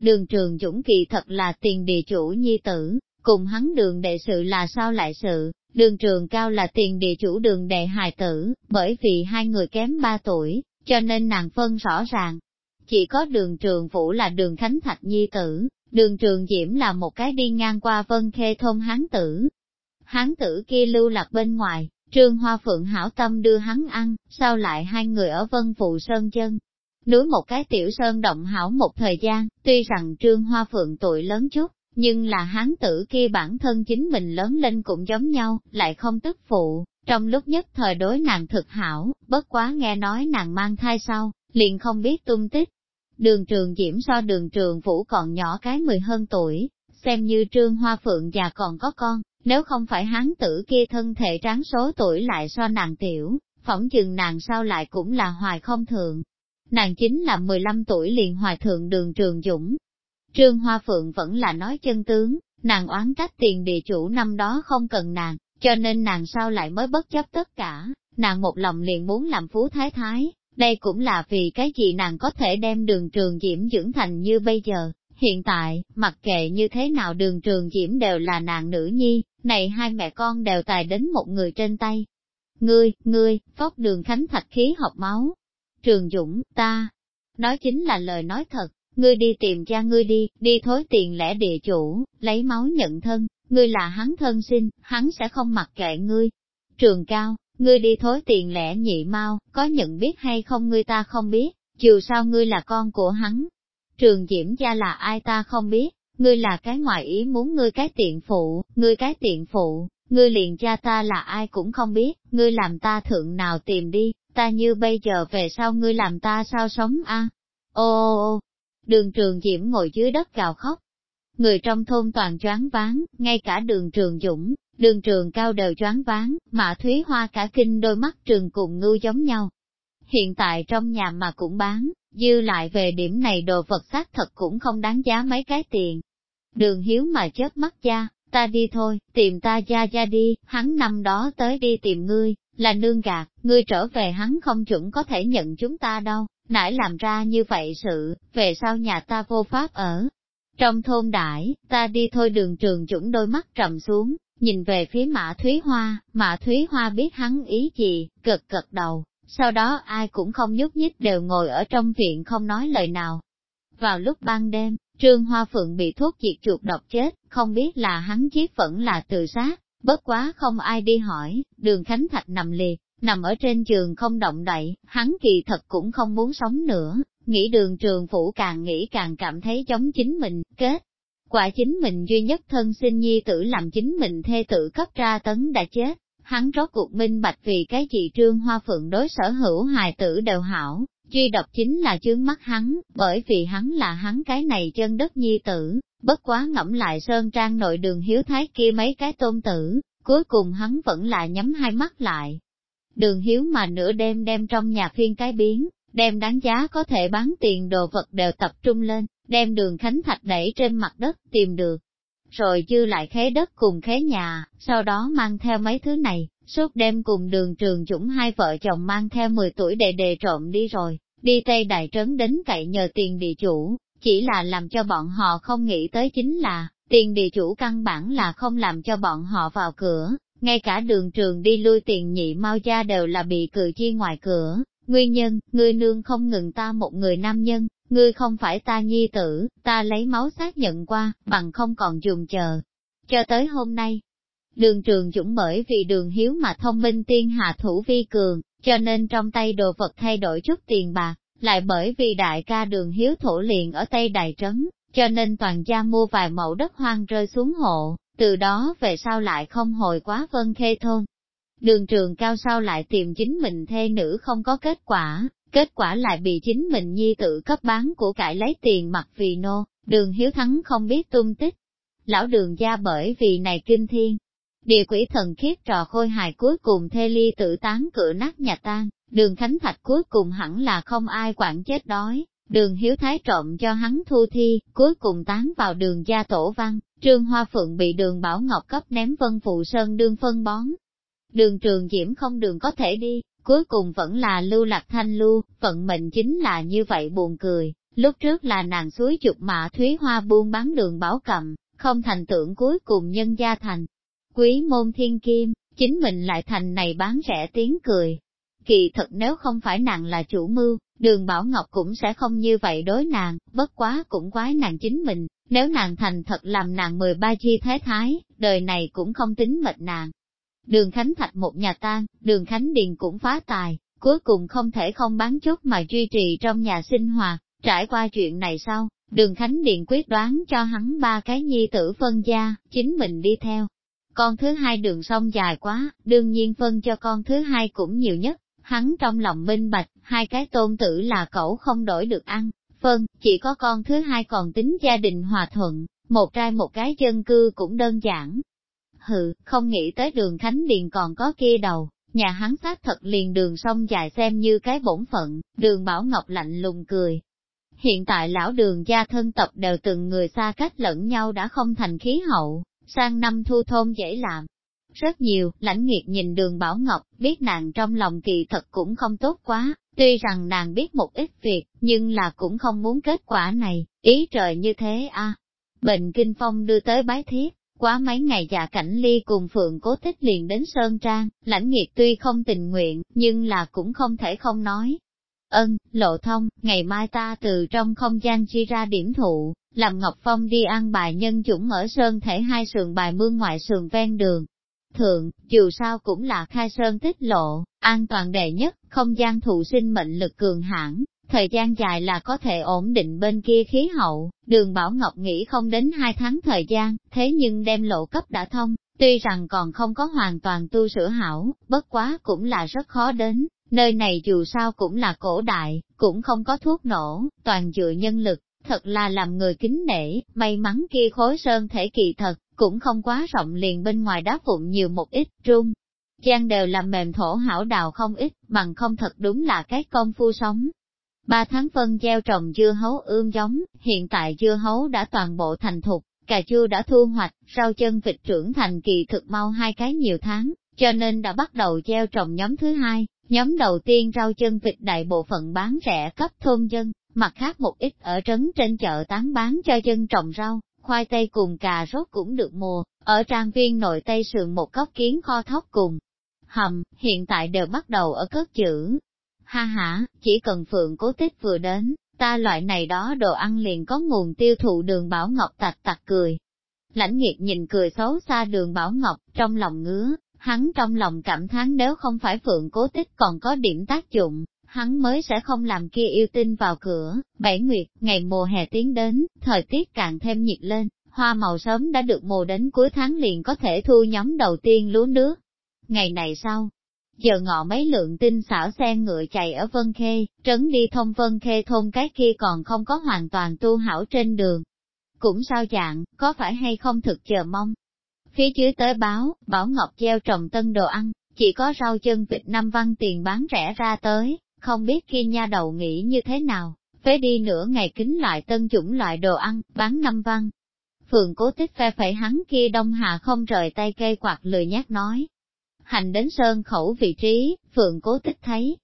Đường trường dũng kỳ thật là tiền địa chủ nhi tử, cùng hắn đường đệ sự là sao lại sự, đường trường cao là tiền địa chủ đường đệ hài tử, bởi vì hai người kém ba tuổi, cho nên nàng phân rõ ràng. Chỉ có đường trường vũ là đường khánh thạch nhi tử, đường trường diễm là một cái đi ngang qua vân khê thôn hán tử. Hán tử kia lưu lạc bên ngoài, trương hoa phượng hảo tâm đưa hắn ăn, sao lại hai người ở vân phụ sơn chân, Núi một cái tiểu sơn động hảo một thời gian, tuy rằng trương hoa phượng tuổi lớn chút, nhưng là hán tử kia bản thân chính mình lớn lên cũng giống nhau, lại không tức phụ, trong lúc nhất thời đối nàng thực hảo, bất quá nghe nói nàng mang thai sau, liền không biết tung tích. Đường trường diễm so đường trường vũ còn nhỏ cái mười hơn tuổi, xem như trương hoa phượng già còn có con, nếu không phải hán tử kia thân thể tráng số tuổi lại so nàng tiểu, phỏng chừng nàng sao lại cũng là hoài không thường, nàng chính là 15 tuổi liền hòa thượng đường trường dũng. Trương Hoa Phượng vẫn là nói chân tướng, nàng oán trách tiền địa chủ năm đó không cần nàng, cho nên nàng sao lại mới bất chấp tất cả, nàng một lòng liền muốn làm phú thái thái, đây cũng là vì cái gì nàng có thể đem đường trường diễm dưỡng thành như bây giờ, Hiện tại, mặc kệ như thế nào đường trường diễm đều là nàng nữ nhi, này hai mẹ con đều tài đến một người trên tay. Ngươi, ngươi, phóc đường khánh thạch khí học máu. Trường Dũng, ta, nói chính là lời nói thật, ngươi đi tìm cha ngươi đi, đi thối tiền lẻ địa chủ, lấy máu nhận thân, ngươi là hắn thân sinh, hắn sẽ không mặc kệ ngươi. Trường cao, ngươi đi thối tiền lẻ nhị mau, có nhận biết hay không ngươi ta không biết, dù sao ngươi là con của hắn. Trường Diễm gia là ai ta không biết, ngươi là cái ngoại ý muốn ngươi cái tiện phụ, ngươi cái tiện phụ, ngươi liền cha ta là ai cũng không biết, ngươi làm ta thượng nào tìm đi, ta như bây giờ về sau ngươi làm ta sao sống a? Ô ô ô, đường trường diễm ngồi dưới đất gào khóc. Người trong thôn toàn choáng váng, ngay cả đường trường dũng, đường trường cao đều choáng váng, mà Thúy Hoa cả kinh đôi mắt trường cùng ngưu giống nhau. Hiện tại trong nhà mà cũng bán, dư lại về điểm này đồ vật xác thật cũng không đáng giá mấy cái tiền. Đường hiếu mà chớp mắt ra, ta đi thôi, tìm ta gia gia đi, hắn năm đó tới đi tìm ngươi, là nương gạt, ngươi trở về hắn không chuẩn có thể nhận chúng ta đâu, nãy làm ra như vậy sự, về sau nhà ta vô pháp ở. Trong thôn đại, ta đi thôi đường trường chuẩn đôi mắt trầm xuống, nhìn về phía mã Thúy Hoa, mã Thúy Hoa biết hắn ý gì, cực cực đầu, sau đó ai cũng không nhúc nhích đều ngồi ở trong viện không nói lời nào. Vào lúc ban đêm, Trương Hoa Phượng bị thuốc diệt chuột độc chết, không biết là hắn giết vẫn là tự sát, bất quá không ai đi hỏi, đường Khánh Thạch nằm liệt, nằm ở trên giường không động đậy, hắn kỳ thật cũng không muốn sống nữa, nghĩ đường trường phủ càng nghĩ càng cảm thấy giống chính mình, kết. Quả chính mình duy nhất thân sinh nhi tử làm chính mình thê tử cấp ra tấn đã chết, hắn rốt cuộc minh bạch vì cái gì trương hoa phượng đối sở hữu hài tử đều hảo, duy độc chính là chướng mắt hắn, bởi vì hắn là hắn cái này chân đất nhi tử, bất quá ngẫm lại sơn trang nội đường hiếu thái kia mấy cái tôn tử, cuối cùng hắn vẫn là nhắm hai mắt lại. Đường hiếu mà nửa đêm đem trong nhà phiên cái biến, đem đáng giá có thể bán tiền đồ vật đều tập trung lên, đem đường khánh thạch đẩy trên mặt đất tìm được. Rồi dư lại khế đất cùng khế nhà, sau đó mang theo mấy thứ này, suốt đêm cùng đường trường dũng hai vợ chồng mang theo 10 tuổi đệ đề trộm đi rồi, đi Tây Đại Trấn đến cậy nhờ tiền địa chủ, chỉ là làm cho bọn họ không nghĩ tới chính là, tiền địa chủ căn bản là không làm cho bọn họ vào cửa, ngay cả đường trường đi lui tiền nhị mau gia đều là bị cự chi ngoài cửa. Nguyên nhân, ngươi nương không ngừng ta một người nam nhân, ngươi không phải ta nhi tử, ta lấy máu xác nhận qua, bằng không còn dùng chờ. Cho tới hôm nay, đường trường dũng bởi vì đường hiếu mà thông minh tiên hạ thủ vi cường, cho nên trong tay đồ vật thay đổi chút tiền bạc, lại bởi vì đại ca đường hiếu thổ liền ở Tây Đài Trấn, cho nên toàn gia mua vài mẫu đất hoang rơi xuống hộ, từ đó về sau lại không hồi quá vân khê thôn. Đường trường cao sau lại tìm chính mình thê nữ không có kết quả, kết quả lại bị chính mình nhi tự cấp bán của cải lấy tiền mặt vì nô, đường hiếu thắng không biết tung tích. Lão đường gia bởi vì này kinh thiên, địa quỷ thần khiết trò khôi hài cuối cùng thê ly tự tán cửa nát nhà tan, đường khánh thạch cuối cùng hẳn là không ai quản chết đói, đường hiếu thái trộm cho hắn thu thi, cuối cùng tán vào đường gia tổ văn, trương hoa phượng bị đường bảo ngọc cấp ném vân phụ sơn đương phân bón. Đường trường diễm không đường có thể đi, cuối cùng vẫn là lưu lạc thanh lưu, vận mệnh chính là như vậy buồn cười, lúc trước là nàng suối chục mạ thúy hoa buôn bán đường bảo cầm, không thành tưởng cuối cùng nhân gia thành. Quý môn thiên kim, chính mình lại thành này bán rẻ tiếng cười. Kỳ thật nếu không phải nàng là chủ mưu, đường Bảo Ngọc cũng sẽ không như vậy đối nàng, bất quá cũng quái nàng chính mình, nếu nàng thành thật làm nàng 13 chi thế thái, đời này cũng không tính mệt nàng. Đường Khánh Thạch một nhà tan, đường Khánh Điền cũng phá tài, cuối cùng không thể không bán chút mà duy trì trong nhà sinh hoạt, trải qua chuyện này sau, đường Khánh Điền quyết đoán cho hắn ba cái nhi tử phân gia, chính mình đi theo. Con thứ hai đường sông dài quá, đương nhiên phân cho con thứ hai cũng nhiều nhất, hắn trong lòng minh bạch, hai cái tôn tử là cậu không đổi được ăn, phân, chỉ có con thứ hai còn tính gia đình hòa thuận, một trai một cái dân cư cũng đơn giản. Hừ, không nghĩ tới đường Khánh Điền còn có kia đầu, nhà hắn xác thật liền đường sông dài xem như cái bổn phận, đường Bảo Ngọc lạnh lùng cười. Hiện tại lão đường gia thân tộc đều từng người xa cách lẫn nhau đã không thành khí hậu, sang năm thu thôn dễ làm. Rất nhiều, lãnh nghiệt nhìn đường Bảo Ngọc, biết nàng trong lòng kỳ thật cũng không tốt quá, tuy rằng nàng biết một ít việc, nhưng là cũng không muốn kết quả này, ý trời như thế a Bệnh kinh phong đưa tới bái thiết, quá mấy ngày dạ cảnh ly cùng phượng cố tích liền đến Sơn Trang, lãnh nghiệt tuy không tình nguyện, nhưng là cũng không thể không nói. Ân, lộ thông, ngày mai ta từ trong không gian chi ra điểm thụ, làm Ngọc Phong đi ăn bài nhân chủng ở Sơn thể hai sườn bài mương ngoại sườn ven đường. Thượng, dù sao cũng là khai sơn tích lộ, an toàn đệ nhất, không gian thụ sinh mệnh lực cường hãn thời gian dài là có thể ổn định bên kia khí hậu, đường Bảo Ngọc nghĩ không đến hai tháng thời gian, thế nhưng đem lộ cấp đã thông, tuy rằng còn không có hoàn toàn tu sửa hảo, bất quá cũng là rất khó đến, nơi này dù sao cũng là cổ đại, cũng không có thuốc nổ, toàn dựa nhân lực, thật là làm người kính nể, may mắn kia khối sơn thể kỳ thật, cũng không quá rộng liền bên ngoài đá vụn nhiều một ít, trung. Giang đều làm mềm thổ hảo đào không ít, bằng không thật đúng là cái công phu sống, Ba tháng phân gieo trồng dưa hấu ươm giống, hiện tại dưa hấu đã toàn bộ thành thục, cà chua đã thu hoạch, rau chân vịt trưởng thành kỳ thực mau hai cái nhiều tháng, cho nên đã bắt đầu gieo trồng nhóm thứ hai. Nhóm đầu tiên rau chân vịt đại bộ phận bán rẻ cấp thôn dân, mặt khác một ít ở trấn trên chợ tán bán cho dân trồng rau, khoai tây cùng cà rốt cũng được mùa, ở trang viên nội tây sườn một cốc kiến kho thóc cùng. Hầm, hiện tại đều bắt đầu ở cất chữ, ha ha, chỉ cần phượng cố tích vừa đến, ta loại này đó đồ ăn liền có nguồn tiêu thụ đường Bảo Ngọc tặc tặc cười. Lãnh nghiệt nhìn cười xấu xa đường Bảo Ngọc, trong lòng ngứa, hắn trong lòng cảm thán nếu không phải phượng cố tích còn có điểm tác dụng, hắn mới sẽ không làm kia yêu tinh vào cửa. Bảy nguyệt, ngày mùa hè tiến đến, thời tiết càng thêm nhiệt lên, hoa màu sớm đã được mùa đến cuối tháng liền có thể thu nhóm đầu tiên lúa nước. Ngày này sau, giờ ngọ mấy lượng tinh xảo xe ngựa chạy ở Vân Khê, trấn đi thông Vân Khê thôn cái kia còn không có hoàn toàn tu hảo trên đường. Cũng sao dạng, có phải hay không thực chờ mong. Phía dưới tới báo, Bảo Ngọc gieo trồng tân đồ ăn, chỉ có rau chân vịt năm văn tiền bán rẻ ra tới, không biết kia nha đầu nghĩ như thế nào, phế đi nửa ngày kính lại tân chủng loại đồ ăn, bán năm văn. Phường cố tích phe phẩy hắn kia đông hà không rời tay cây quạt lười nhát nói, hành đến sơn khẩu vị trí, phượng cố tích thấy.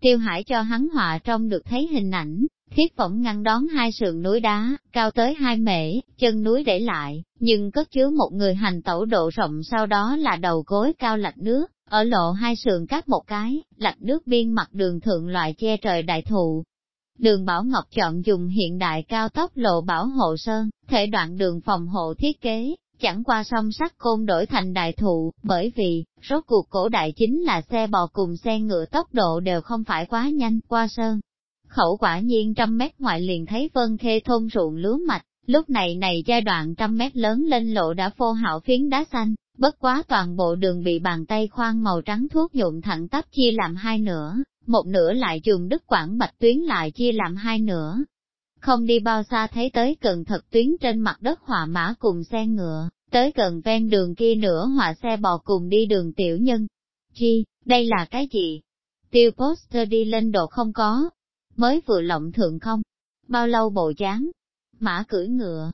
Tiêu hải cho hắn họa trong được thấy hình ảnh, thiết võng ngăn đón hai sườn núi đá, cao tới hai mễ, chân núi để lại, nhưng cất chứa một người hành tẩu độ rộng sau đó là đầu gối cao lạch nước, ở lộ hai sườn cắt một cái, lạch nước biên mặt đường thượng loại che trời đại thụ. Đường Bảo Ngọc chọn dùng hiện đại cao tốc lộ bảo hộ sơn, thể đoạn đường phòng hộ thiết kế, chẳng qua song sắt côn đổi thành đại thụ, bởi vì, rốt cuộc cổ đại chính là xe bò cùng xe ngựa tốc độ đều không phải quá nhanh qua sơn. Khẩu quả nhiên trăm mét ngoại liền thấy vân khê thôn ruộng lúa mạch, lúc này này giai đoạn trăm mét lớn lên lộ đã phô hạo phiến đá xanh, bất quá toàn bộ đường bị bàn tay khoan màu trắng thuốc nhuộm thẳng tắp chia làm hai nửa, một nửa lại dùng đức quảng bạch tuyến lại chia làm hai nửa, không đi bao xa thấy tới cần thật tuyến trên mặt đất hỏa mã cùng xe ngựa, tới gần ven đường kia nữa hỏa xe bò cùng đi đường tiểu nhân. Chi, đây là cái gì? Tiêu poster đi lên độ không có, mới vừa lộng thượng không? Bao lâu bộ dáng? Mã cưỡi ngựa,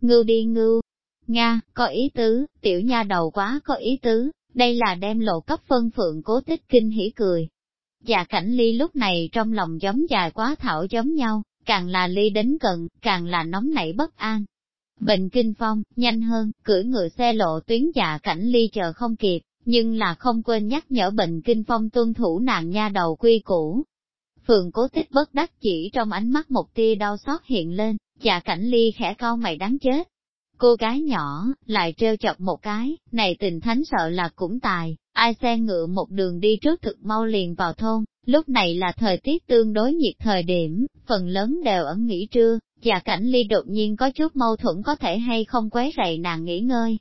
ngưu đi ngưu. Nga, có ý tứ, tiểu nha đầu quá có ý tứ, đây là đem lộ cấp phân phượng cố tích kinh hỉ cười. Dạ cảnh ly lúc này trong lòng giống dài quá thảo giống nhau, càng là ly đến gần, càng là nóng nảy bất an. Bệnh kinh phong, nhanh hơn, cưỡi ngựa xe lộ tuyến dạ cảnh ly chờ không kịp, nhưng là không quên nhắc nhở bệnh kinh phong tuân thủ nàng nha đầu quy củ. phượng cố tích bất đắc chỉ trong ánh mắt một tia đau xót hiện lên, dạ cảnh ly khẽ cau mày đáng chết. Cô gái nhỏ, lại trêu chọc một cái, này tình thánh sợ là cũng tài, ai xe ngựa một đường đi trước thực mau liền vào thôn, Lúc này là thời tiết tương đối nhiệt thời điểm, phần lớn đều ở nghỉ trưa, và cảnh ly đột nhiên có chút mâu thuẫn có thể hay không quấy rầy nàng nghỉ ngơi.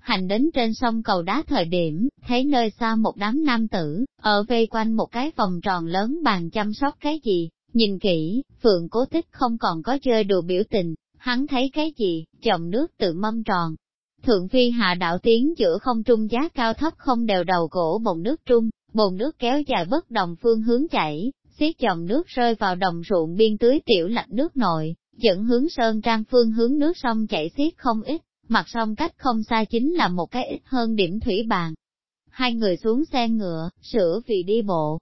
Hành đến trên sông cầu đá thời điểm, thấy nơi xa một đám nam tử, ở vây quanh một cái vòng tròn lớn bàn chăm sóc cái gì, nhìn kỹ, phượng cố tích không còn có chơi đùa biểu tình, hắn thấy cái gì, chồng nước tự mâm tròn. Thượng phi hạ đạo tiếng giữa không trung giá cao thấp không đều đầu gỗ bồn nước trung, bồn nước kéo dài bất đồng phương hướng chảy, xiết dòng nước rơi vào đồng ruộng biên tưới tiểu lạch nước nội, dẫn hướng sơn trang phương hướng nước sông chảy xiết không ít, mặt sông cách không xa chính là một cái ít hơn điểm thủy bàn. Hai người xuống xe ngựa, sửa vì đi bộ.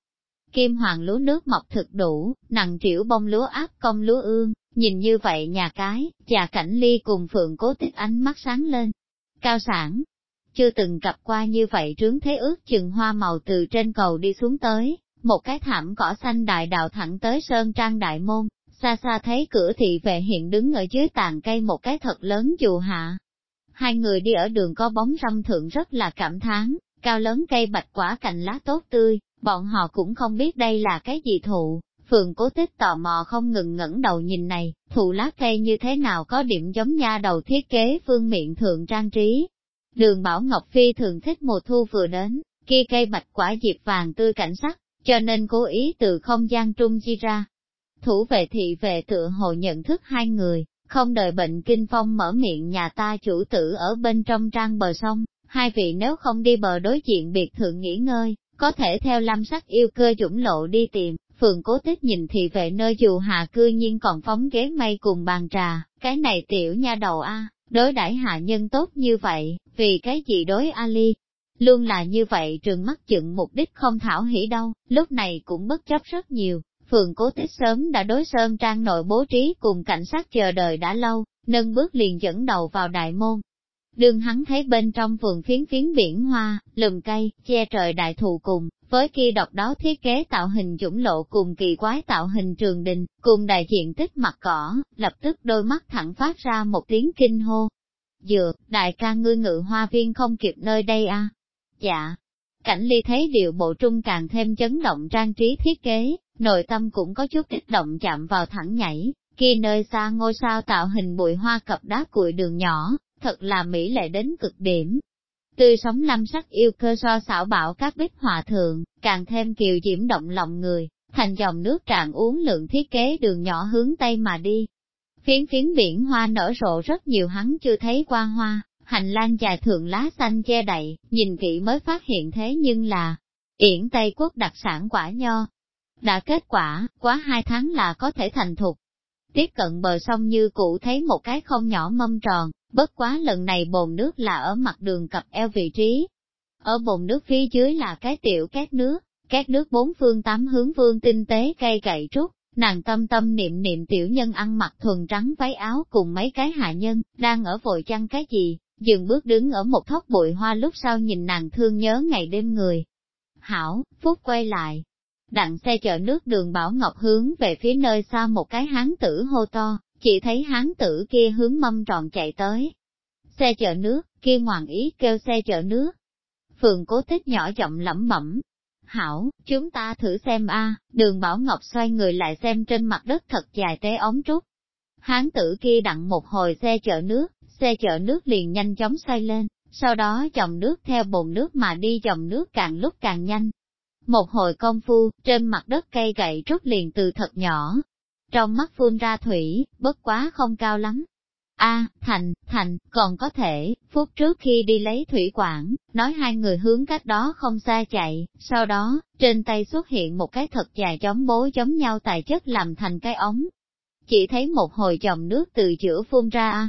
Kim hoàng lúa nước mọc thực đủ, nặng triểu bông lúa áp công lúa ương, nhìn như vậy nhà cái, già cảnh ly cùng phượng cố tích ánh mắt sáng lên. Cao sản, chưa từng gặp qua như vậy trướng thế ước chừng hoa màu từ trên cầu đi xuống tới, một cái thảm cỏ xanh đại đạo thẳng tới sơn trang đại môn, xa xa thấy cửa thị vệ hiện đứng ở dưới tàn cây một cái thật lớn dù hạ. Hai người đi ở đường có bóng râm thượng rất là cảm thán, cao lớn cây bạch quả cành lá tốt tươi, bọn họ cũng không biết đây là cái gì thụ. Phường cố tích tò mò không ngừng ngẩng đầu nhìn này, thụ lá cây như thế nào có điểm giống nha đầu thiết kế phương miệng thượng trang trí. Đường Bảo Ngọc Phi thường thích mùa thu vừa đến, kia cây bạch quả diệp vàng tươi cảnh sắc, cho nên cố ý từ không gian trung chi ra. Thủ vệ thị vệ tựa hồ nhận thức hai người, không đợi bệnh kinh phong mở miệng nhà ta chủ tử ở bên trong trang bờ sông, hai vị nếu không đi bờ đối diện biệt thượng nghỉ ngơi, có thể theo lâm sắc yêu cơ dũng lộ đi tìm, phường cố tích nhìn thị vệ nơi dù hạ cư nhiên còn phóng ghế mây cùng bàn trà, cái này tiểu nha đầu a đối đãi hạ nhân tốt như vậy, vì cái gì đối Ali, Luôn là như vậy trường mắt chừng mục đích không thảo hỉ đâu, lúc này cũng bất chấp rất nhiều. Phường cố tích sớm đã đối sơn trang nội bố trí cùng cảnh sát chờ đợi đã lâu, nâng bước liền dẫn đầu vào đại môn. Đường hắn thấy bên trong vườn phiến phiến biển hoa, lùm cây, che trời đại thụ cùng, với kia độc đáo thiết kế tạo hình dũng lộ cùng kỳ quái tạo hình trường đình, cùng đại diện tích mặt cỏ, lập tức đôi mắt thẳng phát ra một tiếng kinh hô. Dược, đại ca ngươi ngự hoa viên không kịp nơi đây à, Dạ. Cảnh ly thấy điều bộ trung càng thêm chấn động trang trí thiết kế, nội tâm cũng có chút kích động chạm vào thẳng nhảy, kia nơi xa ngôi sao tạo hình bụi hoa cập đá cuội đường nhỏ, thật là mỹ lệ đến cực điểm. Tươi sống lâm sắc yêu cơ so xảo bảo các bích hòa thượng, càng thêm kiều diễm động lòng người, thành dòng nước tràn uống lượng thiết kế đường nhỏ hướng Tây mà đi. Phiến phiến biển hoa nở rộ rất nhiều hắn chưa thấy qua hoa, hành lang dài thượng lá xanh che đậy, nhìn kỹ mới phát hiện thế nhưng là, yển Tây Quốc đặc sản quả nho. Đã kết quả, quá hai tháng là có thể thành thục. Tiếp cận bờ sông như cũ thấy một cái không nhỏ mâm tròn, bất quá lần này bồn nước là ở mặt đường cặp eo vị trí. Ở bồn nước phía dưới là cái tiểu két nước, két nước bốn phương tám hướng vương tinh tế cây gậy trúc, nàng tâm tâm niệm niệm tiểu nhân ăn mặc thuần trắng váy áo cùng mấy cái hạ nhân, đang ở vội chăn cái gì, dừng bước đứng ở một thóc bụi hoa lúc sau nhìn nàng thương nhớ ngày đêm người. Hảo, Phúc quay lại. Đặng xe chở nước đường Bảo Ngọc hướng về phía nơi xa một cái hán tử hô to, chỉ thấy hán tử kia hướng mâm tròn chạy tới. Xe chở nước, kia ngoạn ý kêu xe chở nước. Phường cố tích nhỏ giọng lẩm bẩm. Hảo, chúng ta thử xem a. đường Bảo Ngọc xoay người lại xem trên mặt đất thật dài tế ống trúc. Hán tử kia đặng một hồi xe chở nước, xe chở nước liền nhanh chóng xoay lên, sau đó dòng nước theo bồn nước mà đi dòng nước càng lúc càng nhanh. Một hồi công phu, trên mặt đất cây gậy rút liền từ thật nhỏ. Trong mắt phun ra thủy, bất quá không cao lắm. A, Thành, Thành, còn có thể, phút trước khi đi lấy thủy quản, nói hai người hướng cách đó không xa chạy, sau đó, trên tay xuất hiện một cái thật dài chống bố giống nhau tài chất làm thành cái ống. Chỉ thấy một hồi dòng nước từ giữa phun ra,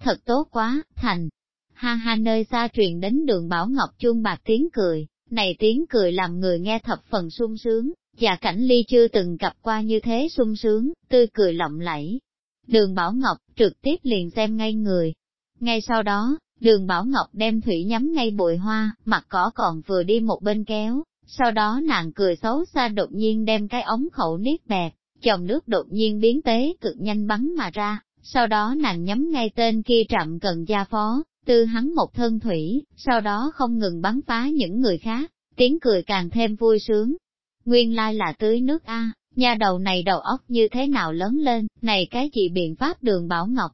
thật tốt quá, thành. Ha ha nơi xa truyền đến đường Bảo Ngọc chuông bạc tiếng cười, này tiếng cười làm người nghe thập phần sung sướng, và cảnh ly chưa từng gặp qua như thế sung sướng, tươi cười lộng lẫy. Đường Bảo Ngọc trực tiếp liền xem ngay người. Ngay sau đó, đường Bảo Ngọc đem thủy nhắm ngay bụi hoa, mặt cỏ còn vừa đi một bên kéo, sau đó nàng cười xấu xa đột nhiên đem cái ống khẩu niết bẹt, chồng nước đột nhiên biến tế cực nhanh bắn mà ra, sau đó nàng nhắm ngay tên kia trạm cần gia phó, tư hắn một thân thủy, sau đó không ngừng bắn phá những người khác, tiếng cười càng thêm vui sướng. Nguyên lai là tưới nước A, nhà đầu này đầu óc như thế nào lớn lên, này cái gì biện pháp đường Bảo Ngọc.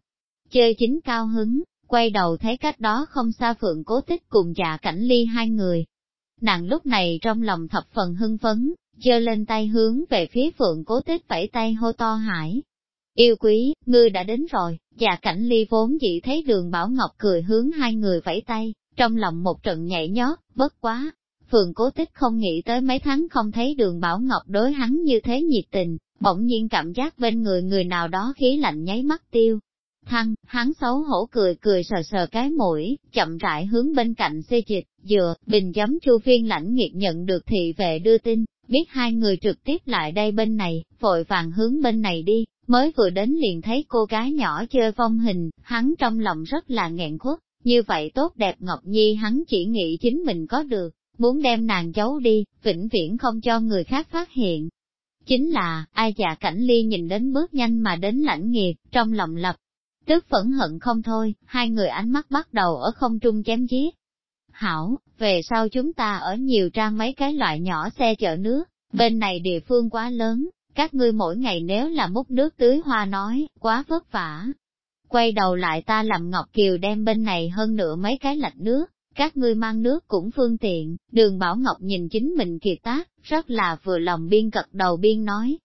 Chơi chính cao hứng, quay đầu thấy cách đó không xa phượng cố tích cùng dạ cảnh ly hai người. Nàng lúc này trong lòng thập phần hưng phấn, giơ lên tay hướng về phía phượng cố tích vẫy tay hô to hải, Yêu quý, ngươi đã đến rồi, và cảnh ly vốn dị thấy đường Bảo Ngọc cười hướng hai người vẫy tay, trong lòng một trận nhảy nhót, bất quá. Phường cố tích không nghĩ tới mấy tháng không thấy đường Bảo Ngọc đối hắn như thế nhiệt tình, bỗng nhiên cảm giác bên người người nào đó khí lạnh nháy mắt tiêu. thăng, hắn xấu hổ cười cười sờ sờ cái mũi, chậm rãi hướng bên cạnh xê dịch, dừa, bình giấm chu phiên lãnh nghiệt nhận được thị vệ đưa tin, biết hai người trực tiếp lại đây bên này, vội vàng hướng bên này đi, mới vừa đến liền thấy cô gái nhỏ chơi phong hình, hắn trong lòng rất là nghẹn khuất, như vậy tốt đẹp Ngọc Nhi hắn chỉ nghĩ chính mình có được, muốn đem nàng giấu đi, vĩnh viễn không cho người khác phát hiện. Chính là, ai già cảnh ly nhìn đến bước nhanh mà đến lãnh nghiệt, trong lòng lập, tức phẫn hận không thôi, hai người ánh mắt bắt đầu ở không trung chém giết. Hảo, về sau chúng ta ở nhiều trang mấy cái loại nhỏ xe chở nước, bên này địa phương quá lớn, các ngươi mỗi ngày nếu là múc nước tưới hoa nói, quá vất vả. Quay đầu lại ta làm Ngọc Kiều đem bên này hơn nửa mấy cái lạch nước, các ngươi mang nước cũng phương tiện, đường Bảo Ngọc nhìn chính mình kiệt tác, rất là vừa lòng biên cật đầu biên nói.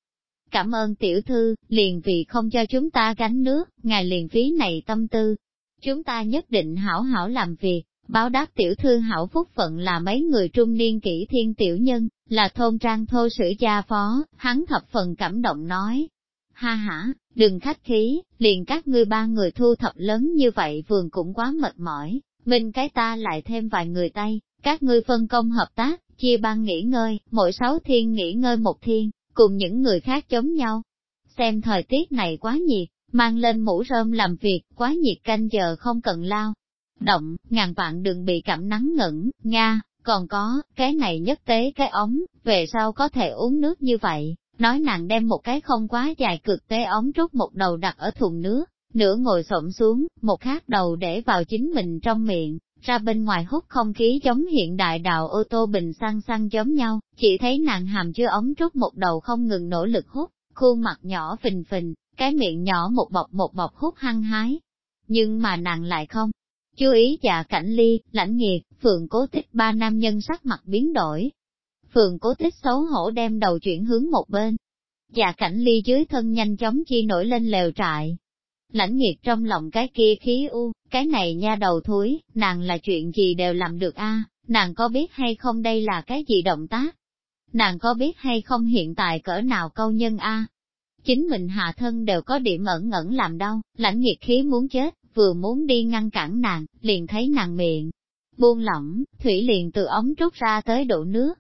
Cảm ơn tiểu thư, liền vì không cho chúng ta gánh nước, ngài liền phí này tâm tư. Chúng ta nhất định hảo hảo làm việc, báo đáp tiểu thư hảo phúc phận là mấy người trung niên kỹ thiên tiểu nhân, là thôn trang thô sử gia phó, hắn thập phần cảm động nói. Ha ha, đừng khách khí, liền các ngươi ba người thu thập lớn như vậy vườn cũng quá mệt mỏi, mình cái ta lại thêm vài người tay, các ngươi phân công hợp tác, chia ban nghỉ ngơi, mỗi sáu thiên nghỉ ngơi một thiên, cùng những người khác chống nhau. Xem thời tiết này quá nhiệt, mang lên mũ rơm làm việc, quá nhiệt canh giờ không cần lao. Động, ngàn vạn đừng bị cảm nắng ngẩn, Nga, còn có, cái này nhất tế cái ống, về sau có thể uống nước như vậy, nói nàng đem một cái không quá dài cực tế ống rút một đầu đặt ở thùng nước, nửa ngồi xổm xuống, một khác đầu để vào chính mình trong miệng, ra bên ngoài hút không khí giống hiện đại đạo ô tô bình xăng xăng giống nhau, chỉ thấy nàng hàm chứa ống rút một đầu không ngừng nỗ lực hút, khuôn mặt nhỏ phình phình, cái miệng nhỏ một bọc một bọc hút hăng hái. Nhưng mà nàng lại không. Chú ý dạ cảnh ly, lãnh nghiệt, phường cố tích ba nam nhân sắc mặt biến đổi. Phường cố tích xấu hổ đem đầu chuyển hướng một bên. Dạ cảnh ly dưới thân nhanh chóng chi nổi lên lều trại, Lãnh nghiệt trong lòng cái kia khí u, cái này nha đầu thúi, nàng là chuyện gì đều làm được a nàng có biết hay không đây là cái gì động tác? Nàng có biết hay không hiện tại cỡ nào câu nhân a Chính mình hạ thân đều có điểm ẩn ngẩn làm đau, lãnh nghiệt khí muốn chết, vừa muốn đi ngăn cản nàng, liền thấy nàng miệng. Buông lỏng, thủy liền từ ống trút ra tới đổ nước.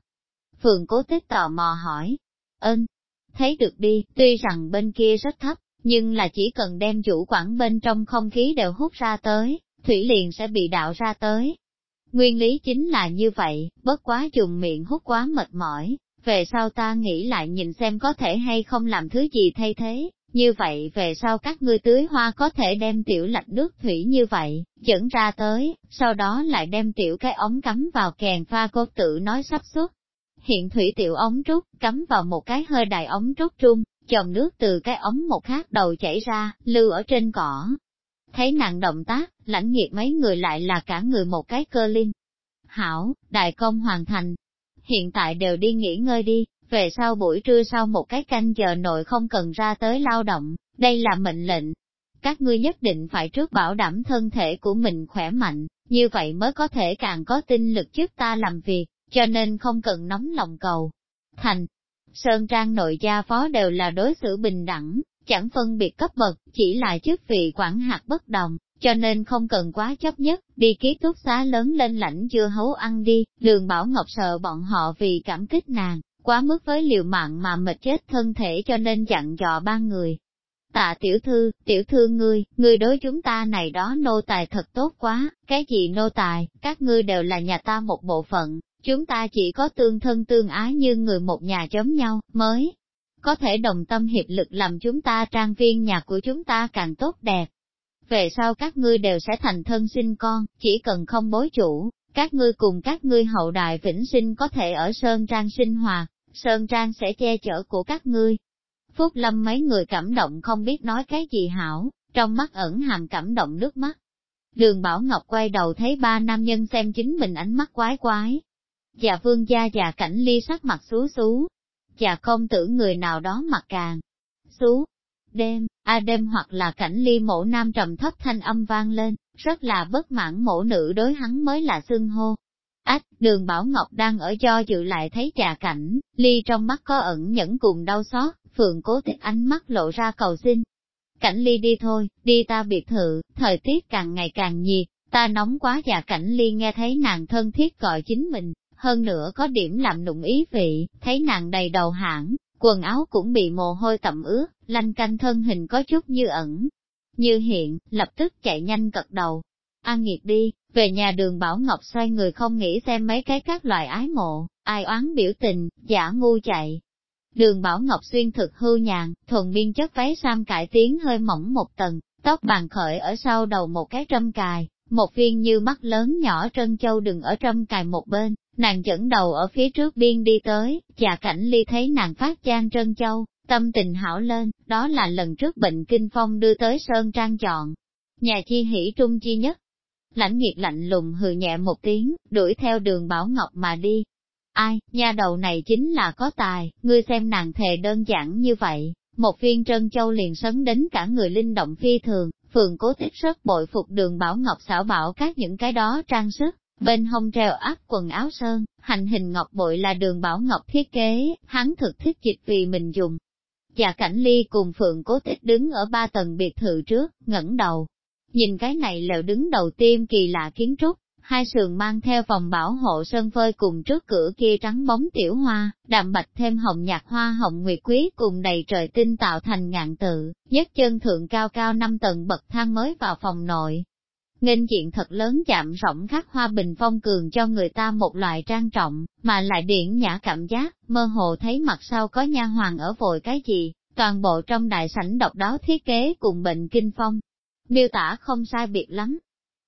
Phường cố tích tò mò hỏi, ơn, thấy được đi, tuy rằng bên kia rất thấp, nhưng là chỉ cần đem chủ quản bên trong không khí đều hút ra tới, thủy liền sẽ bị đạo ra tới. Nguyên lý chính là như vậy, bất quá dùng miệng hút quá mệt mỏi, về sau ta nghĩ lại nhìn xem có thể hay không làm thứ gì thay thế, như vậy về sau các ngươi tưới hoa có thể đem tiểu lạch nước thủy như vậy, dẫn ra tới, sau đó lại đem tiểu cái ống cắm vào kèn pha cô tự nói sắp xuất. Hiện thủy tiểu ống trúc, cắm vào một cái hơi đại ống trúc trung, dòng nước từ cái ống một khác đầu chảy ra, lưu ở trên cỏ. Thấy nàng động tác, lãnh nghiệt mấy người lại là cả người một cái cơ linh. Hảo, đại công hoàn thành. Hiện tại đều đi nghỉ ngơi đi, về sau buổi trưa sau một cái canh giờ nội không cần ra tới lao động, đây là mệnh lệnh. Các ngươi nhất định phải trước bảo đảm thân thể của mình khỏe mạnh, như vậy mới có thể càng có tinh lực trước ta làm việc, cho nên không cần nóng lòng cầu. Thành, Sơn Trang nội gia phó đều là đối xử bình đẳng, chẳng phân biệt cấp bậc, chỉ là chức vị quản hạt bất đồng, cho nên không cần quá chấp nhất, đi ký túc xá lớn lên lãnh chưa hấu ăn đi, đường Bảo Ngọc sợ bọn họ vì cảm kích nàng, quá mức với liều mạng mà mệt chết thân thể cho nên dặn dò ba người. Tạ tiểu thư, tiểu thư ngươi, ngươi đối chúng ta này đó nô tài thật tốt quá, cái gì nô tài, các ngươi đều là nhà ta một bộ phận, Chúng ta chỉ có tương thân tương ái như người một nhà giống nhau, mới có thể đồng tâm hiệp lực làm chúng ta trang viên nhà của chúng ta càng tốt đẹp. Về sau các ngươi đều sẽ thành thân sinh con, chỉ cần không bối chủ, các ngươi cùng các ngươi hậu đại vĩnh sinh có thể ở Sơn Trang sinh hoạt, Sơn Trang sẽ che chở của các ngươi. Phúc Lâm mấy người cảm động không biết nói cái gì hảo, trong mắt ẩn hàm cảm động nước mắt. Đường Bảo Ngọc quay đầu thấy ba nam nhân xem chính mình ánh mắt quái quái, Dạ vương gia dạ cảnh ly sắc mặt xú xú. Dạ công tử người nào đó mặt càng xú. Đêm, a đêm hoặc là cảnh ly mộ nam trầm thấp thanh âm vang lên, rất là bất mãn mộ nữ đối hắn mới là xưng hô. Ách, đường Bảo Ngọc đang ở cho dự lại thấy trà cảnh, ly trong mắt có ẩn nhẫn cùng đau xót, phượng cố tịch ánh mắt lộ ra cầu xin. cảnh ly đi thôi, đi ta biệt thự, thời tiết càng ngày càng nhiệt, ta nóng quá và cảnh ly nghe thấy nàng thân thiết gọi chính mình, hơn nữa có điểm làm nụng ý vị, thấy nàng đầy đầu hãng, quần áo cũng bị mồ hôi tẩm ướt, lanh canh thân hình có chút như ẩn, như hiện, lập tức chạy nhanh cật đầu. An nghiệt đi, về nhà đường Bảo Ngọc xoay người không nghĩ xem mấy cái các loại ái mộ, ai oán biểu tình, giả ngu chạy. Đường Bảo Ngọc xuyên thực hưu nhàn, thuần biên chất váy sam cải tiến hơi mỏng một tầng, tóc bàn khởi ở sau đầu một cái trâm cài, một viên như mắt lớn nhỏ trân châu đừng ở trâm cài một bên, nàng dẫn đầu ở phía trước biên đi tới, và cảnh ly thấy nàng phát trang trân châu, tâm tình hảo lên, đó là lần trước bệnh kinh phong đưa tới Sơn Trang chọn. Nhà chi hỷ trung chi nhất. Lãnh nghiệt lạnh lùng hừ nhẹ một tiếng, đuổi theo đường Bảo Ngọc mà đi. Ai, nha đầu này chính là có tài, ngươi xem nàng thề đơn giản như vậy, một viên trân châu liền sấn đến cả người linh động phi thường, phường cố tích rất bội phục đường Bảo Ngọc xảo bảo các những cái đó trang sức, bên hông treo áp quần áo sơn, hành hình ngọc bội là đường Bảo Ngọc thiết kế, hắn thực thích dịch vì mình dùng, và Cảnh Ly cùng Phượng Cố Tích đứng ở ba tầng biệt thự trước, ngẩng đầu. Nhìn cái này lều đứng đầu tiên kỳ lạ kiến trúc, hai sườn mang theo vòng bảo hộ sơn phơi cùng trước cửa kia trắng bóng tiểu hoa, đạm bạch thêm hồng nhạt hoa hồng nguyệt quý cùng đầy trời tinh tạo thành ngạn tự, nhất chân thượng cao cao năm tầng bậc thang mới vào phòng nội. Nghênh diện thật lớn chạm rộng khắc hoa bình phong cường cho người ta một loại trang trọng, mà lại điển nhã cảm giác, mơ hồ thấy mặt sau có nha hoàng ở vội cái gì, toàn bộ trong đại sảnh độc đáo thiết kế cùng bệnh kinh phong. Miêu tả không sai biệt lắm.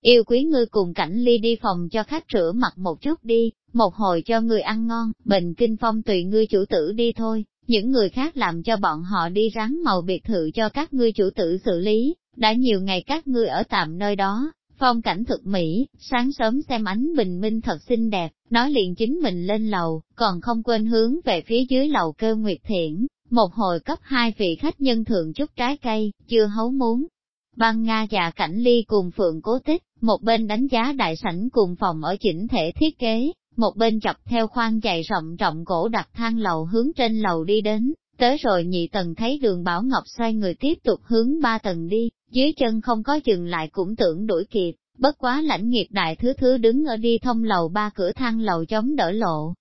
Yêu quý ngươi cùng cảnh ly đi phòng cho khách rửa mặt một chút đi, một hồi cho người ăn ngon, bệnh kinh phong tùy ngươi chủ tử đi thôi, những người khác làm cho bọn họ đi rắn màu biệt thự cho các ngươi chủ tử xử lý, đã nhiều ngày các ngươi ở tạm nơi đó, Phong cảnh thực mỹ, sáng sớm xem ánh bình minh thật xinh đẹp, nói liền chính mình lên lầu, còn không quên hướng về phía dưới lầu kêu Nguyệt Thiển, một hồi cấp hai vị khách nhân thượng chút trái cây, chưa hấu muốn. Băng Nga và Cảnh Ly cùng Phượng Cố Tích, một bên đánh giá đại sảnh cùng phòng ở chỉnh thể thiết kế, một bên chọc theo khoang chạy rộng rộng cổ đặt thang lầu hướng trên lầu đi đến, tới rồi nhị tầng thấy đường Bảo Ngọc xoay người tiếp tục hướng ba tầng đi, dưới chân không có dừng lại cũng tưởng đuổi kịp, bất quá lãnh nghiệp đại thứ thứ đứng ở đi thông lầu ba cửa thang lầu chống đỡ lộ.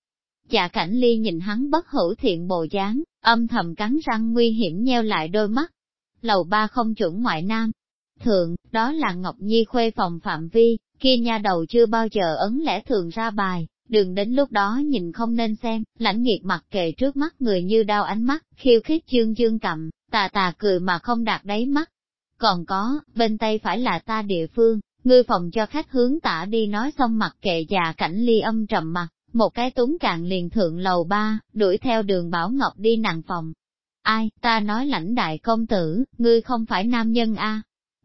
Dạ cảnh ly nhìn hắn bất hữu thiện bồ dáng, âm thầm cắn răng nguy hiểm nheo lại đôi mắt. Lầu ba không chuẩn ngoại nam. Thường, đó là Ngọc Nhi khuê phòng phạm vi, kia nha đầu chưa bao giờ ấn lẽ thường ra bài, đừng đến lúc đó nhìn không nên xem, lãnh nghiệt mặt kề trước mắt người như đau ánh mắt, khiêu khích chương dương cầm, tà tà cười mà không đạt đáy mắt, còn có, bên tay phải là ta địa phương, ngươi phòng cho khách hướng tả đi nói xong mặt kệ già cảnh ly âm trầm mặt, một cái túng cạn liền thượng lầu ba, đuổi theo đường Bảo Ngọc đi nàng phòng. Ai, ta nói lãnh đại công tử, ngươi không phải nam nhân a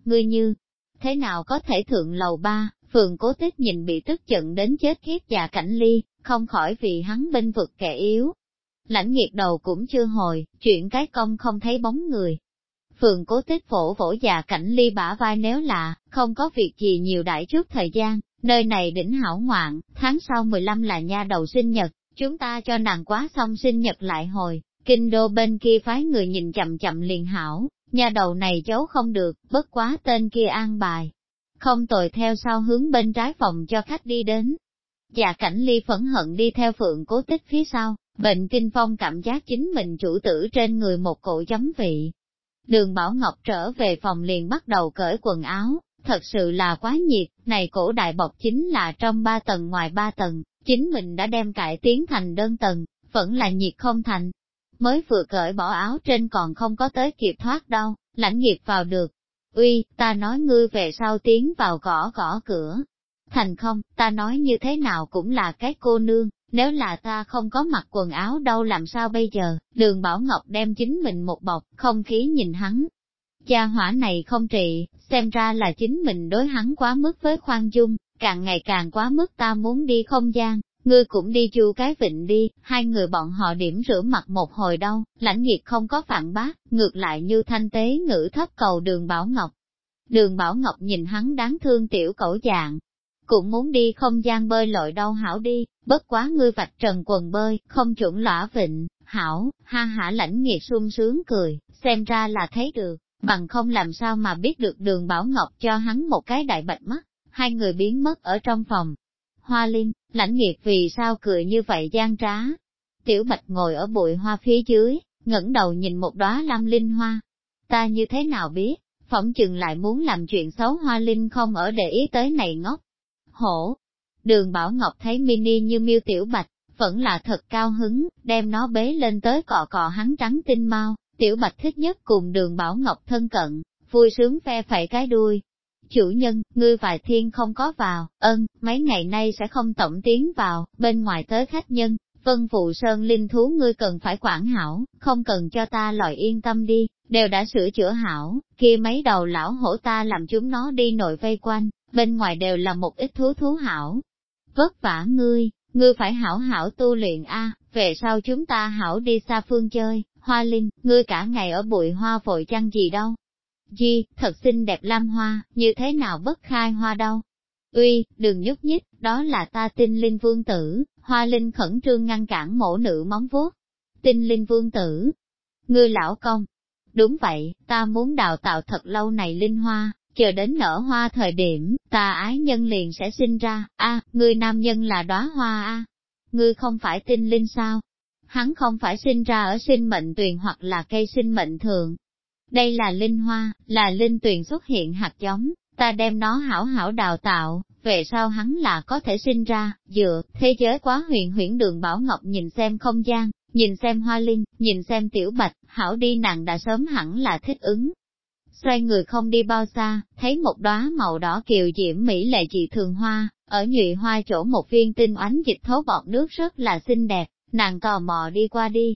Ngươi như, thế nào có thể thượng lầu ba, phường cố tích nhìn bị tức giận đến chết khiếp già cảnh ly, không khỏi vì hắn bên vực kẻ yếu. Lãnh nghiệt đầu cũng chưa hồi, chuyện cái công không thấy bóng người, Phường cố tích vỗ vỗ già cảnh ly bả vai nếu lạ, không có việc gì nhiều đại trước thời gian, nơi này đỉnh hảo ngoạn, tháng sau 15 là nha đầu sinh nhật, chúng ta cho nàng quá xong sinh nhật lại hồi, kinh đô bên kia phái người nhìn chậm chậm liền hảo, nha đầu này giấu không được, bất quá tên kia an bài. Không tồi theo sau hướng bên trái phòng cho khách đi đến. Dạ cảnh ly phẫn hận đi theo phượng cố tích phía sau, bệnh kinh phong cảm giác chính mình chủ tử trên người một cổ chấm vị, Đường Bảo Ngọc trở về phòng liền bắt đầu cởi quần áo, thật sự là quá nhiệt, này cổ đại bọc chính là trong ba tầng ngoài ba tầng, chính mình đã đem cải tiến thành đơn tầng, vẫn là nhiệt không thành. Mới vừa cởi bỏ áo trên còn không có tới kịp thoát đâu, lãnh nghiệp vào được. Uy, ta nói ngươi về sau tiến vào gõ gõ cửa. Thành không, ta nói như thế nào cũng là cái cô nương, nếu là ta không có mặc quần áo đâu làm sao bây giờ, đường Bảo Ngọc đem chính mình một bọc, không khí nhìn hắn. Cha hỏa này không trị, xem ra là chính mình đối hắn quá mức với khoan dung, càng ngày càng quá mức ta muốn đi không gian, ngươi cũng đi chu cái vịnh đi, hai người bọn họ điểm rửa mặt một hồi đâu, lãnh nhiệt không có phản bác, ngược lại như thanh tế ngữ thấp cầu đường Bảo Ngọc. Đường Bảo Ngọc nhìn hắn đáng thương tiểu cẩu dạng, cũng muốn đi không gian bơi lội đâu hảo đi, bất quá ngươi vạch trần quần bơi, không chuẩn lõa vịnh, hảo, ha hả lãnh nghiệt sung sướng cười, xem ra là thấy được, bằng không làm sao mà biết được đường Bảo Ngọc cho hắn một cái đại bạch mắt, hai người biến mất ở trong phòng. Hoa Linh, lãnh nghiệt vì sao cười như vậy gian trá. Tiểu Bạch ngồi ở bụi hoa phía dưới, ngẩng đầu nhìn một đóa lam linh hoa. Ta như thế nào biết, phỏng chừng lại muốn làm chuyện xấu Hoa Linh không ở để ý tới này ngốc. Hổ! Đường Bảo Ngọc thấy mini như miêu Tiểu Bạch, vẫn là thật cao hứng, đem nó bế lên tới cọ cọ hắn trắng tinh mau, Tiểu Bạch thích nhất cùng đường Bảo Ngọc thân cận, vui sướng phe phẩy cái đuôi. Chủ nhân, ngươi vài thiên không có vào, ơn, mấy ngày nay sẽ không tổng tiến vào, bên ngoài tới khách nhân, vân phụ sơn linh thú ngươi cần phải quản hảo, không cần cho ta lòi yên tâm đi, đều đã sửa chữa hảo, kia mấy đầu lão hổ ta làm chúng nó đi nội vây quanh, bên ngoài đều là một ít thú thú hảo. Vất vả ngươi, ngươi phải hảo hảo tu luyện a, về sau chúng ta hảo đi xa phương chơi, Hoa Linh, ngươi cả ngày ở bụi hoa vội chăng gì đâu. Di, thật xinh đẹp lam hoa, như thế nào bất khai hoa đâu. Uy, đừng nhúc nhích, đó là ta tinh linh vương tử, hoa linh khẩn trương ngăn cản mổ nữ móng vuốt. Tinh linh vương tử, ngươi lão công. Đúng vậy, ta muốn đào tạo thật lâu này linh hoa, chờ đến nở hoa thời điểm, ta ái nhân liền sẽ sinh ra, a, ngươi nam nhân là đóa hoa a, ngươi không phải tinh linh sao? hắn không phải sinh ra ở sinh mệnh tuyền hoặc là cây sinh mệnh thường. Đây là linh hoa, là linh tuyền xuất hiện hạt giống, ta đem nó hảo hảo đào tạo, về sau hắn là có thể sinh ra, dựa, thế giới quá huyền huyễn đường Bảo Ngọc nhìn xem không gian, nhìn xem hoa linh, nhìn xem tiểu bạch, hảo đi nàng đã sớm hẳn là thích ứng. Xoay người không đi bao xa, thấy một đóa màu đỏ kiều diễm mỹ lệ dị thường hoa, ở nhụy hoa chỗ một viên tinh oánh dịch thấu bọt nước rất là xinh đẹp, nàng tò mò đi qua đi.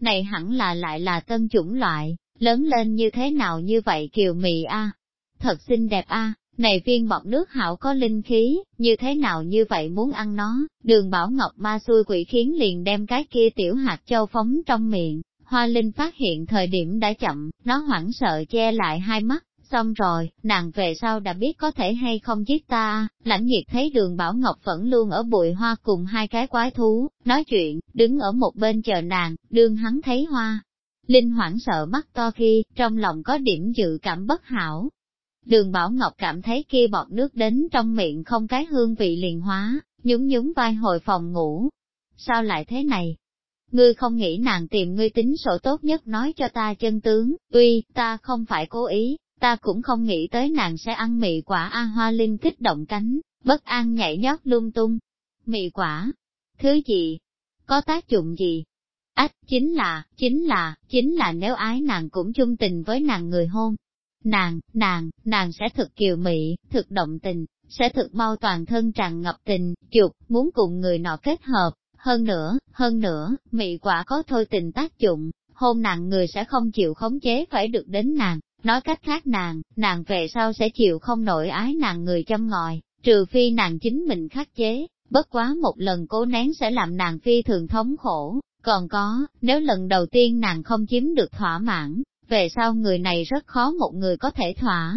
Này hẳn là lại là tân chủng loại, lớn lên như thế nào như vậy kiều mị a Thật xinh đẹp a này viên bọt nước hảo có linh khí, như thế nào như vậy muốn ăn nó, đường bảo ngọc ma xui quỷ khiến liền đem cái kia tiểu hạt châu phóng trong miệng, hoa linh phát hiện thời điểm đã chậm, nó hoảng sợ che lại hai mắt, Xong rồi, nàng về sau đã biết có thể hay không giết ta, lãnh nhiệt thấy đường Bảo Ngọc vẫn luôn ở bụi hoa cùng hai cái quái thú, nói chuyện, đứng ở một bên chờ nàng, đương hắn thấy hoa. Linh hoảng sợ mắt to khi, trong lòng có điểm dự cảm bất hảo. Đường Bảo Ngọc cảm thấy kia bọt nước đến trong miệng không cái hương vị liền hóa, nhúng nhúng vai hồi phòng ngủ. Sao lại thế này? Ngươi không nghĩ nàng tìm ngươi tính sổ tốt nhất nói cho ta chân tướng, uy, ta không phải cố ý, ta cũng không nghĩ tới nàng sẽ ăn mị quả A Hoa Linh kích động cánh, bất an nhảy nhót lung tung. Mị quả? Thứ gì? Có tác dụng gì? Ách, chính là, chính là, chính là nếu ái nàng cũng chung tình với nàng người hôn. Nàng, nàng, nàng sẽ thực kiều mị, thực động tình, sẽ thực mau toàn thân tràn ngập tình, dục, muốn cùng người nọ kết hợp. Hơn nữa, hơn nữa, mị quả có thôi tình tác dụng, hôn nàng người sẽ không chịu khống chế phải được đến nàng, Nói cách khác nàng, nàng về sau sẽ chịu không nổi ái nàng người châm ngòi, trừ phi nàng chính mình khắc chế, bất quá một lần cố nén sẽ làm nàng phi thường thống khổ, còn có, nếu lần đầu tiên nàng không chiếm được thỏa mãn, về sau người này rất khó một người có thể thỏa.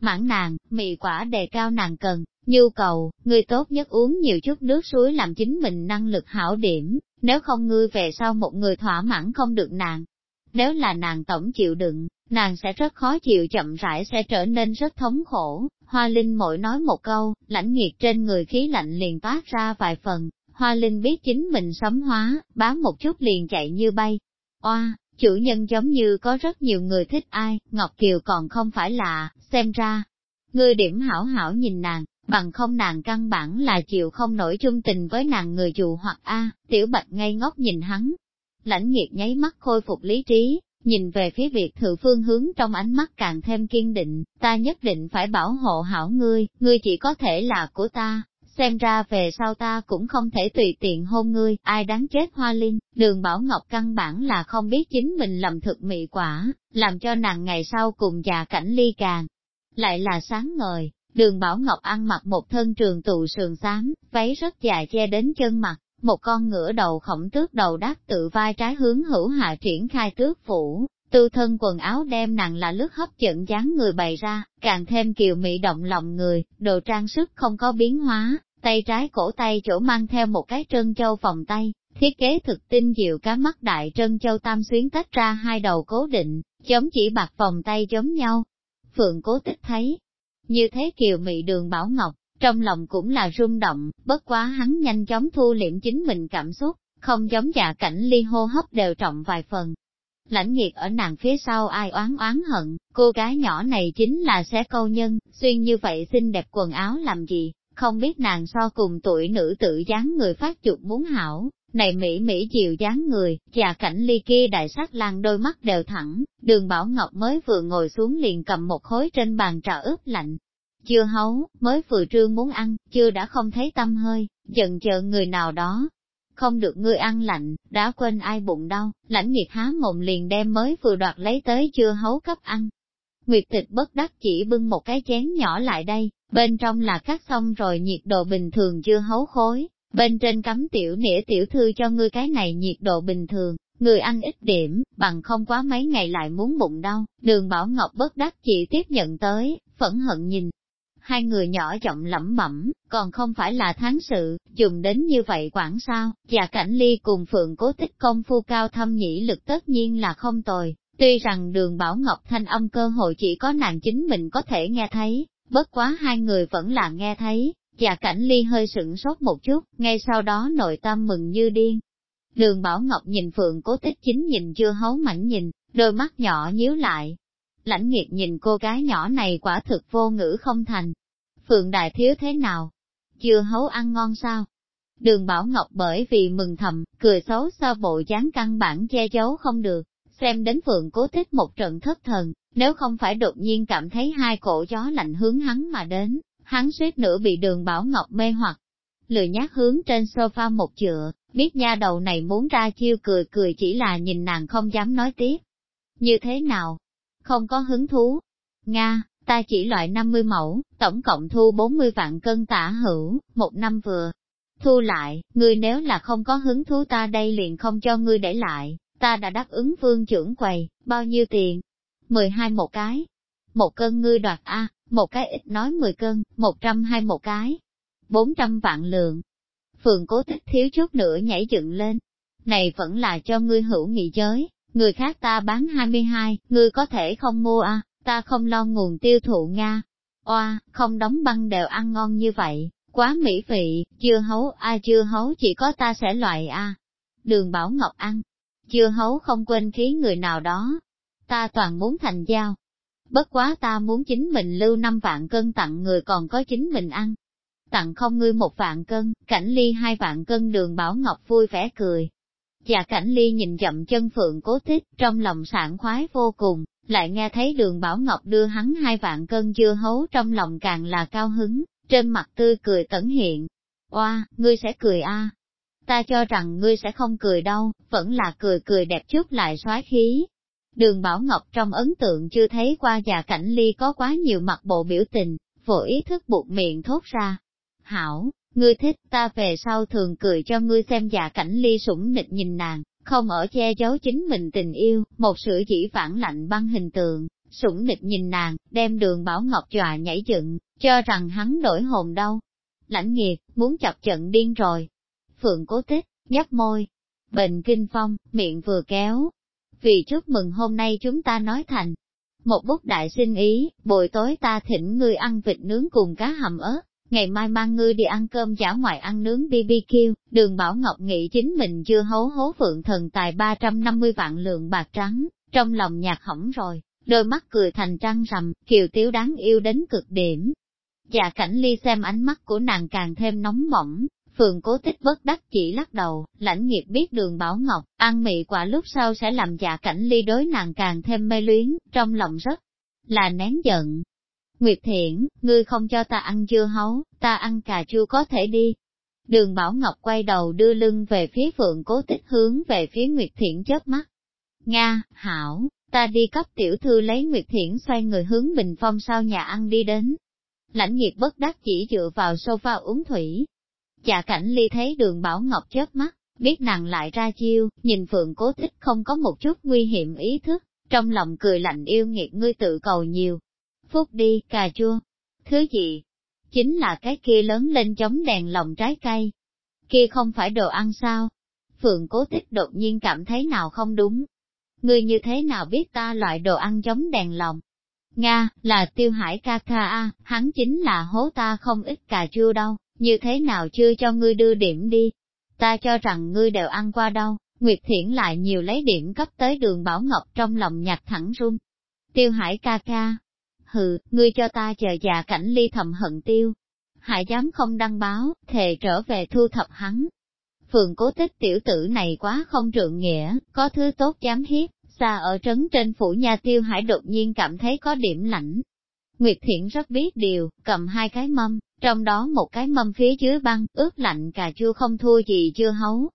Mãn nàng, mị quả đề cao nàng cần, nhu cầu, người tốt nhất uống nhiều chút nước suối làm chính mình năng lực hảo điểm, nếu không ngươi về sau một người thỏa mãn không được nàng. Nếu là nàng tổng chịu đựng, nàng sẽ rất khó chịu chậm rãi sẽ trở nên rất thống khổ. Hoa Linh mỗi nói một câu, lãnh nghiệt trên người khí lạnh liền toát ra vài phần, Hoa Linh biết chính mình sấm hóa, bám một chút liền chạy như bay. Oa, chủ nhân giống như có rất nhiều người thích ai, Ngọc Kiều còn không phải lạ, xem ra. Ngươi điểm hảo hảo nhìn nàng, bằng không nàng căn bản là chịu không nổi chung tình với nàng người chủ hoặc A, tiểu bạch ngây ngốc nhìn hắn. Lãnh nghiệt nháy mắt khôi phục lý trí, nhìn về phía việc thự phương hướng trong ánh mắt càng thêm kiên định, ta nhất định phải bảo hộ hảo ngươi, ngươi chỉ có thể là của ta, xem ra về sau ta cũng không thể tùy tiện hôn ngươi, ai đáng chết hoa linh, đường Bảo Ngọc căn bản là không biết chính mình lầm thực mị quả, làm cho nàng ngày sau cùng già cảnh ly càng, lại là sáng ngời. Đường Bảo Ngọc ăn mặc một thân trường tụ sườn xám, váy rất dài che đến chân mặt, một con ngựa đầu khổng tước đầu đáp tự vai trái hướng hữu hạ triển khai tước phủ, tư thân quần áo đem nặng là lướt hấp dẫn dáng người bày ra, càng thêm kiều mỹ động lòng người, đồ trang sức không có biến hóa, tay trái cổ tay chỗ mang theo một cái trân châu vòng tay, thiết kế thực tinh diệu cá mắt đại trân châu tam xuyến tách ra hai đầu cố định, giống chỉ bạc vòng tay giống nhau. Phượng cố tích thấy, như thế kiều mị đường Bảo Ngọc, trong lòng cũng là rung động, bất quá hắn nhanh chóng thu liệm chính mình cảm xúc, không giống dạ cảnh ly hô hấp đều trọng vài phần. Lãnh nhiệt ở nàng phía sau ai oán oán hận, cô gái nhỏ này chính là sẽ câu nhân, xuyên như vậy xinh đẹp quần áo làm gì, không biết nàng so cùng tuổi nữ tự dáng người phát chụp muốn hảo, này mỹ mỹ chiều dáng người, già cảnh ly kia đại sắc lan đôi mắt đều thẳng, đường Bảo Ngọc mới vừa ngồi xuống liền cầm một khối trên bàn trà ướp lạnh. Chưa hấu, mới vừa trương muốn ăn, chưa đã không thấy tâm hơi, giận chờ người nào đó. Không được ngươi ăn lạnh, đã quên ai bụng đau, lãnh nghiệt há mồm liền đem mới vừa đoạt lấy tới chưa hấu cấp ăn. Nguyệt tịch bất đắc chỉ bưng một cái chén nhỏ lại đây, bên trong là cắt xong rồi nhiệt độ bình thường chưa hấu khối, bên trên cắm tiểu nĩa tiểu thư cho ngươi cái này nhiệt độ bình thường, người ăn ít điểm, bằng không quá mấy ngày lại muốn bụng đau, đường Bảo Ngọc bất đắc chỉ tiếp nhận tới, phẫn hận nhìn. Hai người nhỏ giọng lẩm bẩm, còn không phải là tháng sự, dùng đến như vậy quản sao, và cảnh ly cùng phượng cố tích công phu cao thâm nhĩ lực tất nhiên là không tồi, tuy rằng đường Bảo Ngọc thanh âm cơ hội chỉ có nàng chính mình có thể nghe thấy, bất quá hai người vẫn là nghe thấy, Dạ cảnh ly hơi sửng sốt một chút, ngay sau đó nội tâm mừng như điên. Đường Bảo Ngọc nhìn Phượng cố tích chính nhìn chưa hấu mảnh nhìn, đôi mắt nhỏ nhíu lại. Lãnh nghiệt nhìn cô gái nhỏ này quả thực vô ngữ không thành. Phượng đại thiếu thế nào? Chưa hấu ăn ngon sao? Đường Bảo Ngọc bởi vì mừng thầm, cười xấu xa bộ dáng căn bản che giấu không được, xem đến Phượng cố thích một trận thất thần, nếu không phải đột nhiên cảm thấy hai cổ gió lạnh hướng hắn mà đến, hắn suýt nữa bị đường Bảo Ngọc mê hoặc. Lười nhát hướng trên sofa một chữa, biết nha đầu này muốn ra chiêu cười cười chỉ là nhìn nàng không dám nói tiếp. Như thế nào? Không có hứng thú. Nga, ta chỉ loại 50 mẫu, tổng cộng thu 40 vạn cân tả hữu, một năm vừa. Thu lại, ngươi nếu là không có hứng thú ta đây liền không cho ngươi để lại, ta đã đáp ứng vương trưởng quầy, bao nhiêu tiền? 12 một cái. Một cân ngươi đoạt A, một cái ít nói 10 cân, 120 một cái, 400 vạn lượng. Phường cố tích thiếu chút nữa nhảy dựng lên. Này vẫn là cho ngươi hữu nghị giới, người khác ta bán 22, ngươi có thể không mua à, ta không lo nguồn tiêu thụ Nga. Oa, không đóng băng đều ăn ngon như vậy, quá mỹ vị, chưa hấu ai chưa hấu chỉ có ta sẽ loại a. Đường Bảo Ngọc ăn, chưa hấu không quên khí người nào đó. Ta toàn muốn thành giao, Bất quá ta muốn chính mình lưu năm vạn cân tặng người còn có chính mình ăn. Tặng không ngươi một vạn cân, cảnh ly hai vạn cân đường Bảo Ngọc vui vẻ cười. Dạ cảnh ly nhìn chậm chân phượng cố tích, trong lòng sảng khoái vô cùng, lại nghe thấy đường Bảo Ngọc đưa hắn hai vạn cân dưa hấu trong lòng càng là cao hứng, trên mặt tươi cười tẩn hiện. Oa, ngươi sẽ cười a? Ta cho rằng ngươi sẽ không cười đâu, vẫn là cười cười đẹp chút lại xoái khí, Đường Bảo Ngọc trong ấn tượng chưa thấy qua già cảnh ly có quá nhiều mặt bộ biểu tình, vội ý thức buộc miệng thốt ra. Hảo, ngươi thích ta về sau thường cười cho ngươi xem già cảnh ly sủng nịch nhìn nàng, không ở che giấu chính mình tình yêu, một sự chỉ phản lạnh băng hình tượng, sủng nịch nhìn nàng, đem đường Bảo Ngọc dọa nhảy dựng, cho rằng hắn đổi hồn đâu. Lãnh nghiệt, muốn chọc trận điên rồi. Phượng cố tích, nhấp môi, bệnh kinh phong, miệng vừa kéo, vì chúc mừng hôm nay chúng ta nói thành. Một bút đại sinh ý, buổi tối ta thỉnh ngươi ăn vịt nướng cùng cá hầm ớt, ngày mai mang ngươi đi ăn cơm giả ngoại ăn nướng BBQ, đường Bảo Ngọc nghĩ chính mình chưa hấu hố phượng thần tài 350 vạn lượng bạc trắng, trong lòng nhạc hỏng rồi, đôi mắt cười thành trăng rằm, kiều tiếu đáng yêu đến cực điểm. Dạ cảnh ly xem ánh mắt của nàng càng thêm nóng bỏng, phượng cố tích bất đắc chỉ lắc đầu, lãnh nghiệp biết đường Bảo Ngọc, ăn mị quả lúc sau sẽ làm dạ cảnh ly đối nàng càng thêm mê luyến, trong lòng rất là nén giận. Nguyệt Thiển, ngươi không cho ta ăn dưa hấu, ta ăn cà chua có thể đi. Đường Bảo Ngọc quay đầu đưa lưng về phía phượng cố tích hướng về phía Nguyệt Thiển chớp mắt. Nga, Hảo, ta đi cấp tiểu thư lấy Nguyệt Thiển xoay người hướng bình phong sau nhà ăn đi đến. Lãnh nhiệt bất đắc chỉ dựa vào sofa uống thủy, Chà cảnh ly thấy đường Bảo Ngọc chớp mắt, biết nàng lại ra chiêu, nhìn Phượng cố Tích không có một chút nguy hiểm ý thức, trong lòng cười lạnh yêu nghiệt ngươi tự cầu nhiều. Phúc đi, cà chua. Thứ gì? Chính là cái kia lớn lên chống đèn lồng trái cây. Kia không phải đồ ăn sao? Phượng cố tích đột nhiên cảm thấy nào không đúng. ngươi như thế nào biết ta loại đồ ăn chống đèn lồng? Nga, là tiêu hải ca ca a, hắn chính là hố ta không ít cà chua đâu, như thế nào chưa cho ngươi đưa điểm đi? Ta cho rằng ngươi đều ăn qua đâu, Nguyệt Thiển lại nhiều lấy điểm cấp tới đường Bảo Ngọc trong lòng nhặt thẳng run. Tiêu hải ca ca, hừ, ngươi cho ta chờ già cảnh ly thầm hận tiêu. Hải dám không đăng báo, thề trở về thu thập hắn. Phường cố tích tiểu tử này quá không trượng nghĩa, có thứ tốt dám hiếp, xa ở trấn trên phủ nhà tiêu hải đột nhiên cảm thấy có điểm lạnh. Nguyệt Thiện rất biết điều, cầm hai cái mâm, trong đó một cái mâm phía dưới băng, ướt lạnh cà chua không thua gì chưa hấu.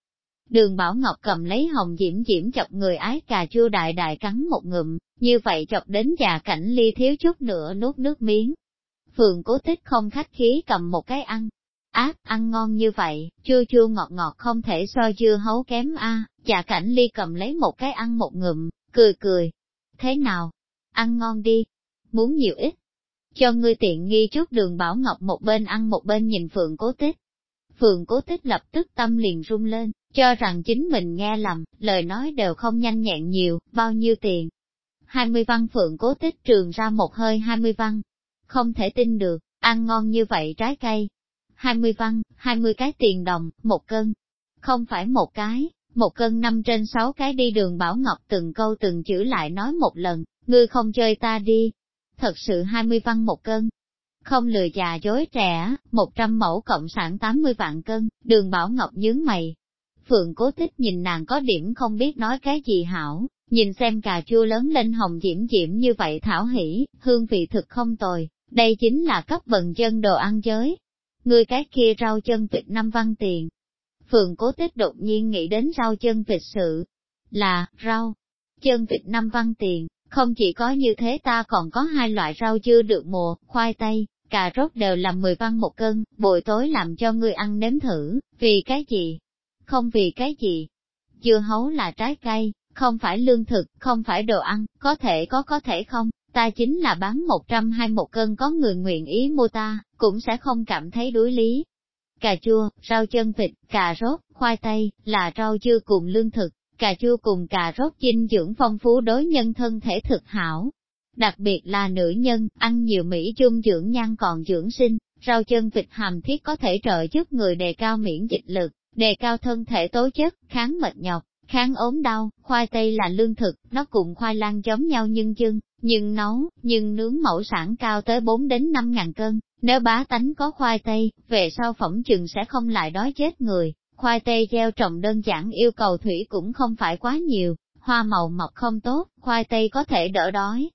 Đường Bảo Ngọc cầm lấy hồng diễm diễm chọc người ái cà chua đại đại cắn một ngụm, như vậy chọc đến già cảnh ly thiếu chút nữa nuốt nước miếng. Phường cố tích không khách khí cầm một cái ăn. áp ăn ngon như vậy, chua chua ngọt ngọt không thể so dưa hấu kém a. À. già cảnh ly cầm lấy một cái ăn một ngụm, cười cười. Thế nào? Ăn ngon đi. Muốn nhiều ít. Cho ngươi tiện nghi chút đường Bảo Ngọc một bên ăn một bên nhìn Phượng Cố Tích. Phượng Cố Tích lập tức tâm liền rung lên, cho rằng chính mình nghe lầm, lời nói đều không nhanh nhẹn nhiều, bao nhiêu tiền. 20 văn Phượng Cố Tích trường ra một hơi 20 văn. Không thể tin được, ăn ngon như vậy trái cây. 20 văn, 20 cái tiền đồng, một cân. Không phải một cái, một cân năm trên sáu cái đi đường Bảo Ngọc từng câu từng chữ lại nói một lần, ngươi không chơi ta đi. Thật sự 20 văn một cân. Không lừa già dối trẻ, 100 mẫu cộng sản 80 vạn cân, đường Bảo Ngọc nhướng mày. Phượng cố tích nhìn nàng có điểm không biết nói cái gì hảo, nhìn xem cà chua lớn lên hồng diễm diễm như vậy thảo hỉ, hương vị thực không tồi, đây chính là cấp bần chân đồ ăn giới. Người cái kia rau chân vịt năm văn tiền, Phượng cố tích đột nhiên nghĩ đến rau chân vịt sự, là, rau, chân vịt năm văn tiền, không chỉ có như thế ta còn có hai loại rau chưa được mùa, khoai tây, cà rốt đều làm 10 văn một cân, buổi tối làm cho ngươi ăn nếm thử, vì cái gì? Không vì cái gì? Dưa hấu là trái cây, không phải lương thực, không phải đồ ăn, có thể có có thể không, ta chính là bán 120 một cân có người nguyện ý mua ta, cũng sẽ không cảm thấy đối lý cà chua, rau chân vịt, cà rốt, khoai tây, là rau chưa cùng lương thực, cà chua cùng cà rốt dinh dưỡng phong phú đối nhân thân thể thực hảo. Đặc biệt là nữ nhân, ăn nhiều mỹ chung dưỡng nhan còn dưỡng sinh, rau chân vịt hàm thiết có thể trợ giúp người đề cao miễn dịch lực, đề cao thân thể tố chất, kháng mệt nhọc, kháng ốm đau, khoai tây là lương thực, nó cùng khoai lang giống nhau nhưng chưng, nhưng nấu, nhưng nướng mẫu sản cao tới 4 đến 5 ngàn cân, nếu bá tánh có khoai tây, về sau phẩm chừng sẽ không lại đói chết người, khoai tây gieo trồng đơn giản yêu cầu thủy cũng không phải quá nhiều, hoa màu mọc không tốt, khoai tây có thể đỡ đói.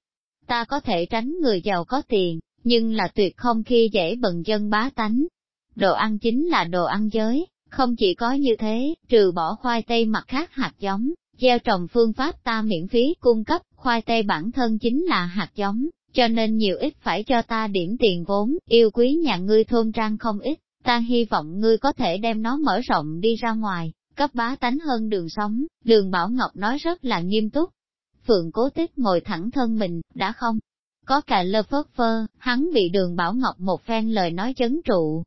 Ta có thể tránh người giàu có tiền, nhưng là tuyệt không khi dễ bần dân bá tánh. Đồ ăn chính là đồ ăn giới, không chỉ có như thế, trừ bỏ khoai tây mặt khác hạt giống, gieo trồng phương pháp ta miễn phí cung cấp, khoai tây bản thân chính là hạt giống, cho nên nhiều ít phải cho ta điểm tiền vốn, yêu quý nhà ngươi thôn trang không ít, ta hy vọng ngươi có thể đem nó mở rộng đi ra ngoài, cấp bá tánh hơn đường sống, đường Bảo Ngọc nói rất là nghiêm túc. Phượng cố tích ngồi thẳng thân mình, đã không? Có cả lơ phớt phơ, hắn bị đường Bảo Ngọc một phen lời nói chấn trụ.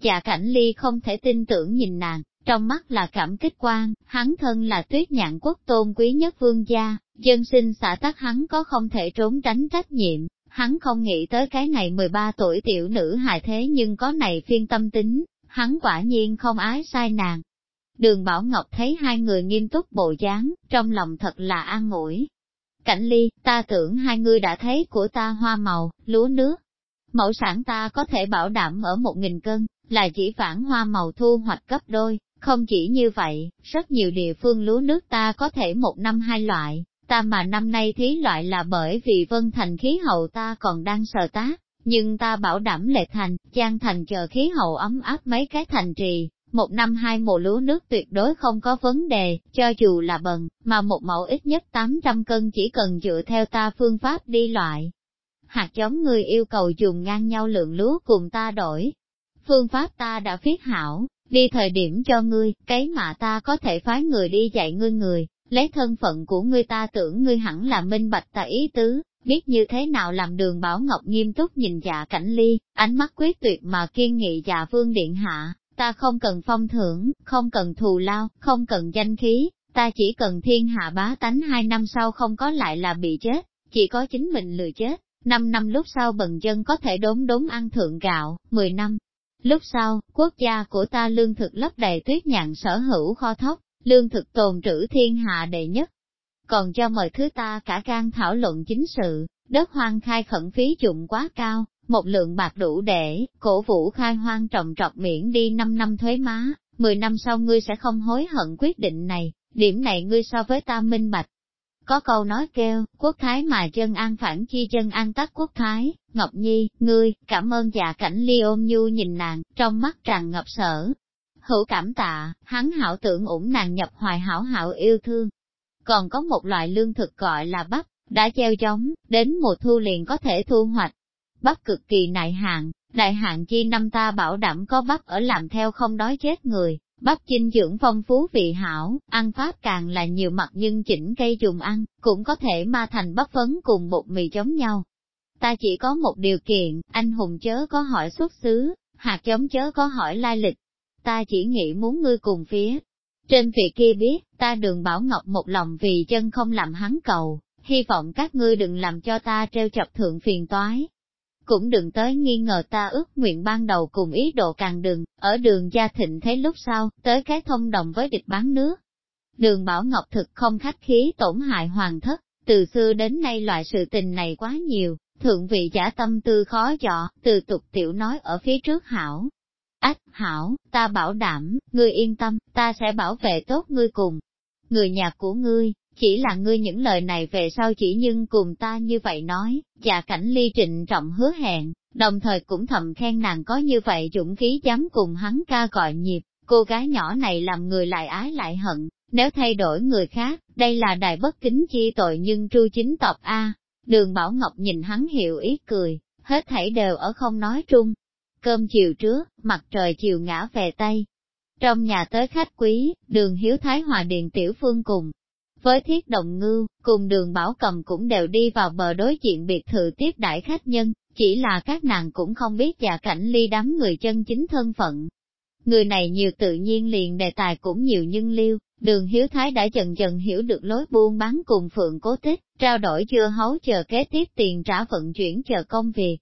Dạ cảnh ly không thể tin tưởng nhìn nàng, trong mắt là cảm kích quan, hắn thân là tuyết nhạn quốc tôn quý nhất vương gia, dân sinh xã tắc hắn có không thể trốn tránh trách nhiệm, hắn không nghĩ tới cái này 13 tuổi tiểu nữ hài thế nhưng có này phiên tâm tính, hắn quả nhiên không ái sai nàng. Đường Bảo Ngọc thấy hai người nghiêm túc bộ dáng, trong lòng thật là an ủi. Cảnh ly, ta tưởng hai người đã thấy của ta hoa màu, lúa nước. Mẫu sản ta có thể bảo đảm ở một nghìn cân, là chỉ phản hoa màu thu hoạch gấp đôi, không chỉ như vậy, rất nhiều địa phương lúa nước ta có thể một năm hai loại, ta mà năm nay thí loại là bởi vì vân thành khí hậu ta còn đang sờ tác, nhưng ta bảo đảm lệ thành, trang thành chờ khí hậu ấm áp mấy cái thành trì, một năm hai mùa lúa nước tuyệt đối không có vấn đề, cho dù là bần, mà một mẫu ít nhất 800 cân chỉ cần dựa theo ta phương pháp đi loại. Hạt giống người yêu cầu dùng ngang nhau lượng lúa cùng ta đổi. Phương pháp ta đã viết hảo, đi thời điểm cho ngươi, cái mà ta có thể phái người đi dạy ngươi người, lấy thân phận của ngươi ta tưởng ngươi hẳn là minh bạch ta ý tứ, biết như thế nào làm đường Bảo Ngọc nghiêm túc nhìn dạ cảnh ly, ánh mắt quyết tuyệt mà kiên nghị dạ vương điện hạ, ta không cần phong thưởng, không cần thù lao, không cần danh khí, ta chỉ cần thiên hạ bá tánh hai năm sau không có lại là bị chết, chỉ có chính mình lừa chết, năm năm lúc sau bần dân có thể đốn đốn ăn thượng gạo, mười năm. Lúc sau, quốc gia của ta lương thực lấp đầy tuyết nhạn sở hữu kho thóc, lương thực tồn trữ thiên hạ đệ nhất. Còn cho mời thứ ta cả gan thảo luận chính sự, đất hoang khai khẩn phí dụng quá cao, một lượng bạc đủ để, cổ vũ khai hoang trồng trọt miễn đi 5 năm thuế má, 10 năm sau ngươi sẽ không hối hận quyết định này, điểm này ngươi so với ta minh bạch. Có câu nói kêu, quốc thái mà chân an phản chi chân an tắc quốc thái, Ngọc Nhi, ngươi, cảm ơn dạ cảnh ly ôm nhu nhìn nàng, trong mắt tràn ngập sở. Hữu cảm tạ, hắn hảo tưởng ủng nàng nhập hoài hảo hảo yêu thương. Còn có một loại lương thực gọi là bắp, đã treo giống, đến mùa thu liền có thể thu hoạch. Bắp cực kỳ nại hạn, đại hạn chi năm ta bảo đảm có bắp ở làm theo không đói chết người, bắp dinh dưỡng phong phú vị hảo, ăn pháp càng là nhiều mặt nhưng chỉnh cây dùng ăn, cũng có thể ma thành bắp phấn cùng bột mì giống nhau. Ta chỉ có một điều kiện, anh hùng chớ có hỏi xuất xứ, hạt giống chớ có hỏi lai lịch. Ta chỉ nghĩ muốn ngươi cùng phía. Trên vị kia biết, ta đường Bảo Ngọc một lòng vì chân không làm hắn cầu, hy vọng các ngươi đừng làm cho ta treo chọc thượng phiền toái. Cũng đừng tới nghi ngờ ta ước nguyện ban đầu cùng ý đồ càng đừng, ở đường gia thịnh thế lúc sau, tới cái thông đồng với địch bán nước. Đường Bảo Ngọc thực không khách khí tổn hại hoàng thất, từ xưa đến nay loại sự tình này quá nhiều, thượng vị giả tâm tư khó dọ, từ tục tiểu nói ở phía trước hảo. Ách, hảo, ta bảo đảm, ngươi yên tâm, ta sẽ bảo vệ tốt ngươi cùng. Người nhà của ngươi, chỉ là ngươi những lời này về sau chỉ nhưng cùng ta như vậy nói, và cảnh ly trịnh trọng hứa hẹn, đồng thời cũng thầm khen nàng có như vậy dũng khí dám cùng hắn ca gọi nhịp, cô gái nhỏ này làm người lại ái lại hận, nếu thay đổi người khác, đây là đài bất kính chi tội nhưng tru chính tộc A. Đường Bảo Ngọc nhìn hắn hiểu ý cười, hết thảy đều ở không nói trung. Cơm chiều trước, mặt trời chiều ngã về Tây. Trong nhà tới khách quý, đường Hiếu Thái Hòa Điện Tiểu Phương cùng, với thiết đồng ngư cùng đường bảo cầm cũng đều đi vào bờ đối diện biệt thự tiếp đãi khách nhân, chỉ là các nàng cũng không biết già cảnh ly đám người chân chính thân phận. Người này nhiều tự nhiên liền đề tài cũng nhiều nhưng liêu, đường hiếu thái đã dần dần hiểu được lối buôn bán cùng phượng cố tích, trao đổi chưa hấu chờ kế tiếp tiền trả vận chuyển chờ công việc.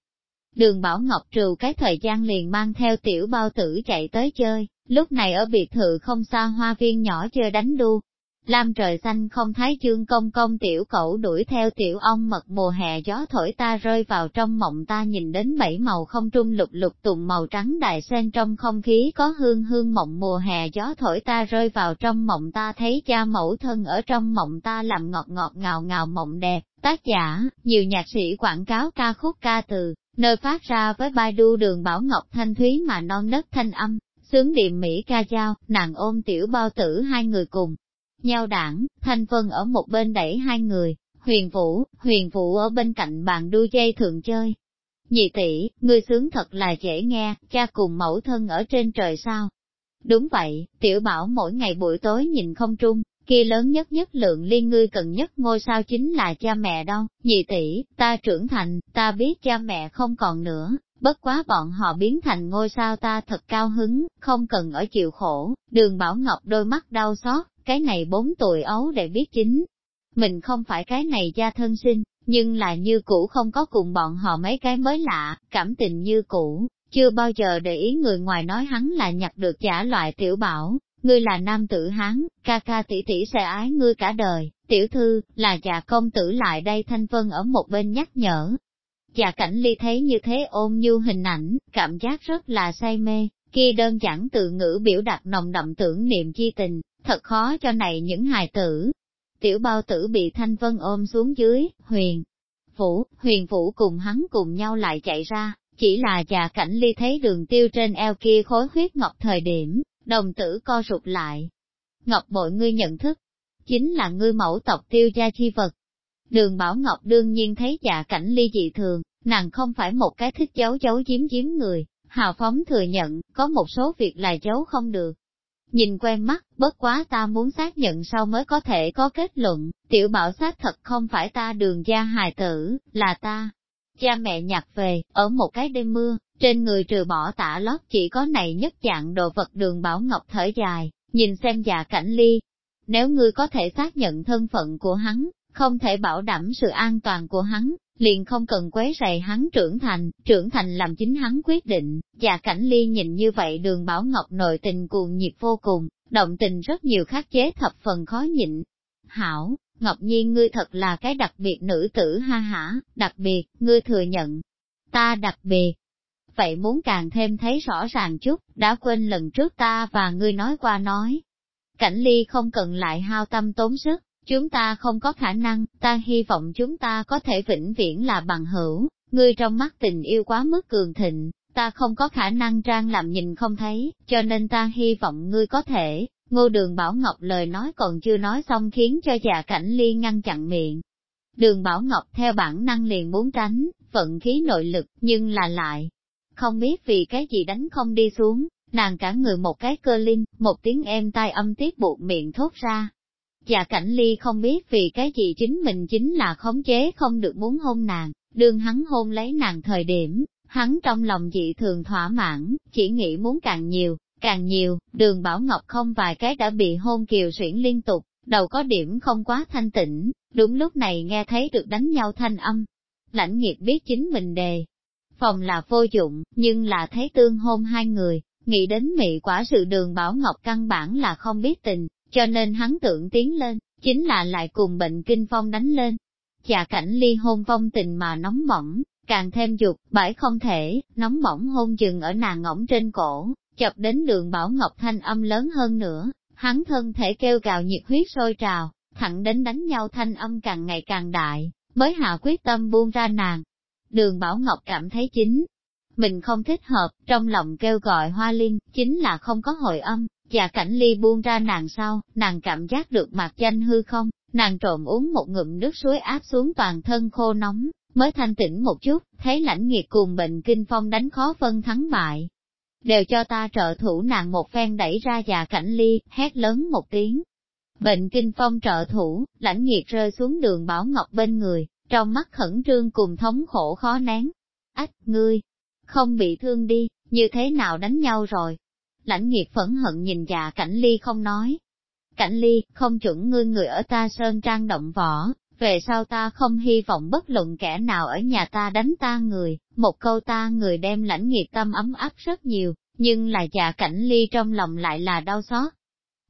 Đường Bảo Ngọc trừ cái thời gian liền mang theo tiểu bao tử chạy tới chơi, lúc này ở biệt thự không xa hoa viên nhỏ chơi đánh đu, Lam trời xanh không thấy chương công công tiểu cẩu đuổi theo tiểu ong mật mùa hè gió thổi ta rơi vào trong mộng ta nhìn đến bảy màu không trung lục lục tùng màu trắng đại sen trong không khí có hương hương mộng mùa hè gió thổi ta rơi vào trong mộng ta thấy cha mẫu thân ở trong mộng ta làm ngọt ngọt ngào ngào mộng đẹp, tác giả, nhiều nhạc sĩ quảng cáo ca khúc ca từ, nơi phát ra với bài đu đường Bảo Ngọc Thanh Thúy mà non nớt thanh âm, sướng điềm Mỹ ca dao, nàng ôm tiểu bao tử hai người cùng nhau đảng, Thanh Vân ở một bên đẩy hai người, huyền vũ, huyền vũ ở bên cạnh bàn đu dây thường chơi. Nhị tỷ, ngươi sướng thật là dễ nghe, cha cùng mẫu thân ở trên trời sao? Đúng vậy, tiểu bảo mỗi ngày buổi tối nhìn không trung, kia lớn nhất nhất lượng liên ngươi cần nhất ngôi sao chính là cha mẹ đâu, nhị tỷ, ta trưởng thành, ta biết cha mẹ không còn nữa, bất quá bọn họ biến thành ngôi sao ta thật cao hứng, không cần ở chịu khổ, đường Bảo Ngọc đôi mắt đau xót, cái này bốn tuổi ấu để biết chính. Mình không phải cái này gia thân sinh, nhưng là như cũ không có cùng bọn họ mấy cái mới lạ, cảm tình như cũ, chưa bao giờ để ý người ngoài nói hắn là nhặt được giả loại tiểu bảo, ngươi là nam tử hán, ca ca tỷ tỷ sẽ ái ngươi cả đời, tiểu thư, là già công tử lại đây thanh vân ở một bên nhắc nhở. Già cảnh ly thấy như thế ôm như hình ảnh, cảm giác rất là say mê, kia đơn giản tự ngữ biểu đạt nồng đậm tưởng niệm chi tình, thật khó cho này những hài tử. Tiểu bao tử bị Thanh Vân ôm xuống dưới, huyền. Vũ, huyền vũ cùng hắn cùng nhau lại chạy ra, chỉ là già cảnh ly thấy đường tiêu trên eo kia khối huyết ngọc thời điểm, đồng tử co rụt lại. Ngọc bội ngươi nhận thức, chính là ngươi mẫu tộc tiêu gia chi vật. Đường Bảo Ngọc đương nhiên thấy dạ cảnh ly dị thường, nàng không phải một cái thích giấu giấu giếm giếm người, hào phóng thừa nhận, có một số việc là giấu không được, Nhìn quen mắt, bất quá ta muốn xác nhận sau mới có thể có kết luận, tiểu bảo xác thật không phải ta đường gia hài tử, là ta. Cha mẹ nhặt về, ở một cái đêm mưa, trên người trừ bỏ tả lót chỉ có này nhất dạng đồ vật đường bảo ngọc thở dài, nhìn xem già cảnh ly. Nếu ngươi có thể xác nhận thân phận của hắn, không thể bảo đảm sự an toàn của hắn, liền không cần quấy rầy hắn trưởng thành, trưởng thành làm chính hắn quyết định, và cảnh ly nhìn như vậy đường Bảo Ngọc nội tình cuồng nhiệt vô cùng, động tình rất nhiều khắc chế thập phần khó nhịn. Hảo, Ngọc Nhiên ngươi thật là cái đặc biệt nữ tử ha hả, đặc biệt, ngươi thừa nhận. Ta đặc biệt. Vậy muốn càng thêm thấy rõ ràng chút, đã quên lần trước ta và ngươi nói qua nói. Cảnh ly không cần lại hao tâm tốn sức, chúng ta không có khả năng, ta hy vọng chúng ta có thể vĩnh viễn là bằng hữu, ngươi trong mắt tình yêu quá mức cường thịnh, ta không có khả năng trang làm nhìn không thấy, cho nên ta hy vọng ngươi có thể, ngô đường Bảo Ngọc lời nói còn chưa nói xong khiến cho già cảnh ly ngăn chặn miệng. Đường Bảo Ngọc theo bản năng liền muốn tránh, vận khí nội lực, nhưng là lại. Không biết vì cái gì đánh không đi xuống, nàng cả người một cái cơ linh, một tiếng êm tai âm tiết buộc miệng thốt ra. Dạ cảnh ly không biết vì cái gì chính mình chính là khống chế không được muốn hôn nàng, đương hắn hôn lấy nàng thời điểm, hắn trong lòng dị thường thỏa mãn, chỉ nghĩ muốn càng nhiều, càng nhiều, đường Bảo Ngọc không vài cái đã bị hôn kiều xuyển liên tục, đầu có điểm không quá thanh tĩnh, đúng lúc này nghe thấy được đánh nhau thanh âm. Lãnh nghiệp biết chính mình đề, phòng là vô dụng, nhưng là thấy tương hôn hai người, nghĩ đến mị quả sự đường Bảo Ngọc căn bản là không biết tình, cho nên hắn tưởng tiến lên, chính là lại cùng bệnh kinh phong đánh lên. Chà cảnh ly hôn phong tình mà nóng bỏng, càng thêm dục, bãi không thể, nóng bỏng hôn chừng ở nàng ngỗng trên cổ, chập đến đường Bảo Ngọc thanh âm lớn hơn nữa, hắn thân thể kêu gào nhiệt huyết sôi trào, thẳng đến đánh nhau thanh âm càng ngày càng đại, mới hạ quyết tâm buông ra nàng. Đường Bảo Ngọc cảm thấy chính, mình không thích hợp, trong lòng kêu gọi hoa liên, chính là không có hồi âm, Dạ cảnh ly buông ra nàng sau, nàng cảm giác được mặt danh hư không, nàng trộm uống một ngụm nước suối áp xuống toàn thân khô nóng, mới thanh tĩnh một chút, thấy lãnh nghiệt cùng bệnh kinh phong đánh khó phân thắng bại. Đều cho ta trợ thủ nàng một phen đẩy ra dạ cảnh ly, hét lớn một tiếng. Bệnh kinh phong trợ thủ, lãnh nghiệt rơi xuống đường Bảo Ngọc bên người, trong mắt khẩn trương cùng thống khổ khó nén. Ách, ngươi, không bị thương đi, như thế nào đánh nhau rồi? Lãnh nghiệt phẫn hận nhìn già cảnh ly không nói. Cảnh ly, không chuẩn ngươi người ở ta sơn trang động võ, về sau ta không hy vọng bất luận kẻ nào ở nhà ta đánh ta người, một câu ta người đem lãnh nghiệt tâm ấm áp rất nhiều, nhưng là già cảnh ly trong lòng lại là đau xót.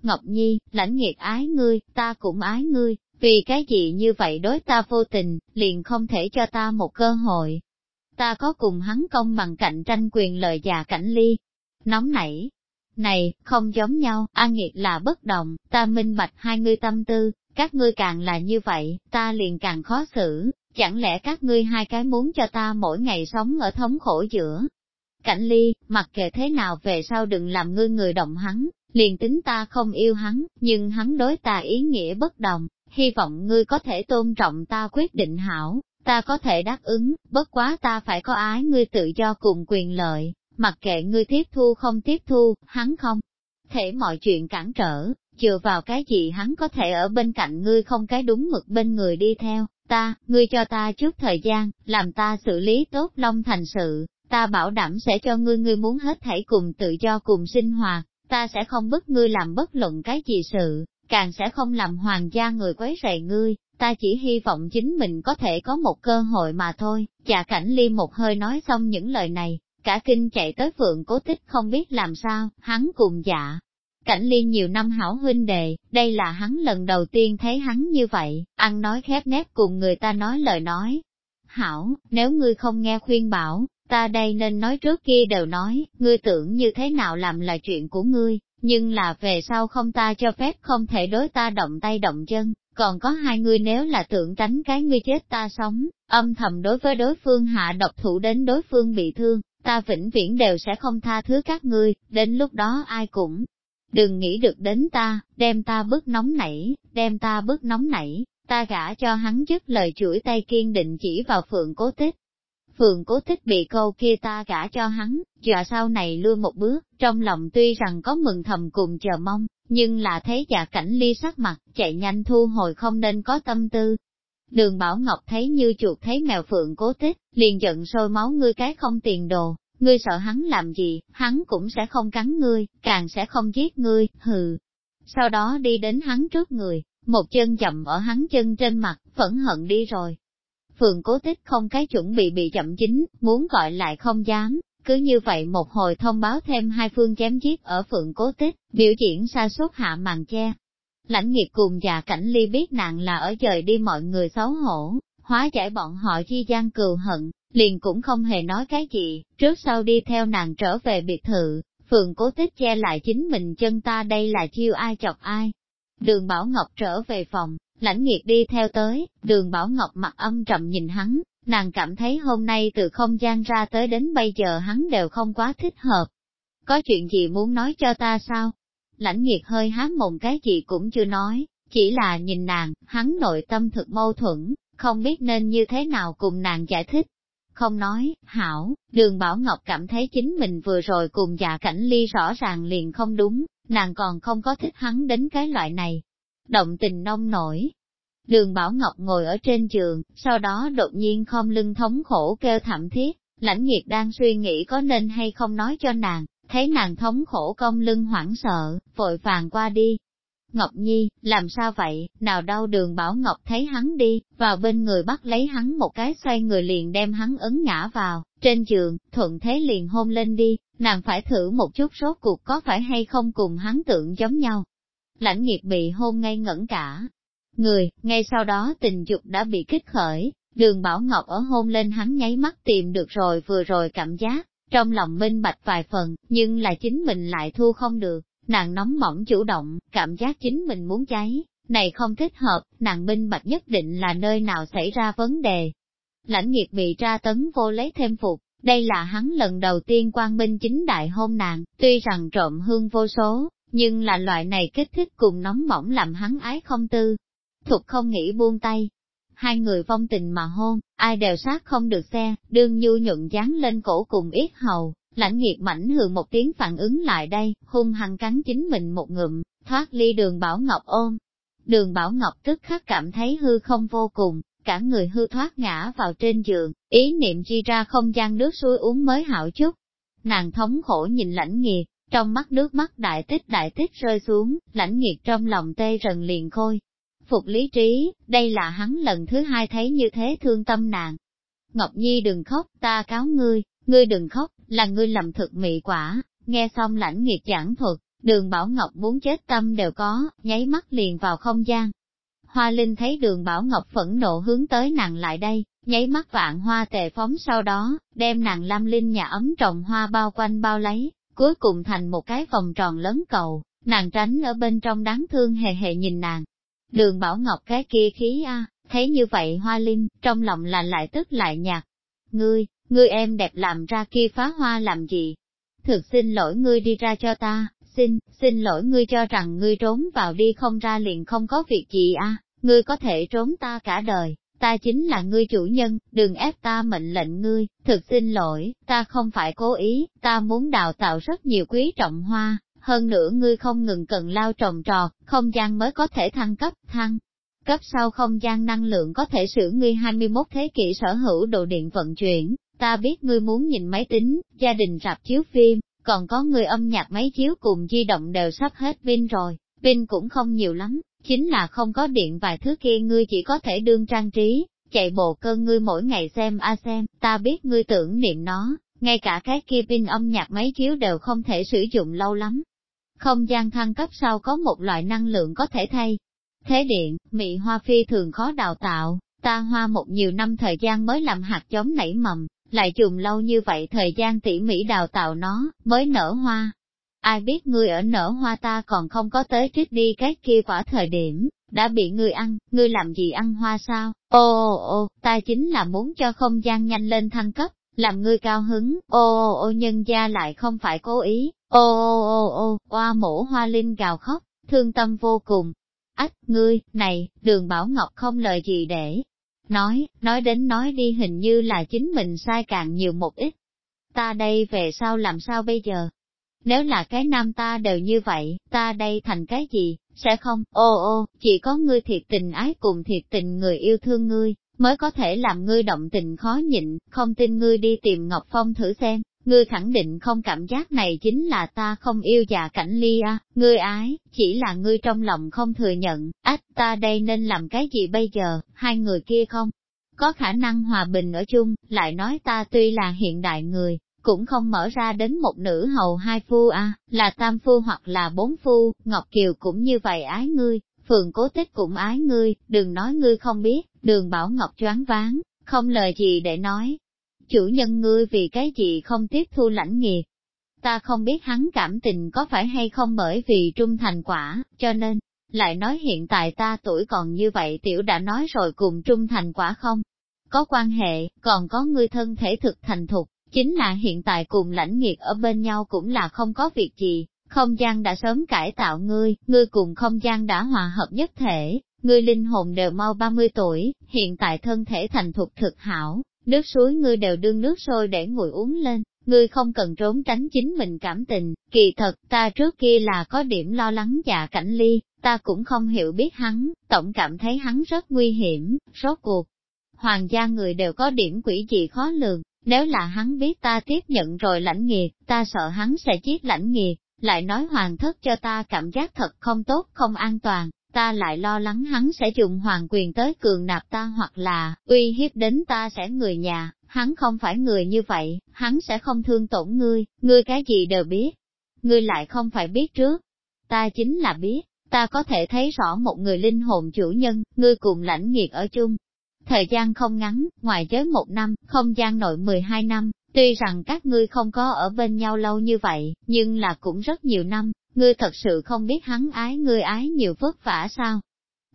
Ngọc Nhi, lãnh nghiệt ái ngươi, ta cũng ái ngươi, vì cái gì như vậy đối ta vô tình, liền không thể cho ta một cơ hội. Ta có cùng hắn công bằng cạnh tranh quyền lợi già cảnh ly. Nóng nảy, này, không giống nhau, An Nghiệt là bất đồng, ta minh bạch hai ngươi tâm tư, các ngươi càng là như vậy, ta liền càng khó xử, chẳng lẽ các ngươi hai cái muốn cho ta mỗi ngày sống ở thống khổ giữa. Cảnh ly, mặc kệ thế nào về sau đừng làm ngươi người động hắn, liền tính ta không yêu hắn, nhưng hắn đối ta ý nghĩa bất đồng, hy vọng ngươi có thể tôn trọng ta quyết định hảo, ta có thể đáp ứng, bất quá ta phải có ái ngươi tự do cùng quyền lợi, mặc kệ ngươi tiếp thu không tiếp thu, hắn không thể mọi chuyện cản trở, chừa vào cái gì hắn có thể ở bên cạnh ngươi không cái đúng mực bên người đi theo, ta, ngươi cho ta chút thời gian, làm ta xử lý tốt long thành sự, ta bảo đảm sẽ cho ngươi ngươi muốn hết thảy cùng tự do cùng sinh hoạt, ta sẽ không bức ngươi làm bất luận cái gì sự, càng sẽ không làm hoàng gia người quấy rầy ngươi, ta chỉ hy vọng chính mình có thể có một cơ hội mà thôi, chà cảnh ly một hơi nói xong những lời này, cả kinh chạy tới phượng cố tích không biết làm sao, hắn cùng dạ. Cảnh liên nhiều năm hảo huynh đệ, đây là hắn lần đầu tiên thấy hắn như vậy, ăn nói khép nép cùng người ta nói lời nói. Hảo, nếu ngươi không nghe khuyên bảo, ta đây nên nói trước kia đều nói, ngươi tưởng như thế nào làm là chuyện của ngươi, nhưng là về sau không ta cho phép không thể đối ta động tay động chân, còn có hai ngươi nếu là tưởng tránh cái ngươi chết ta sống, âm thầm đối với đối phương hạ độc thủ đến đối phương bị thương, ta vĩnh viễn đều sẽ không tha thứ các ngươi, đến lúc đó ai cũng đừng nghĩ được đến ta, đem ta bức nóng nảy, đem ta bức nóng nảy, ta gả cho hắn dứt lời chuỗi tay kiên định chỉ vào phượng cố tích. Phượng cố tích bị câu kia ta gả cho hắn, dọa sau này lui một bước, trong lòng tuy rằng có mừng thầm cùng chờ mong, nhưng là thấy dạ cảnh ly sắc mặt, chạy nhanh thu hồi không nên có tâm tư. Đường Bảo Ngọc thấy như chuột thấy mèo phượng cố tích, liền giận sôi máu ngươi cái không tiền đồ, ngươi sợ hắn làm gì, hắn cũng sẽ không cắn ngươi, càng sẽ không giết ngươi, hừ. sau đó đi đến hắn trước người, một chân chậm ở hắn chân trên mặt, phẫn hận đi rồi. phượng cố tích không cái chuẩn bị bị chậm chính, muốn gọi lại không dám, cứ như vậy một hồi thông báo thêm hai phương chém giết ở phượng cố tích, biểu diễn sa sút hạ màn che. Lãnh nghiệp cùng già cảnh ly biết nàng là ở trời đi mọi người xấu hổ, hóa giải bọn họ chi gian cừu hận, liền cũng không hề nói cái gì, trước sau đi theo nàng trở về biệt thự, phượng cố tích che lại chính mình chân ta đây là chiêu ai chọc ai. Đường Bảo Ngọc trở về phòng, lãnh nghiệt đi theo tới, đường Bảo Ngọc mặt âm trầm nhìn hắn, nàng cảm thấy hôm nay từ không gian ra tới đến bây giờ hắn đều không quá thích hợp. Có chuyện gì muốn nói cho ta sao? Lãnh nghiệt hơi há mồm cái gì cũng chưa nói, chỉ là nhìn nàng, hắn nội tâm thực mâu thuẫn, không biết nên như thế nào cùng nàng giải thích. Không nói, hảo, đường Bảo Ngọc cảm thấy chính mình vừa rồi cùng dạ cảnh ly rõ ràng liền không đúng, nàng còn không có thích hắn đến cái loại này. Động tình nông nổi, Đường Bảo Ngọc ngồi ở trên giường, sau đó đột nhiên không lưng thống khổ kêu thảm thiết, lãnh nghiệt đang suy nghĩ có nên hay không nói cho nàng, thấy nàng thống khổ công lưng hoảng sợ, vội vàng qua đi. Ngọc Nhi, làm sao vậy, nào đau đường Bảo Ngọc thấy hắn đi, vào bên người bắt lấy hắn một cái xoay người liền đem hắn ấn ngã vào, trên giường, thuận thế liền hôn lên đi, nàng phải thử một chút rốt cuộc có phải hay không cùng hắn tượng giống nhau. Lãnh nghiệp bị hôn ngay ngẩn cả, người, ngay sau đó tình dục đã bị kích khởi, đường Bảo Ngọc ở hôn lên hắn nháy mắt tìm được rồi vừa rồi cảm giác, trong lòng minh bạch vài phần, nhưng là chính mình lại thu không được, nàng nóng mỏng chủ động, cảm giác chính mình muốn cháy, này không thích hợp, nàng minh bạch nhất định là nơi nào xảy ra vấn đề. Lãnh nghiệt bị tra tấn vô lấy thêm phục, đây là hắn lần đầu tiên quan minh chính đại hôn nàng, tuy rằng trộm hương vô số, nhưng là loại này kích thích cùng nóng mỏng làm hắn ái không tư, Thục không nghĩ buông tay. Hai người phong tình mà hôn, ai đều sát không được xe, đương nhu nhuận dán lên cổ cùng yết hầu, lãnh nghiệt mảnh hừ một tiếng phản ứng lại đây, hung hăng cắn chính mình một ngụm, thoát ly đường Bảo Ngọc ôm. Đường Bảo Ngọc tức khắc cảm thấy hư không vô cùng, cả người hư thoát ngã vào trên giường, ý niệm chi ra không gian nước suối uống mới hảo chút. Nàng thống khổ nhìn lãnh nghiệt, trong mắt nước mắt đại tích đại tích rơi xuống, lãnh nghiệt trong lòng tê rần liền khôi, phục lý trí, đây là hắn lần thứ hai thấy như thế thương tâm nàng. Ngọc Nhi đừng khóc, ta cáo ngươi, ngươi đừng khóc, là ngươi lầm thực mị quả, nghe xong lãnh nghiệt giảng thuật, đường Bảo Ngọc muốn chết tâm đều có, nháy mắt liền vào không gian. Hoa Linh thấy đường Bảo Ngọc phẫn nộ hướng tới nàng lại đây, nháy mắt vạn hoa tề phóng sau đó, đem nàng Lam Linh nhà ấm trồng hoa bao quanh bao lấy, cuối cùng thành một cái vòng tròn lớn cầu, nàng tránh ở bên trong đáng thương hề hề nhìn nàng, Đường Bảo Ngọc cái kia khí a, thấy như vậy Hoa Linh, trong lòng là lại tức lại nhạt. Ngươi, ngươi em đẹp làm ra kia phá hoa làm gì? Thực xin lỗi ngươi đi ra cho ta, xin, xin lỗi ngươi cho rằng ngươi trốn vào đi không ra liền không có việc gì a, ngươi có thể trốn ta cả đời, ta chính là ngươi chủ nhân, đừng ép ta mệnh lệnh ngươi, thực xin lỗi, ta không phải cố ý, ta muốn đào tạo rất nhiều quý trọng hoa, hơn nữa ngươi không ngừng cần lao trồng trọt, không gian mới có thể thăng cấp, thăng. Cấp sau không gian năng lượng có thể sử ngươi 21 thế kỷ sở hữu đồ điện vận chuyển, ta biết ngươi muốn nhìn máy tính, gia đình rạp chiếu phim, còn có người âm nhạc máy chiếu cùng di động đều sắp hết pin rồi, pin cũng không nhiều lắm, chính là không có điện vài thứ kia ngươi chỉ có thể đương trang trí, chạy bộ cơ ngươi mỗi ngày xem a xem, ta biết ngươi tưởng niệm nó, ngay cả cái kia pin âm nhạc máy chiếu đều không thể sử dụng lâu lắm, không gian thăng cấp sau có một loại năng lượng có thể thay. Thế điện, mị hoa phi thường khó đào tạo, ta hoa một nhiều năm thời gian mới làm hạt giống nảy mầm, lại dùng lâu như vậy thời gian tỉ mỉ đào tạo nó, mới nở hoa. Ai biết ngươi ở nở hoa ta còn không có tới trước đi cái kia quả thời điểm, đã bị ngươi ăn, ngươi làm gì ăn hoa sao? Ô ô ô, ta chính là muốn cho không gian nhanh lên thăng cấp, làm ngươi cao hứng, ô ô ô nhân gia lại không phải cố ý, ô ô ô ô, qua mổ hoa linh gào khóc, thương tâm vô cùng. Ách, ngươi, này, đường Bảo Ngọc không lời gì để nói, nói đến nói đi hình như là chính mình sai càng nhiều một ít. Ta đây về sau làm sao bây giờ? Nếu là cái nam ta đều như vậy, ta đây thành cái gì, sẽ không, ô ô, chỉ có ngươi thiệt tình ái cùng thiệt tình người yêu thương ngươi, mới có thể làm ngươi động tình khó nhịn, không tin ngươi đi tìm Ngọc Phong thử xem, ngươi khẳng định không cảm giác này chính là ta không yêu già cảnh ly à, ngươi ái, chỉ là ngươi trong lòng không thừa nhận, ách ta đây nên làm cái gì bây giờ, hai người kia không? Có khả năng hòa bình ở chung, lại nói ta tuy là hiện đại người, cũng không mở ra đến một nữ hầu hai phu à, là tam phu hoặc là bốn phu, Ngọc Kiều cũng như vậy ái ngươi, Phường cố tích cũng ái ngươi, đừng nói ngươi không biết, đường Bảo Ngọc choáng váng, không lời gì để nói. Chủ nhân ngươi vì cái gì không tiếp thu lãnh nghiệp. Ta không biết hắn cảm tình có phải hay không bởi vì trung thành quả, cho nên, lại nói hiện tại ta tuổi còn như vậy tiểu đã nói rồi cùng trung thành quả không? Có quan hệ, còn có ngươi thân thể thực thành thục, chính là hiện tại cùng lãnh nghiệt ở bên nhau cũng là không có việc gì, không gian đã sớm cải tạo ngươi, ngươi cùng không gian đã hòa hợp nhất thể, ngươi linh hồn đều mau 30 tuổi, hiện tại thân thể thành thục thực hảo, nước suối ngươi đều đương nước sôi để ngồi uống lên, ngươi không cần trốn tránh chính mình cảm tình, kỳ thật ta trước kia là có điểm lo lắng dạ cảnh ly, ta cũng không hiểu biết hắn, tổng cảm thấy hắn rất nguy hiểm, rốt cuộc. Hoàng gia người đều có điểm quỷ dị khó lường, nếu là hắn biết ta tiếp nhận rồi lãnh nghiệt, ta sợ hắn sẽ giết lãnh nghiệt, lại nói hoàng thất cho ta cảm giác thật không tốt không an toàn, ta lại lo lắng hắn sẽ dùng hoàng quyền tới cường nạp ta hoặc là uy hiếp đến ta sẽ người nhà, hắn không phải người như vậy, hắn sẽ không thương tổn ngươi, ngươi cái gì đều biết, ngươi lại không phải biết trước, ta chính là biết, ta có thể thấy rõ một người linh hồn chủ nhân, ngươi cùng lãnh nghiệt ở chung. Thời gian không ngắn, ngoài giới một năm, không gian nội 12 năm, Tuy rằng các ngươi không có ở bên nhau lâu như vậy, nhưng là cũng rất nhiều năm, ngươi thật sự không biết hắn ái ngươi ái nhiều vất vả sao.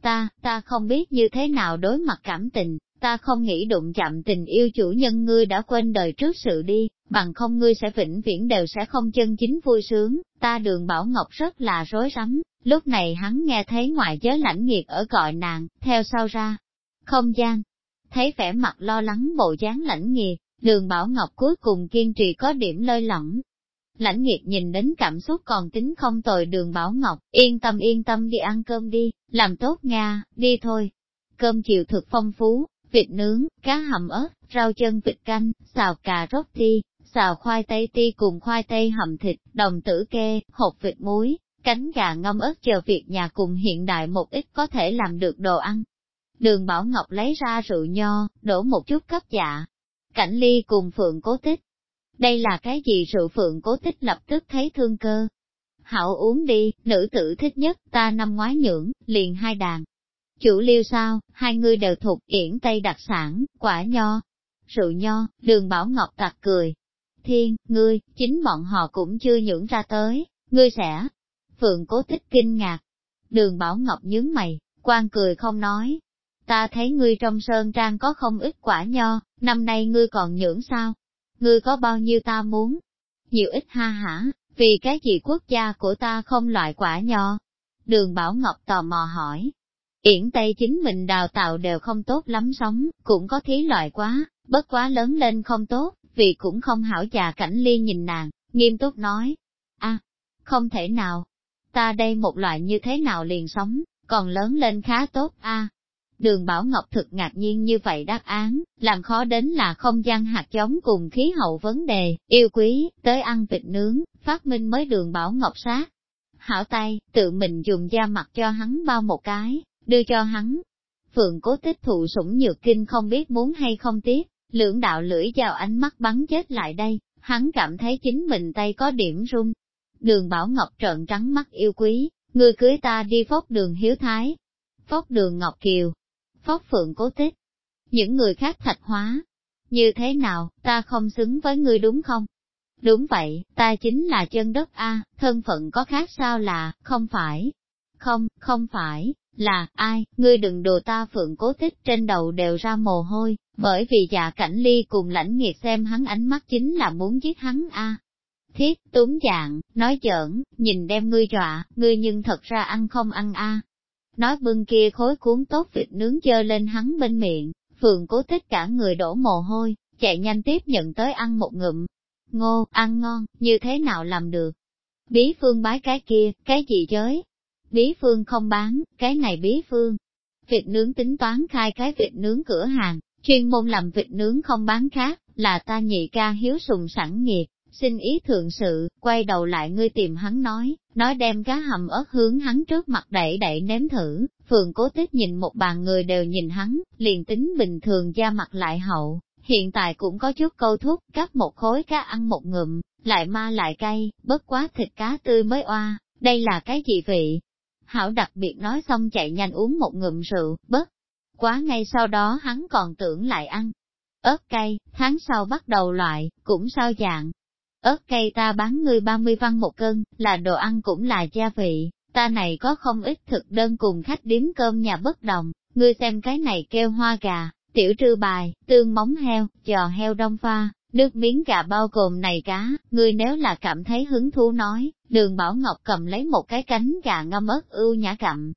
Ta, ta không biết như thế nào đối mặt cảm tình, ta không nghĩ đụng chạm tình yêu chủ nhân ngươi đã quên đời trước sự đi, bằng không ngươi sẽ vĩnh viễn đều sẽ không chân chính vui sướng, ta đường Bảo Ngọc rất là rối rắm, lúc này hắn nghe thấy ngoại giới lãnh nghiệt ở gọi nàng, theo sau ra, không gian, thấy vẻ mặt lo lắng bộ dáng lãnh nghiệt, Đường Bảo Ngọc cuối cùng kiên trì có điểm lơi lỏng. Lãnh nghiệt nhìn đến cảm xúc còn tính không tồi đường Bảo Ngọc, yên tâm yên tâm đi ăn cơm đi, làm tốt Nga, đi thôi. Cơm chiều thực phong phú, vịt nướng, cá hầm ớt, rau chân vịt canh, xào cà rốt ti, xào khoai tây ti cùng khoai tây hầm thịt, đồng tử kê, hột vịt muối, cánh gà ngâm ớt chờ việc nhà cùng hiện đại một ít có thể làm được đồ ăn. Đường Bảo Ngọc lấy ra rượu nho, đổ một chút cấp dạ, Cảnh ly cùng phượng cố tích. Đây là cái gì rượu phượng cố tích lập tức thấy thương cơ. Hảo uống đi, nữ tử thích nhất, ta năm ngoái nhưỡng, liền hai đàn. Chủ liêu sao, hai người đều thuộc yển tây đặc sản, quả nho, rượu nho, đường bảo ngọc tặc cười. Thiên, ngươi, chính bọn họ cũng chưa nhưỡng ra tới, ngươi sẽ. Phượng cố tích kinh ngạc. Đường bảo ngọc nhướng mày, quan cười không nói, ta thấy ngươi trong sơn trang có không ít quả nho, năm nay ngươi còn nhưỡng sao? Ngươi có bao nhiêu ta muốn? Nhiều ít ha hả, vì cái gì quốc gia của ta không loại quả nho? Đường Bảo Ngọc tò mò hỏi. Yển Tây chính mình đào tạo đều không tốt lắm sống, cũng có thí loại quá, bất quá lớn lên không tốt, vì cũng không hảo già cảnh liên nhìn nàng, nghiêm túc nói. a không thể nào, ta đây một loại như thế nào liền sống, còn lớn lên khá tốt a Đường Bảo Ngọc thực ngạc nhiên như vậy đáp án, làm khó đến là không gian hạt giống cùng khí hậu vấn đề, yêu quý, tới ăn vịt nướng, phát minh mới đường Bảo Ngọc sát. Hảo tay, tự mình dùng da mặt cho hắn bao một cái, đưa cho hắn. Phượng cố tích thụ sủng nhược kinh không biết muốn hay không tiếc, lưỡng đạo lưỡi dao ánh mắt bắn chết lại đây, hắn cảm thấy chính mình tay có điểm run. Đường Bảo Ngọc trợn trắng mắt yêu quý, người cưới ta đi phốc đường hiếu thái. Phốc đường Ngọc Kiều, phóc phượng cố tích. Những người khác thạch hóa. Như thế nào, ta không xứng với ngươi đúng không? Đúng vậy, ta chính là chân đất A, thân phận có khác sao là, không phải. Không, không phải, là, ai, ngươi đừng đồ ta phượng cố tích trên đầu đều ra mồ hôi, bởi vì dạ cảnh ly cùng lãnh nghiệt xem hắn ánh mắt chính là muốn giết hắn A. Thiết, túng dạng, nói giỡn, nhìn đem ngươi dọa, ngươi nhưng thật ra ăn không ăn A nói bưng kia khối cuốn tốt vịt nướng chơ lên hắn bên miệng, phường cố tích cả người đổ mồ hôi, chạy nhanh tiếp nhận tới ăn một ngụm. Ngô, ăn ngon, như thế nào làm được? Bí phương bái cái kia, cái gì giới Bí phương không bán, cái này bí phương. Vịt nướng tính toán khai cái vịt nướng cửa hàng, chuyên môn làm vịt nướng không bán khác, là ta nhị ca hiếu sùng sẵn nghiệp, xin ý thượng sự, quay đầu lại ngươi tìm hắn nói, nói đem cá hầm ớt hướng hắn trước mặt đẩy đẩy nếm thử, phường cố tích nhìn một bàn người đều nhìn hắn, liền tính bình thường da mặt lại hậu, hiện tại cũng có chút câu thúc, cắt một khối cá ăn một ngụm, lại ma lại cay, bất quá thịt cá tươi mới oa, đây là cái gì vị? Hảo đặc biệt nói xong chạy nhanh uống một ngụm rượu, bất quá ngay sau đó hắn còn tưởng lại ăn. ớt cay, tháng sau bắt đầu loại, cũng sao dạng ớt cây ta bán ngươi 30 văn một cân, là đồ ăn cũng là gia vị, ta này có không ít thực đơn cùng khách điếm cơm nhà bất đồng, ngươi xem cái này kêu hoa gà, tiểu trư bài, tương móng heo, giò heo đông pha, nước miếng gà bao gồm này cá, ngươi nếu là cảm thấy hứng thú nói, đường Bảo Ngọc cầm lấy một cái cánh gà ngâm ớt ưu nhã cặm,